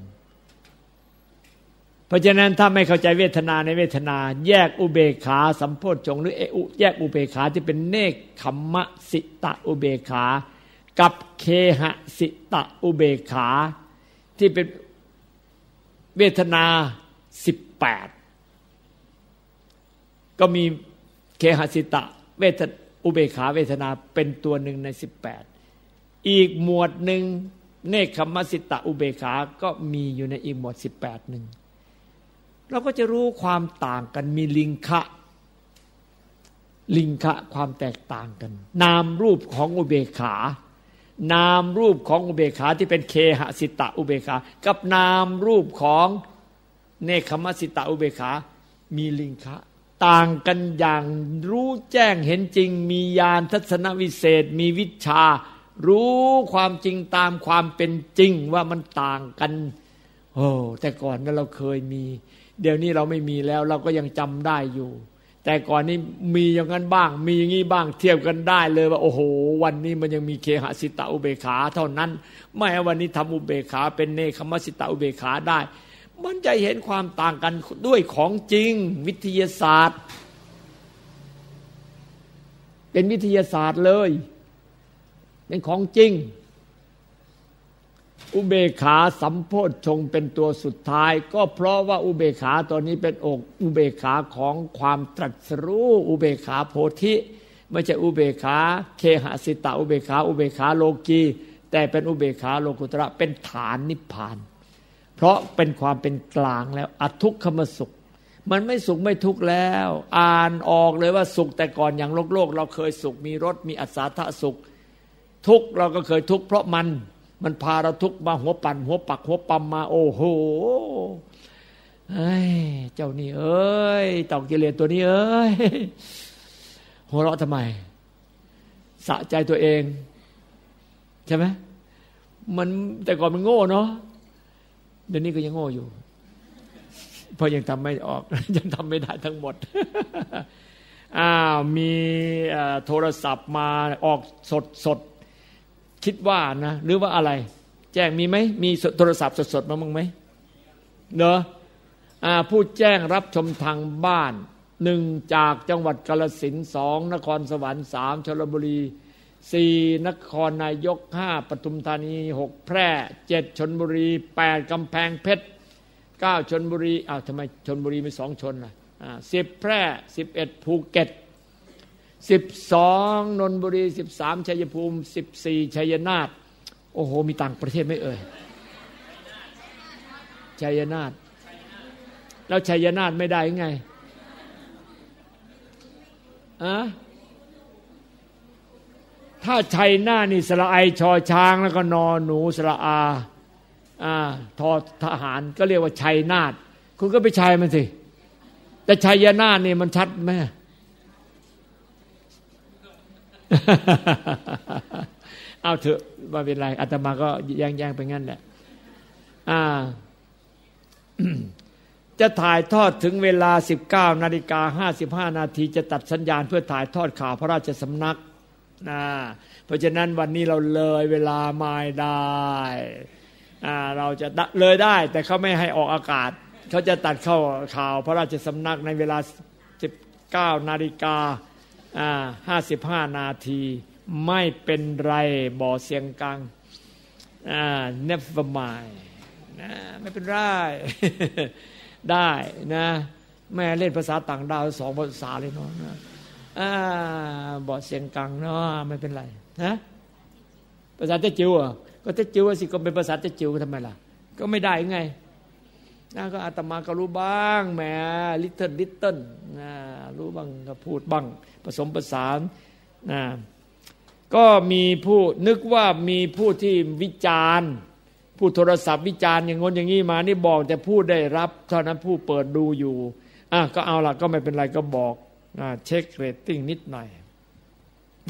เพราะฉะนั้นถ้าไม่เข้าใจเวทนาในเวทนา แยกอุเบกขาสัมโพธชง หรือเอุแยกอุเบกขาที่เป็นเนคขมมะสิตะอุเบกขา กับเคหสิตะอุเบกขา ที่เป็นเวทนาสิบแปดก็มีเคหสิตะเวทอุเบกขาเวทนาเป็นตัวหนึ่งในสิบแปด อีกหมวดหนึ่งเนคขมสิตะอุเบขา ก็มีอยู่ในอีกหมวดสิบแปดหนึ่งเราก็จะรู้ความต่างกันมีลิงคะลิงคะความแตกต่างกัน นามรูปของอุเบขา นามรูปของอุเบขาที่เป็นเคหสิตะอุเบขา กับนามรูปของเนคขมสิตะอุเบขา มีลิงคะต่างกันอย่างรู้แจ้งเห็นจริง มีญาณทัศนวิเศษ มีวิชา รู้ความจริงตามความเป็นจริงว่ามันต่างกัน โอ้แต่ก่อนนั้นเราเคยมี เดี๋ยวนี้เราไม่มีแล้วเราก็ยังจำได้อยู่ แต่ก่อนนี้มีอย่างนั้นบ้าง มีอย่างนี้บ้างเทียบกันได้เลยว่า โอ้โห วันนี้มันยังมีเคหสิตาอุเบขา เท่านั้น ไม่วันนี้ทำอุเบขาเป็นเนคขมสิตาอุเบขาได้ มันจะเห็นความต่างกันด้วยของจริง วิทยาศาสตร์ เป็นวิทยาศาสตร์เลย เป็นของจริง อุเบขาสัมโพธชงเป็นตัวสุดท้าย ก็เพราะว่าอุเบขาตัวนี้เป็นอกอุเบขาของความตรัสรู้อุเบขาโพธิไม่ใช่อุเบขาเคหสิตาอุเบขาอุเบขาโลกีแต่เป็นอุเบขาโลกุตระเป็นฐานนิพพาน เพราะเป็นความเป็นกลางแล้วอทุกขมสุข มันไม่สุขไม่ทุกข์แล้ว อ่านออกเลยว่าสุขแต่ก่อนอย่างโลกโลก เราเคยสุขมีรสมีอัศทะสุข ทุกเราก็เคยทุกเพราะมัน มันพาเราทุกมาหัวปั่นหัวปักหัวปั๊มมาโอ้โหเอ้ยเจ้านี่เอ้ยตอกกิเลสตัวนี้เอ้ยหัวเราะทำไม สะใจตัวเอง ใช่ไหมมันแต่ก่อนมันโง่เนาะเดี๋ยวนี้ก็ยังโง่อยู่ เพราะยังทำไม่ออก ยังทำไม่ได้ทั้งหมดอ้าวมีโทรศัพท์มาออกสดสด คิดว่านะหรือว่าอะไร แจ้งมีไหมมีโทรศัพท์สดๆมาบ้างไหมเนอะผู้แจ้งรับชมทางบ้านหนึ่งจากจังหวัดกาลสินสองนครสวรรค์สามชลบุรีสี่นครนายกห้าปทุมธานีหกแพร่เจ็ดชนบุรีแปดกำแพงเพชรเก้าชนบุรีอ้าวทำไมชนบุรีมีสองชนล่ะสิบแพร่สิบเอ็ดภูเก็ต สิบสองนนบุรีสิบสามชัยภูมิสิบสี่ชัยนาทโอ้โห มีต่างประเทศไหมเอ่ยชัยนาทแล้วชัยนาทไม่ได้ไงอะถ้าชัยนาทนี่สระไอชอช้างแล้วก็นอหนูสระอาอ่าทอทหารก็เรียกว่าชัยนาทคุณก็ไปชัยมันสิ แต่ชัยนาทนี่มันชัดไหม เอาเถอะมาเป็นไรอาตมาก็แย่งๆไปงั้นแหละอ่า จะถ่ายทอดถึงเวลา 19นาฬิกา55นาทีจะตัดสัญญาณเพื่อถ่ายทอดข่าวพระราชสำนักนะเพราะฉะนั้นวันนี้เราเลยเวลาไม่ได้เราจะเลยได้ แต่เขาไม่ให้ออกอากาศ เขาจะตัดเข้าข่าวพระราชสำนักในเวลา 19นาฬิกา อ่า55นาที ไม่เป็นไรบ่อเสียงกลางอ่า never mind นะไม่เป็นไร ได้นะ แม่เล่นภาษาต่างดาวสองภาษาเลยเนาะอ่าบอเสียงกลางเนาะไม่เป็นไรนะภาษาเจ๊จิ๋วอะก็เจ๊จิ๋วสิก็เป็นภาษาเจ๊จิ๋วทำไมล่ะ ก็ไม่ได้ไง นะก็อาตมาก็รู้บ้างแหมlittle little นะรู้บ้างก็พูดบ้างผสมประสานนะก็มีผู้นึกว่ามีผู้ที่วิจารณ์ ผู้โทรศัพท์วิจารณ์อย่างงั้นอย่างนี้มานี่บอกแต่ผู้ได้รับ เท่านั้นผู้เปิดดูอยู่อะก็เอาละก็ไม่เป็นไรก็บอกอ่าเช็คเรตติ้งนิดหน่อย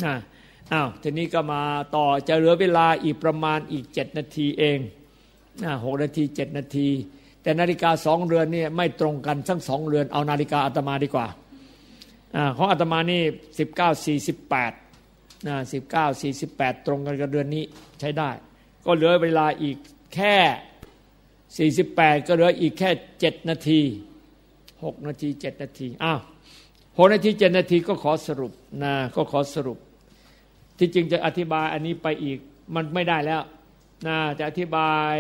อ่าอ้าวทีนี้ก็มาต่อจะเหลือเวลาอีกประมาณอีกเจ็ดนาทีเองอ่าหกนาทีเจ็ดนาที แต่นาฬิกาสองเรือนนี่ไม่ตรงกันทั้งสองเรือนเอานาฬิกาอาตมาดีกว่าอของอาตมานี่สิบเก้าสี่สิบแปดนะสิบเก้าสี่สิบแปดตรงกันกับเดือนนี้ใช้ได้ ก็เหลือเวลาอีกแค่48ก็เหลืออีกแค่7นาที6นาที7นาทีอ้าว6นาที7นาทีก็ขอสรุปนะก็ขอสรุป ที่จริงจะอธิบายอันนี้ไปอีกมันไม่ได้แล้ว นะจะอธิบาย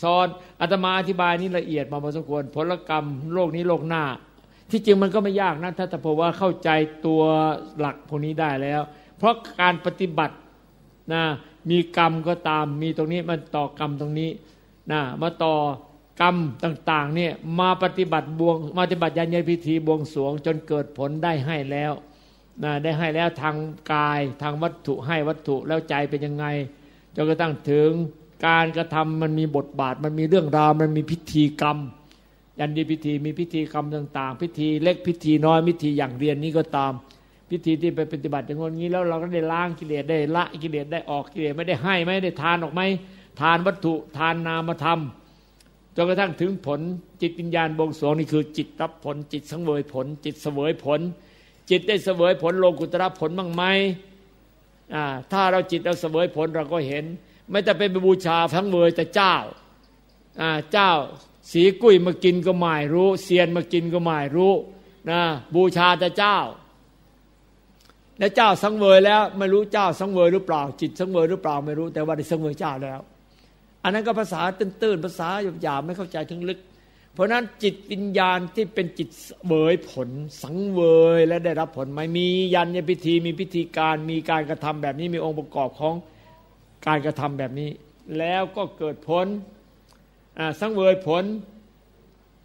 ซ้อนอาตมาอธิบายนี้ละเอียดมาพอสมควรผลกรรมโลกนี้โลกหน้า ที่จริงมันก็ไม่ยากนะถ้าแต่พอว่าเข้าใจตัวหลักพวกนี้ได้แล้ว เพราะการปฏิบัตินะมีกรรมก็ตามมีตรงนี้มันต่อกรรมตรงนี้นะมาต่อกรรมต่าง ๆ เนี่ยมาปฏิบัติบวงมาปฏิบัติยันยพิธีบวงสวงจนเกิดผลได้ให้แล้วนะได้ให้แล้วทางกายทางวัตถุให้วัตถุแล้วใจเป็นยังไง จนกระทั่งถึงการกระทำมันมีบทบาท มันมีเรื่องราว มันมีพิธีกรรม ยันดีพิธีมีพิธีกรรมต่าง ๆ พิธีเล็กพิธีน้อยพิธีอย่างเรียนนี้ก็ตาม พิธีที่ไปปฏิบัติอย่างนี้แล้วเราก็ได้ล้างกิเลสได้ละกิเลสได้ออกกิเลสไม่ได้ให้ไม่ได้ทานออกไหมทานวัตถุทานนามธรรมจนกระทั่งถึงผลจิตวิญญาณบงสวงนี่คือ จิตรับผลจิตสังเวยผล จิตเสวยผล จิตได้เสวยผลโลกุตระผลบ้างไหม ถ้าเราจิตเราเสวยผลเราก็เห็น ไม่แต่เป็นบูชาทั้งเวยแต่เจ้าเจ้าสีกุ้ยมากินก็หมายรู้เซียนมากินก็หมายรู้นะบูชาแต่เจ้า และเจ้าสังเวยแล้วไม่รู้เจ้าสังเวยหรือเปล่า จิตสังเวยหรือเปล่าไม่รู้แต่ว่าได้สังเวยเจ้าแล้ว อันนั้นก็ภาษาตื้นๆภาษาหยาบๆไม่เข้าใจถึงลึก ราะนั้นจิตวิญญาณที่เป็นจิตเบยผล สังเวยและได้รับผลไหมมียันยพิธีมีพิธีการมีการกระทำแบบนี้มีองค์ประกอบของการกระทำแบบนี้ แล้วก็เกิดผลสังเวยผล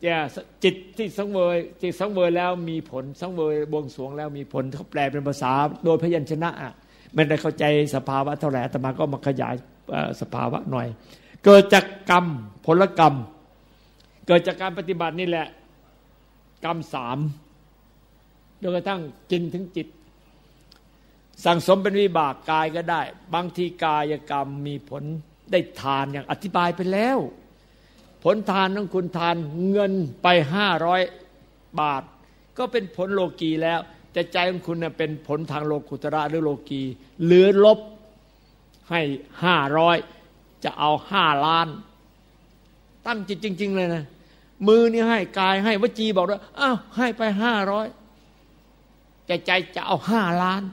จะจิตที่สังเวยจิตสังเวยแล้วมีผลสังเวยบวงสวงแล้วมีผลเขาแปลเป็นภาษาโดยพยัญชนะอะไม่ได้เข้าใจสภาวะเท่าไหร่แต่มาก็มาขยายสภาวะหน่อย เกิดจากกรรมผลกรรม เกิดจากการปฏิบัตินี่แหละ กรรมสามจนกระทั่งกินถึงจิต สั่งสมเป็นวิบากกายก็ได้ บางทีกายกรรมมีผลได้ทานอย่างอธิบายไปแล้ว ผลทานของคุณทานเงินไปห้าร้อยบาท ก็เป็นผลโลกีแล้ว แต่ใจของคุณเป็นผลทางโลกุตระหรือโลกีหรือลบให้ห้าร้อยจะเอาห้าล้าน ตั้งจิตจริง ๆ เลยนะ มือนี่ให้กายให้วจีบอกว่าอ้าวให้ไปห้าร้อยแต่ใจจะเอาห้าล้าน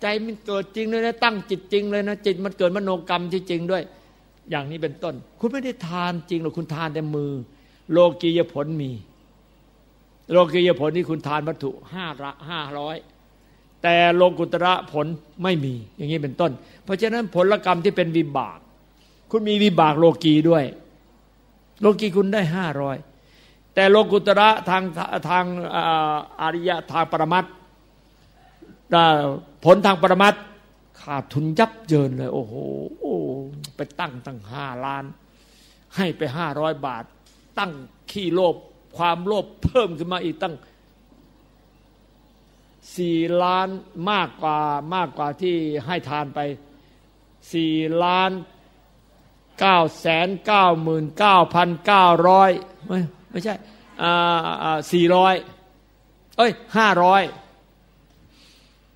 ใจมันเกิดจริงเลยนะตั้งจิตจริงเลยนะจิตมันเกิดมโนกรรมจริงๆด้วย อย่างนี้เป็นต้น คุณไม่ได้ทานจริงหรอกคุณทานแต่มือ โลกียผลมี โลกียผลนี่คุณทานวัตถุห้าระห้าร้อยแต่โลกุตระผลไม่มี อย่างนี้เป็นต้น เพราะฉะนั้นผลกรรมที่เป็นวิบาก คุณมีวิบากโลกีด้วย โลกีคุณได้ห้าร้อยแต่โลกุตระทางทางอริยะทางปรมัตผลทางปรมัตขาดทุนยับเยินเลย โอ้โหไปตั้งตั้งห้าล้าน ให้ไปห้าร้อยบาท ตั้งขี้โลภความโลภเพิ่มขึ้นมาอีกตั้งสี่ล้านมากกว่ามากกว่าที่ให้ทานไปสี่ล้าน เก้าแสนเก้าหมื่นเก้าพันเก้าร้อยไม่ไม่ใช่สี่ร้อยเอ้ยห้าร้อย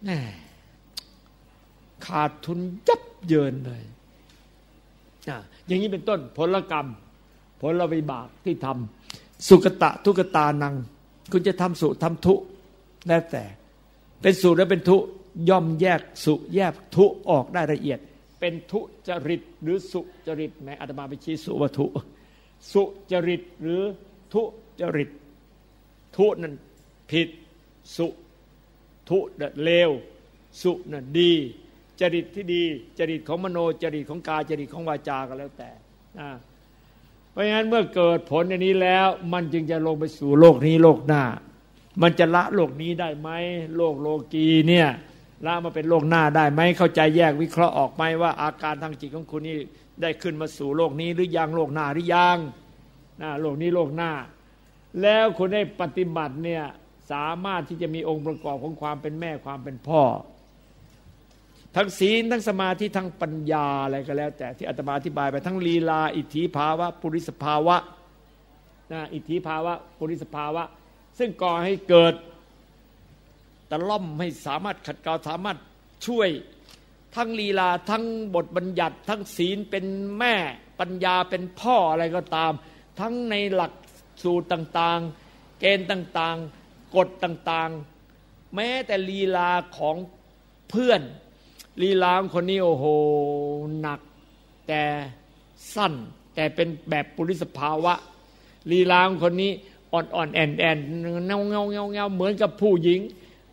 แน่ขาดทุนยับเยินเลยอย่างนี้เป็นต้นผลกรรม ผลวิบากที่ทำสุกตะทุกตานัง คุณจะทำสุทำทุแล้วแต่ เป็นสุและเป็นทุย่อมแยกสุแยกทุออกได้ละเอียด เป็นทุจริตหรือสุจริตแม้อาตมาไปชี้สุวัตถุ สุจริตหรือทุจริต ทุนั้นผิดสุทุเลว สุน่ะดี จริตที่ดี จริตของมโนจริตของกายจริตของวาจาก็แล้วแต่นะเพราะงั้นเมื่อเกิดผลอย่างนี้แล้ว มันจึงจะลงไปสู่โลกนี้โลกหน้า มันจะละโลกนี้ได้ไหมโลกโลกีเนี่ย ละมาเป็นโลกหน้าได้ไหมเข้าใจแยกวิเคราะห์ออกไหมว่าอาการทางจิตของคุณนี่ได้ขึ้นมาสู่โลกนี้หรือยังโลกหน้าหรือยังนะโลกนี้โลกหน้า แล้วคุณได้ปฏิบัติเนี่ยสามารถที่จะมีองค์ประกอบของความเป็นแม่ความเป็นพ่อ ทั้งศีลทั้งสมาธิทั้งปัญญาอะไรก็แล้ว แต่ที่อาตมาอธิบายไปทั้งลีลา อิทธิภาวะ ปุริสภาวะนะอิทธิภาวะ ปุริสภาวะ ซึ่งก่อให้เกิด ตะล่อมให้สามารถขัดเกลาสามารถช่วยทั้งลีลาทั้งบทบัญญัติ ทั้งศีลเป็นแม่ปัญญาเป็นพ่ออะไรก็ตาม ทั้งในหลักสูตรต่างๆ เกณฑ์ต่างๆ กฎต่างๆ แม้แต่ลีลาของเพื่อนลีลาของคนนี้โอ้โหหนัก แต่สั้นแต่เป็นแบบปุริสภาวะลีลาของคนนี้อ่อนอ่อนแอนแอนเงาเงาเงาเงาเหมือนกับผู้หญิง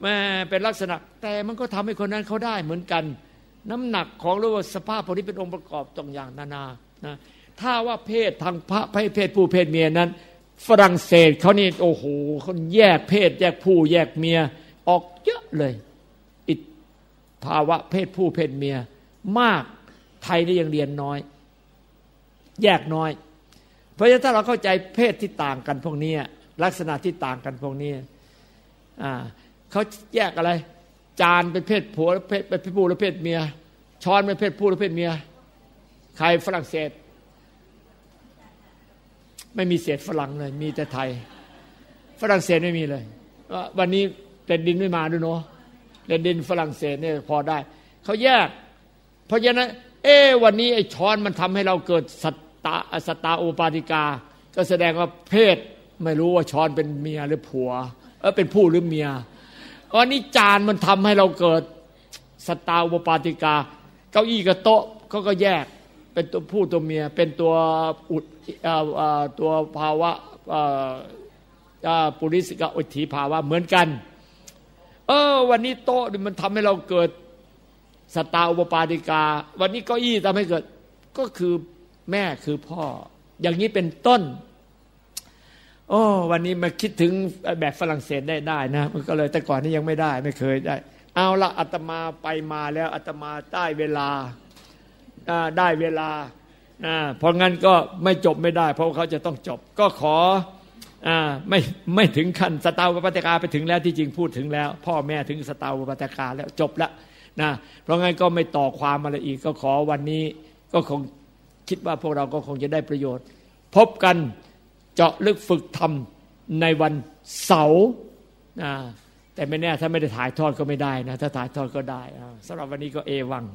แม่เป็นลักษณะ แต่มันก็ทำให้คนนั้นเขาได้เหมือนกัน น้ำหนักของเรียกว่าสภาพพวกนี้เป็นองค์ประกอบตรงอย่างนานานะถ้าว่าเพศทางพระเพศผู้เพศเมียนั้น ฝรั่งเศสเขานี่โอ้โหเขาแยกเพศ แยกผู้แยกเมีย ออกเยอะเลยภาวะเพศผู้เพศเมีย มากไทยนี่ยังเรียนน้อย แยกน้อย เพราะฉะนั้นถ้าเราเข้าใจเพศที่ต่างกันพวกนี้ลักษณะที่ต่างกันพวกนี้ เขาแยกอะไร จานเป็นเพศผัวเพศเป็นเพศผู้และเพศเมีย ช้อนเป็นเพศผู้และเพศเมีย ใครฝรั่งเศส ไม่มีเศษฝรั่งเลย มีแต่ไทย ฝรั่งเศสไม่มีเลย วันนี้แต่ดินไม่มาด้วยเนาะในดินฝรั่งเศสเนี่ยพอได้ เขาแยก เพราะฉะนั้น เอวันนี้ไอ้ช้อนมันทำให้เราเกิดสัตตาสตาโอปาติกา ก็แสดงว่าเพศไม่รู้ว่าช้อนเป็นเมียหรือผัว เออเป็นผู้หรือเมีย วันนี้จานมันทำให้เราเกิดสตาโอปาติกา เก้าอี้กับโต๊ะเขาก็แยกเป็นตัวผู้ตัวเมีย เป็นตัวอุดตัวภาวะปุริสกอุทิภาวะเหมือนกัน เออ วันนี้โต๊ะมันทำให้เราเกิดสตาอุปปาติกา วันนี้เก้าอี้ทำให้เกิด ก็คือแม่คือพ่อ อย่างนี้เป็นต้น โอ้วันนี้มาคิดถึงแบบฝรั่งเศสได้ได้นะ มันก็เลยแต่ก่อนนี้ยังไม่ได้ไม่เคยได้ เอาละอาตมาไปมาแล้วอาตมาได้เวลาได้เวลาเพราะงั้นก็ไม่จบไม่ได้ เพราะเขาจะต้องจบ ก็ขอไม่ไม่ถึงขั้นสตาวปฏิกาไปถึงแล้วที่จริงพูดถึงแล้ว พ่อแม่ถึงสตาวปฏิกาแล้วจบแล้วนะเพราะงั้นก็ไม่ต่อความอะไรอีก ก็ขอวันนี้ก็คงคิดว่าพวกเราก็คงจะได้ประโยชน์ พบกัน เจาะลึกฝึกทำในวันเสาร์นะแต่ไม่แน่ถ้าไม่ได้ถ่ายทอดก็ไม่ได้นะ ถ้าถ่ายทอดก็ได้สำหรับวันนี้ก็เอวัง